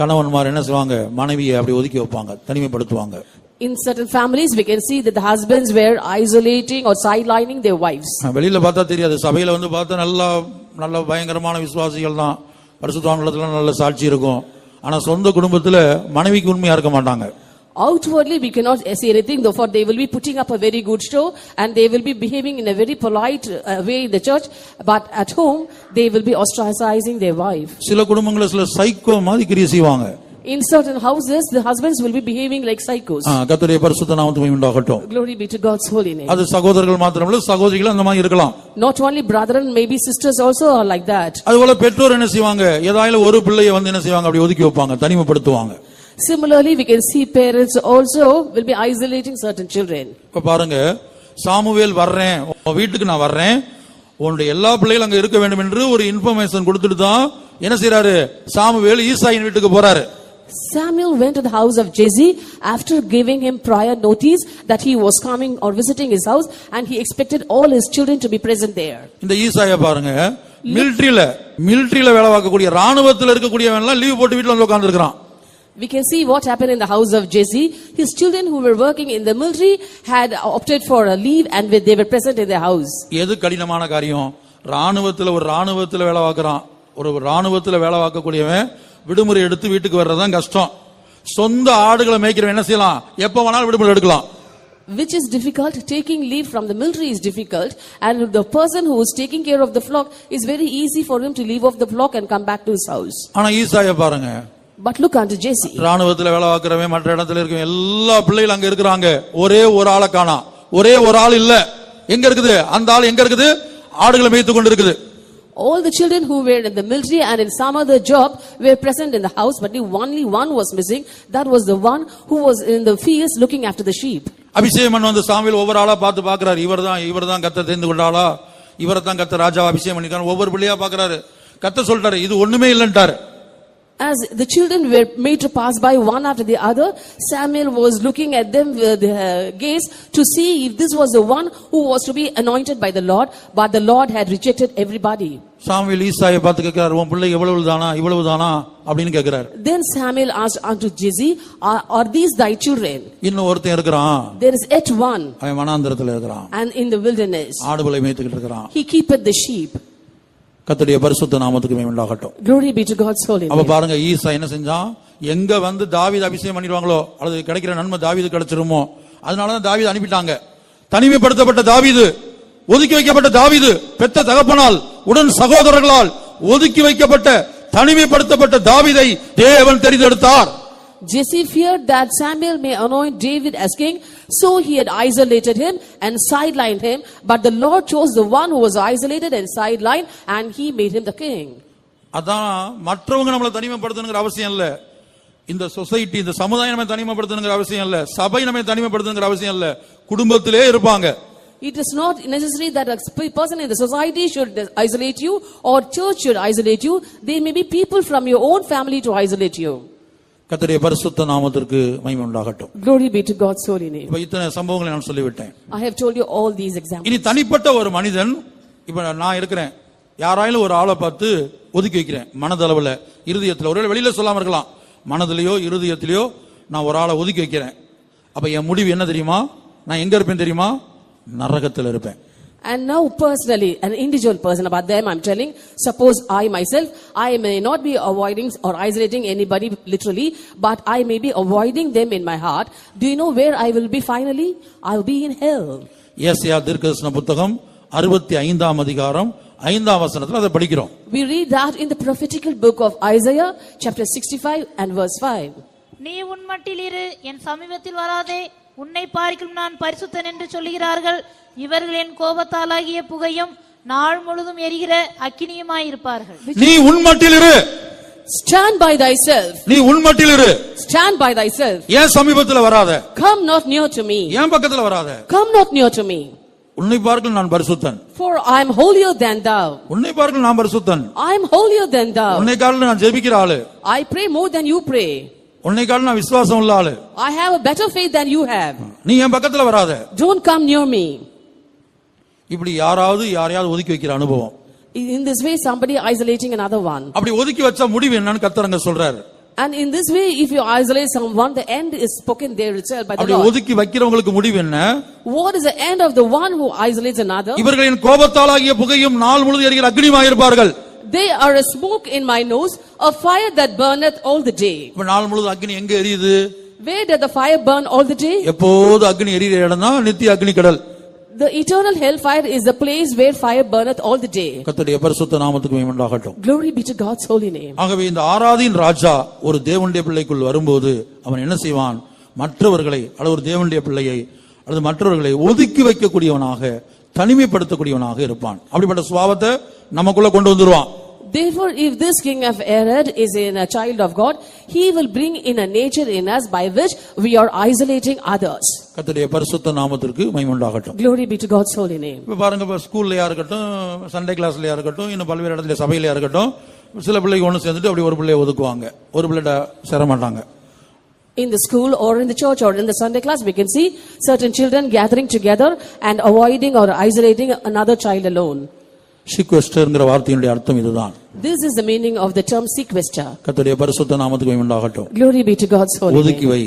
கணவன்மார் என்ன செய்வாங்க மனைவியை அப்படி ஒதுக்கி வைப்பாங்க தனிமைப்படுத்துவாங்க. In certain families, we can see that the husbands were isolating or sidelining their wives. வெளியில பார்த்தா தெரியாது. சபையில வந்து பார்த்தா நல்லா நல்ல பயங்கரமான விசுவாசிகள் தான். பரிசுத்தவான்களத்துல நல்ல சாட்சி இருக்கும். ஆனா சொந்த குடும்பத்துல மனைவிக்கு உண்மையா இருக்க மாட்டாங்க. Outwardly, we cannot say anything, though, for they will be putting up a very good show and they will be behaving in a very polite uh, way in the church, but at home, they will be ostracizing their wife. சில குடும்பங்கள சில சைக்கோ மாதிரி கிரியை செய்வாங்க In certain houses, the husbands will be behaving like psychos. ஆ, கர்த்தருடைய பரிசுத்த நாமத்துக்கு உண்டாகட்டும் Glory be to God's holy name. அது சகோதரர்கள் மாத்திரமல்ல சகோதரிகள் அந்த மாதிரி இருக்கலாம் Not only brethren, maybe sisters also are like that. அதுபோல பெற்றோர் என்ன செய்வாங்க ஏதாயிலும் ஒரு பிள்ளையை வந்து என்ன செய்வாங்க அப்படி ஒதுக்கி வைப்பாங்க தனிமைப்படுத்துவாங்க Similarly, we can see parents also will be isolating certain children. இப்ப பாருங்க சாமுவேல் வர்றேன் உன் வீட்டுக்கு நான் வர்றேன் உன்னுடைய எல்லா பிள்ளைகளும் அங்க இருக்க வேண்டும் என்று ஒரு இன்ஃபர்மேஷன் கொடுத்துட்டு தான் என்ன செய்யறாரு சாமுவேல் ஈசாயின் வீட்டுக்கு போறாரு Samuel went to the house of Jesse after giving him prior notice that he was coming or visiting his house and he expected all his children to be present there. இந்த ஈசாய பாருங்க மிலிட்டரியில மிலிட்டரியில வேலை பார்க்கக்கூடிய ராணுவத்தில் இருக்கக்கூடியவன் எல்லாம் லீவ் போட்டு வீட்டுல வந்து உட்கார்ந்து இருக்கிறான் We can see what happened in the house of Jesse. His children who were working in the military had opted for a leave and they were present in their house. எது கடினமான காரியம் ராணுவத்துல ஒரு ராணுவத்துல வேலை பார்க்கறான் ஒரு ராணுவத்துல வேலை பார்க்கக்கூடியவன் விடுமுறை எடுத்து வீட்டுக்கு வர்றதுதான் கஷ்டம் சொந்த ஆடுகளை மேய்க்கிறவன் என்ன செய்யலாம் எப்ப வேணாலும் விடுமுறை எடுக்கலாம் Which is difficult. Taking leave from the military is difficult. And the person who is taking care of the flock is very easy for him to leave off the flock and come back to his house. ஆனா ஈசாய பாருங்க But look unto Jesse. ராணுவத்துல வேலை பார்க்கறவன் மற்ற இடத்துல இருக்கவன் எல்லா பிள்ளைகளும் அங்க இருக்கிறாங்க. ஒரே ஒரு ஆளை காணா. ஒரே ஒரு ஆள் இல்ல. எங்க இருக்குது? அந்த ஆள் எங்க இருக்குது? ஆடுகளை மேய்த்து கொண்டு இருக்குது All the children who were in the military and in some other job were present in the house, but only one was missing. That was the one who was in the fields looking after the sheep. அபிஷேகம் பண்ண வந்து சாமியில் ஒவ்வொரு ஆளா பார்த்து பார்க்கறாரு. இவர் தான் இவர் தான் கத்த தெரிந்து கொண்டாளா இவரை தான் கத்த ராஜா அபிஷேகம் பண்ணிருக்காரு ஒவ்வொரு பிள்ளையா பார்க்கறாரு. கத்த சொல்லிட்டாரு இது ஒண்ணுமே இல்லைன்ட்டாரு. As the children were made to pass by one after the other, Samuel was looking at them with the uh, gaze to see if this was the one who was to be anointed by the Lord, but the Lord had rejected everybody. Samuel ஈசாயை பார்த்து கேட்கிறாரு உன் பிள்ளை எவ்வளவு தானா இவ்வளவு தானா அப்படின்னு கேட்கிறாரு Then Samuel asked unto Jesse, are, are these thy children? இன்னும் ஒருத்தன் இருக்கிறான் There is yet one, அவன் வனாந்திரத்துல இருக்கிறான் and in the wilderness. ஆடுகளை மேய்த்துக்கிட்டு இருக்கிறான் He keepeth the sheep. கர்த்தருடைய பரிசுத்த நாமத்துக்கு உண்டாகட்டும். Glory be to God's holy அப்ப name. பாருங்க ஈசா என்ன செஞ்சான் எங்க வந்து தாவீது அபிஷேகம் பண்ணிடுவாங்களோ அல்லது கிடைக்கிற நன்மை தாவீது கிடைச்சிருமோ அதனாலதான் தாவீது அனுப்பிட்டாங்க. தனிமைப்படுத்தப்பட்ட தாவீது ஒதுக்கி வைக்கப்பட்ட தாவீது பெத்த தகப்பனால் உடன் சகோதரர்களால் ஒதுக்கி வைக்கப்பட்ட தனிமைப்படுத்தப்பட்ட தாவீதை தேவன் தெரிந்தெடுத்தார். Jesse feared that Samuel may anoint David as king, so he had isolated him and sidelined him. But the Lord chose the one who was isolated and sidelined, and he made him the king. அதான் மற்றவங்க நம்மளை தனிமைப்படுத்தணுங்கிற அவசியம் இல்ல இந்த சொசைட்டி இந்த சமுதாயம் நம்ம தனிமைப்படுத்தணுங்கிற அவசியம் இல்ல சபை நம்ம தனிமைப்படுத்தணுங்கிற அவசியம் இல்ல குடும்பத்திலே இருப்பாங்க It is not necessary that a sp- person in the society should isolate you or church should isolate you. There may be people from your own family to isolate you. கர்த்தருடைய பரிசுத்த நாமத்திற்கு மகிமை உண்டாகட்டும் Glory be to God's holy name. இப்ப இத்தனை சம்பவங்களை நான் சொல்லிவிட்டேன். I have told you all these examples. இனி தனிப்பட்ட ஒரு மனிதன் இப்ப நான் இருக்கிறேன். யாராயிலும் ஒரு ஆளை பார்த்து ஒதுக்கி வைக்கிறேன் மனதளவுல. இருதயத்துல ஒருவேளை வெளியில சொல்லாம இருக்கலாம். மனதிலேயோ இருதயத்திலேயோ நான் ஒரு ஆளை ஒதுக்கி வைக்கிறேன். அப்ப என் முடிவு என்ன தெரியுமா? நான் எங்க இருப்பேன் தெரியுமா? நரகத்தில் இருப்பேன். And now personally, an individual person about them, I'm telling, suppose I myself, I may not be avoiding or isolating anybody literally, but I may be avoiding them in my heart. Do you know where I will be finally? I'll be in hell. Asia தீர்க்கதரிசன புத்தகம் அறுபத்தி ஐந்தாம் அதிகாரம் ஐந்தாம் வசனத்துல அதை படிக்கிறோம் We read that in the prophetical book of Isaiah, chapter 65 and verse 5. நீ உன் மட்டில் இரு என் சமீபத்தில் வராதே உன்னை பார்க்கும் நான் பரிசுத்தன் என்று சொல்லுகிறார்கள் இவர்கள் என் கோபத்தாலாகிய புகையும் நாள் முழுதும் எரிகிற அக்கினியுமாயிருப்பார்கள் நீ உன்மட்டில் இரு Stand by thyself. நீ உன்மட்டில் இரு Stand by thyself. ஏன் சமீபத்துல வராத Come not near to me. ஏன் பக்கத்துல வராத Come not near to me. உன்னை பார்க்கல நான் பரிசுத்தன் For I am holier than thou. உன்னை பார்க்கல நான் பரிசுத்தன் I am holier than thou. உன்னை காலில் நான் ஜெபிக்கிற ஆளு I pray more than you pray. உன்னை காலில் நான் விசுவாசம் உள்ள ஆளு I have a better faith than you have. நீ என் பக்கத்துல வராத Don't come near me. இப்படி யாராவது யாரையாவது ஒதுக்கி வைக்கிற அனுபவம் In this way, somebody isolating another one. அப்படி ஒதுக்கி வச்ச முடிவு என்னன்னு கத்தரங்க சொல்றாரு And in this way, if you isolate someone, the end is spoken there itself by the அப்படி Lord. ஒதுக்கி வைக்கிறவங்களுக்கு முடிவு என்ன What is the end of the one who isolates another? இவர்களின் கோபத்தாலாகிய புகையும் நாள் முழுது எரிகிற அக்னிமாயிருப்பார்கள் They are a smoke in my nose, a fire that burneth all the day. இப்ப நாள் முழுது அக்னி எங்க எரியுது Where does the fire burn all the day? எப்போது அக்னி எரியிற இடம் தான் நித்திய அக்னி கடல் The eternal hellfire is the place where fire burneth all the day. கர்த்தருடைய பரிசுத்த நாமத்துக்கு உண்டாகட்டும் Glory be to God's holy name. ஆகவே இந்த ஆராதின் ராஜா ஒரு தேவனுடைய பிள்ளைக்குள் வரும்போது அவன் என்ன செய்வான் மற்றவர்களை அல்லது ஒரு தேவனுடைய பிள்ளையை அல்லது மற்றவர்களை ஒதுக்கி வைக்கக்கூடியவனாக தனிமைப்படுத்தக்கூடியவனாக இருப்பான் அப்படிப்பட்ட சுபாவத்தை நமக்குள்ள கொண்டு வந்துருவான் Therefore, if this king of Herod is in a child of God, he will bring in a nature in us by which we are isolating others. கர்த்தருடைய பரிசுத்த நாமத்திற்கு மைமுண்டாகட்டும் Glory be to God's holy name. இப்ப பாருங்க இப்ப ஸ்கூல்லயா இருக்கட்டும் சண்டே கிளாஸ்லயா இருக்கட்டும் இன்னும் பல்வேறு இடத்துல சபையிலயா இருக்கட்டும் சில பிள்ளைங்க ஒண்ணு சேர்ந்துட்டு அப்படி ஒரு பிள்ளைய ஒதுக்குவாங்க ஒரு பிள்ளைட சேர மாட்டாங்க In the school or in the church or in the Sunday class, we can see certain children gathering together and avoiding or isolating another child alone. ஷிக்வெஸ்டர்ங்கிற வார்த்தையினுடைய அர்த்தம் இதுதான் This is the meaning of the term sequester. கர்த்தருடைய பரிசுத்த நாமத்துக்கு உண்டாகட்டும் Glory be to God's holy ஒதுக்கி. வை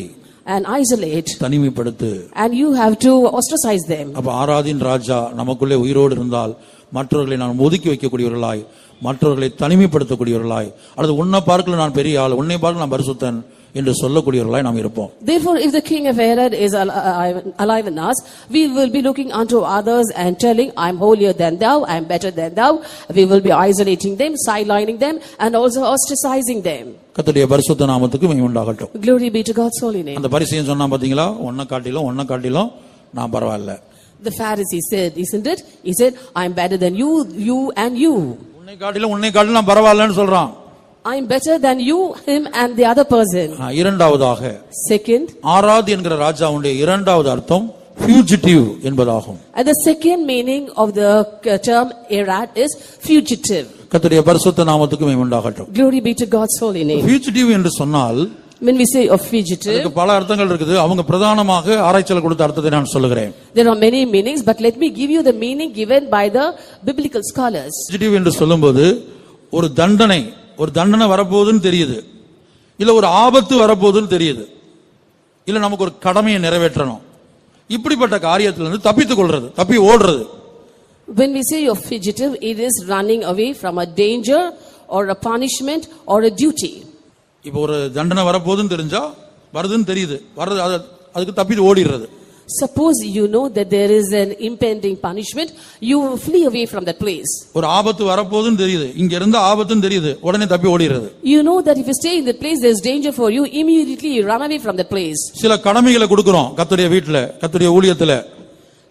And isolate. தனிமைப்படுத்து And you have to ostracize them. அப்ப ஆராதின் ராஜா நமக்குள்ளே உயிரோடு இருந்தால் மற்றவர்களை நான் ஒதுக்கி வைக்கக்கூடியவர்களாய் மற்றவர்களை தனிமைப்படுத்தக்கூடியவர்களாய் அல்லது உன்னை பார்க்கல நான் பெரிய ஆள் உன்னை பார்க்கல நான் பரிசுத்தன் என்று சொல்லக்கூடியவர்களாய் நாம் இருப்போம் Therefore, if the king of Herod is al- alive alive in us, we will be looking unto others and telling, I am holier than thou, I am better than thou. We will be isolating them, sidelining them, and also ostracizing them. கர்த்தருடைய பரிசுத்த நாமத்துக்கு மை உண்டாகட்டும் Glory be to God's holy name. அந்த பரிசையும் சொன்னா பாத்தீங்களா ஒன்ன காட்டிலும் ஒன்ன காட்டிலும் நான் பரவாயில்ல The Pharisee said, isn't it? He said, I am better than you, you, and you. உன்னை காட்டிலும் உன்னை காட்டிலும் நான் பரவாயில்லன்னு சொல்றான் I'm better than you, him and the other person. ஆ, இரண்டாவதாக Second, ஆராத் என்கிற ராஜாவுடைய இரண்டாவது அர்த்தம் fugitive என்பதாகும் and the second meaning of the uh, term Arad is fugitive. கர்த்தருடைய பரிசுத்த நாமத்துக்கு உண்டாகட்டும் Glory be to God's holy name. fugitive என்று சொன்னால் When we say of fugitive, அதுக்கு பல அர்த்தங்கள் இருக்குது அவங்க பிரதானமாக ஆராய்ச்சியில் கொடுத்த அர்த்தத்தை நான் சொல்லுகிறேன் there are many meanings, but let me give you the meaning given by the biblical scholars. fugitive என்று சொல்லும்போது ஒரு தண்டனை ஒரு தண்டனை வரப்போகுதுன்னு தெரியுது. இல்ல ஒரு ஆபத்து வரப்போகுதுன்னு தெரியுது. இல்ல நமக்கு ஒரு கடமையை நிறைவேற்றணும். இப்படிப்பட்ட காரியத்திலிருந்து தப்பித்துக் கொள்றது தப்பி ஓடுறது. When we say of fugitive, it is running away from a danger or a punishment or a duty. இப்போ ஒரு தண்டனை வரப்போகுதுன்னு தெரிஞ்சா வருதுன்னு தெரியுது. வர்றது அது- அதுக்கு தப்பித்து ஓடிடுறது. Suppose you know that there is an impending punishment, you flee away from that place. ஒரு ஆபத்து வரப்போகுதுன்னு தெரியுது இங்க இருந்த ஆபத்துன்னு தெரியுது உடனே தப்பி ஓடிடுறது You know that if you stay in that place, there is danger for you, immediately you run away from that place. சில கடமைகளை கொடுக்கிறோம் கத்துடைய வீட்டுல கத்துடைய ஊழியத்துல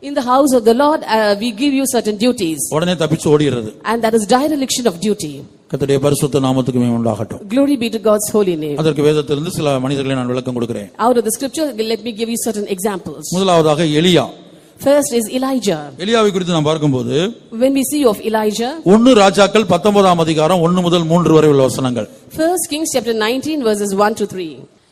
In the house of the Lord, uh, we give you certain duties, உடனே தப்பிச்சு ஓடிடுறது and that is dereliction of duty. கத்துடைய பரிசுத்த நாமத்துக்கு மேல் உண்டாகட்டும் Glory be to God's holy name. அதற்கு வேதத்திலிருந்து சில மனிதர்களை நான் விளக்கம் கொடுக்கிறேன் Out of the scripture, let me give you certain examples. முதலாவதாக எலியா First is Elijah. எலியாவை குறித்து நாம் பார்க்கும்போது When we see of Elijah, ஒன்னு ராஜாக்கள் பத்தொன்பதாம் அதிகாரம் ஒன்னு முதல் மூன்று வரை உள்ள வசனங்கள் First Kings chapter 19 verses 1 to 3.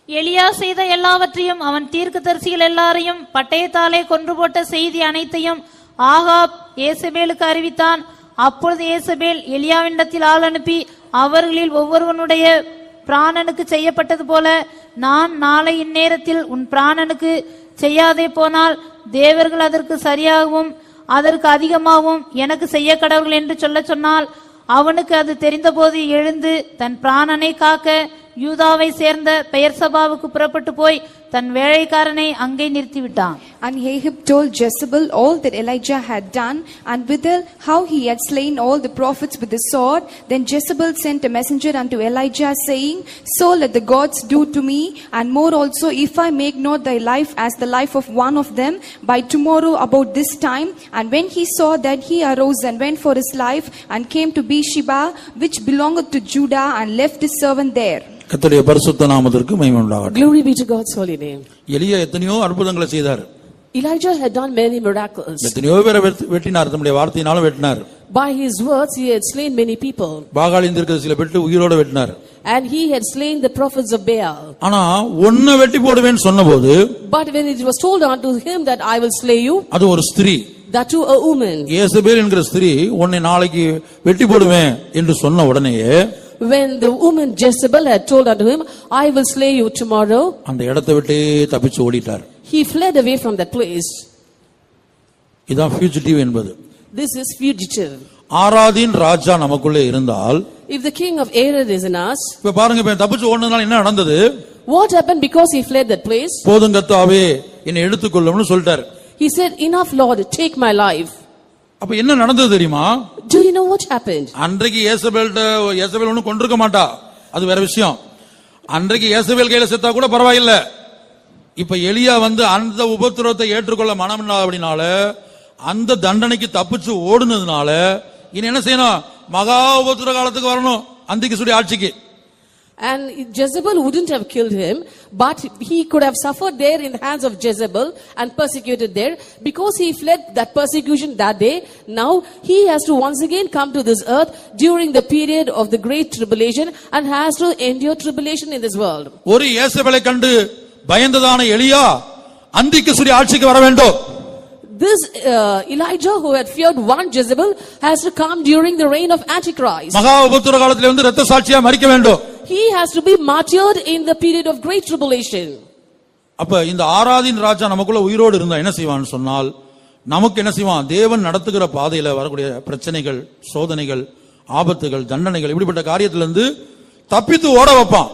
எலியா செய்த எல்லாவற்றையும் அவன் தீர்க்கதரிசிகள் எல்லாரையும் பட்டயத்தாலே கொன்று போட்ட செய்தி அனைத்தையும் ஆகாப் ஏசபேலுக்கு அறிவித்தான் அப்பொழுது ஏசபேல் எலியாவினிடத்தில் ஆள் அனுப்பி அவர்களில் ஒவ்வொருவனுடைய பிராணனுக்கு செய்யப்பட்டது போல நான் நாளை இந்நேரத்தில் உன் பிராணனுக்கு செய்யாதே போனால் தேவர்கள் அதற்கு சரியாகவும் அதற்கு அதிகமாகவும் எனக்கு செய்ய கடவுள் என்று சொல்ல சொன்னால் அவனுக்கு அது தெரிந்தபோது எழுந்து தன் பிராணனை காக்க யூதாவை சேர்ந்த பெயர் சபாவுக்கு புறப்பட்டு போய் தன் வேலைக்காரனை அங்கே நிறுத்திவிட்டான் And Ahab told Jezebel all that Elijah had done, and withal how he had slain all the prophets with the sword. Then Jezebel sent a messenger unto Elijah, saying, So let the gods do to me, and more also, if I make not thy life as the life of one of them, by tomorrow about this time. And when he saw that, he arose and went for his life, and came to Beersheba, which belongeth to Judah, and left his servant there. கத்துடைய பரிசுத்த நாமத்திற்கு மகிமை உண்டாகட்டும் Glory be to God's holy name. name. எலியா எத்தனையோ அற்புதங்களை செய்தார் Elijah had done many miracles. எத்தனையோ பேரை வெட்டு- வெட்டினார் தம்முடைய வார்த்தையினாலும் வெட்டினார் By his words, he had slain many people. இருக்கிற சில பெட்டு உயிரோட வெட்டினார் And he had slain the prophets of Baal. ஆனா ஒன்ன வெட்டி போடுவேன்னு சொன்னபோது But when it was told unto him that I will slay you, அது ஒரு ஸ்திரீ that too a woman. இயேசபேல் என்கிற ஸ்திரீ உன்னை நாளைக்கு வெட்டி போடுவேன் என்று சொன்ன உடனேயே When the woman Jezebel had told unto him, I will slay you tomorrow, அந்த இடத்தை விட்டே தப்பிச்சு ஓடிட்டார் he fled away from that place. இதான் fugitive என்பது This is fugitive. ஆராதின் ராஜா நமக்குள்ளே இருந்தால் If the king of Arad is in us, இப்ப பாருங்க இப்ப தப்பிச்சு ஓடுனதுனால என்ன நடந்தது what happened because he fled that place? போதும் கத்தாவே என்னை எடுத்துக்கொள்ளும்னு சொல்லிட்டார் He said, Enough, Lord, take my life. அப்ப என்ன நடந்தது தெரியுமா? Do you know what happened? அன்றைக்கு ஏசபேல்ட்ட ஏசபேல் ஒன்றும் கொண்டிருக்க மாட்டா. அது வேற விஷயம். அன்றைக்கு ஏசபேல் கையில செத்தா கூட பரவாயில்ல. இப்ப எலியா வந்து அந்த உபத்திரவத்தை ஏற்றுக்கொள்ள மனம் அப்படினால அந்த தண்டனைக்கு தப்பிச்சு ஓடுனதுனால இனி என்ன செய்யணும்? மகா உபத்திர காலத்துக்கு வரணும் அந்திக்கு சுடி ஆட்சிக்கு. And Jezebel wouldn't have killed him, but he could have suffered there in the hands of Jezebel and persecuted there because he fled that persecution that day. Now he has to once again come to this earth during the period of the great tribulation and has to endure tribulation in this world. ஒரு ஏசபேலை கண்டு பயந்ததான எலியா அந்திக்கு சுடி ஆட்சிக்கு வர வேண்டும் This uh, Elijah who had feared one Jezebel has to come during the reign of Antichrist. மகா உபத்திர காலத்திலே வந்து ரத்த சாட்சியா மறிக்க வேண்டும் He has to be martyred in the period of great tribulation. அப்ப இந்த ஆராதின் ராஜா நமக்குள்ள உயிரோடு இருந்தா என்ன செய்வான்னு சொன்னால் நமக்கு என்ன செய்வான் தேவன் நடத்துகிற பாதையில வரக்கூடிய பிரச்சனைகள் சோதனைகள் ஆபத்துகள் தண்டனைகள் இப்படிப்பட்ட காரியத்திலிருந்து தப்பித்து ஓட வைப்பான்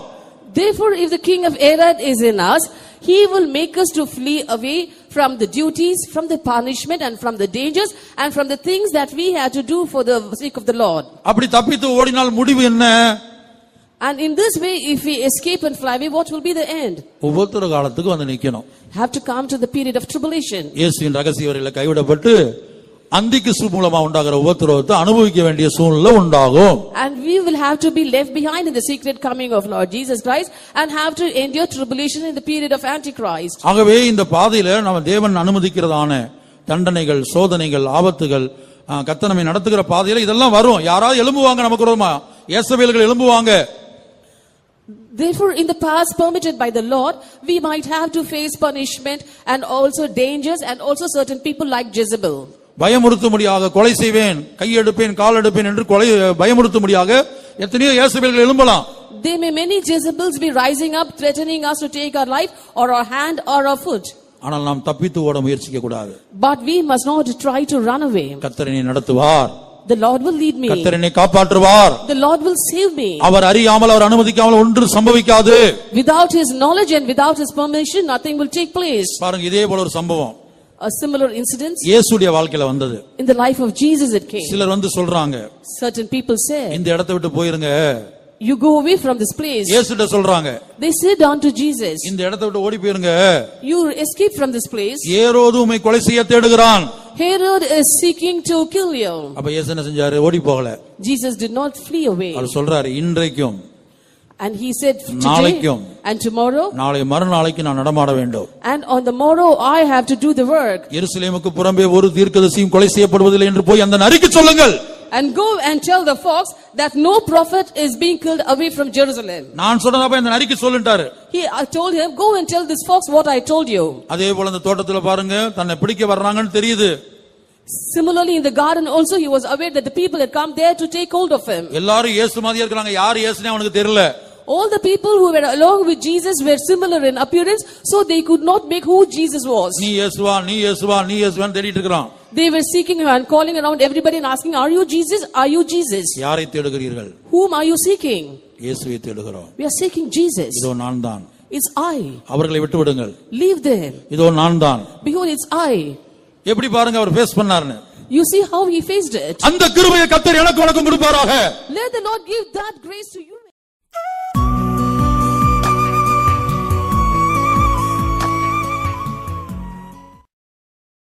Therefore, if the king of Arad is in us, he will make us to flee away from the duties, from the punishment, and from the dangers, and from the things that we had to do for the sake of the Lord. அப்படி தப்பித்து ஓடினால் முடிவு என்ன And in this way, if we escape and fly away, what will be the end? உபத்திர காலத்துக்கு வந்து நிக்கணும் Have to come to the period of tribulation. இயேசுவின் ரகசிய வரையில கைவிடப்பட்டு அந்தி கிறிஸ்து மூலமா உண்டாகிற உபத்திரவத்தை அனுபவிக்க வேண்டிய சூழ்நிலை உண்டாகும் And we will have to be left behind in the secret coming of Lord Jesus Christ and have to endure tribulation in the period of Antichrist. ஆகவே இந்த பாதையில நம்ம தேவன் அனுமதிக்கிறதான தண்டனைகள் சோதனைகள் ஆபத்துகள் நம்மை நடத்துகிற பாதையில இதெல்லாம் வரும் யாராவது எழும்புவாங்க நமக்கு விரோதமா இயேசவேல்கள் எழும்புவாங்க Therefore, in the past permitted by the Lord, we might have to face punishment and also dangers and also certain people like Jezebel. பயமுறுத்தும்படியாக கொலை செய்வேன் கையெடுப்பேன் கால் எடுப்பேன் என்று கொலை பயமுறுத்தும்படியாக எத்தனையோ இயேசவேல்கள் எழும்பலாம் There may many Jezebels be rising up, threatening us to take our life or our hand or our foot. ஆனால் நாம் தப்பித்து ஓட முயற்சிக்க கூடாது But we must not try to run away. கத்தரனை நடத்துவார் The Lord will lead me. கத்தரனை காப்பாற்றுவார் The Lord will save me. அவர் அறியாமல் அவர் அனுமதிக்காமல் ஒன்று சம்பவிக்காது Without His knowledge and without His permission, nothing will take place. பாருங்க இதே போல ஒரு சம்பவம் A similar incident இயேசுடைய வாழ்க்கையில வந்தது in the life of Jesus it came. சிலர் வந்து சொல்றாங்க Certain people said, இந்த இடத்தை விட்டு போயிருங்க You go away from this place. இயேசுட்ட சொல்றாங்க They said unto Jesus, இந்த இடத்தை விட்டு ஓடி போயிருங்க You escape from this place. ஏரோது உம்மை கொலை செய்ய தேடுகிறான் Herod is seeking to kill you. அப்ப இயேசு என்ன செஞ்சாரு ஓடி போகல Jesus did not flee away. அவர் சொல்றாரு இன்றைக்கும் And he said, Today நாளைக்கும். and tomorrow, நாளை மறுநாளைக்கு நான் நடமாட வேண்டும் and on the morrow I have to do the work. எருசலேமுக்கு புறம்பே ஒரு தீர்க்கதரிசியும் கொலை செய்யப்படுவதில்லை என்று போய் அந்த நரிக்கு சொல்லுங்கள் And go and tell the fox that no prophet is being killed away from Jerusalem. நான் சொன்னதப்ப இந்த நரிக்கு சொல்லுட்டாரு He, I told him, Go and tell this fox what I told you. அதே போல இந்த தோட்டத்துல பாருங்க தன்னை பிடிக்க வர்றாங்கன்னு தெரியுது Similarly, in the garden also, he was aware that the people had come there to take hold of him. எல்லாரும் இயேசு மாதிரியே இருக்கிறாங்க யார் இயேசுனே அவனுக்கு தெரியல All the people who were along with Jesus were similar in appearance, so they could not make who Jesus was. நீ இயேசுவா நீ இயேசுவா நீ இயேசுவான்னு தேடிட்டு இருக்கிறான் They were seeking him and calling around everybody and asking, Are you Jesus? Are you Jesus? யாரை தேடுகிறீர்கள் Whom are you seeking? இயேசுவை தேடுகிறோம் We are seeking Jesus. இதோ நான் தான் It's I. அவர்களை விட்டு விடுங்கள் Leave them. இதோ நான் தான் Behold, it's I. எப்படி பாருங்க அவர் ஃபேஸ் பண்ணாருன்னு You see how he faced it. அந்த கிருபையை கத்தர் எனக்கு உனக்கும் கொடுப்பாராக Let the Lord give that grace to you.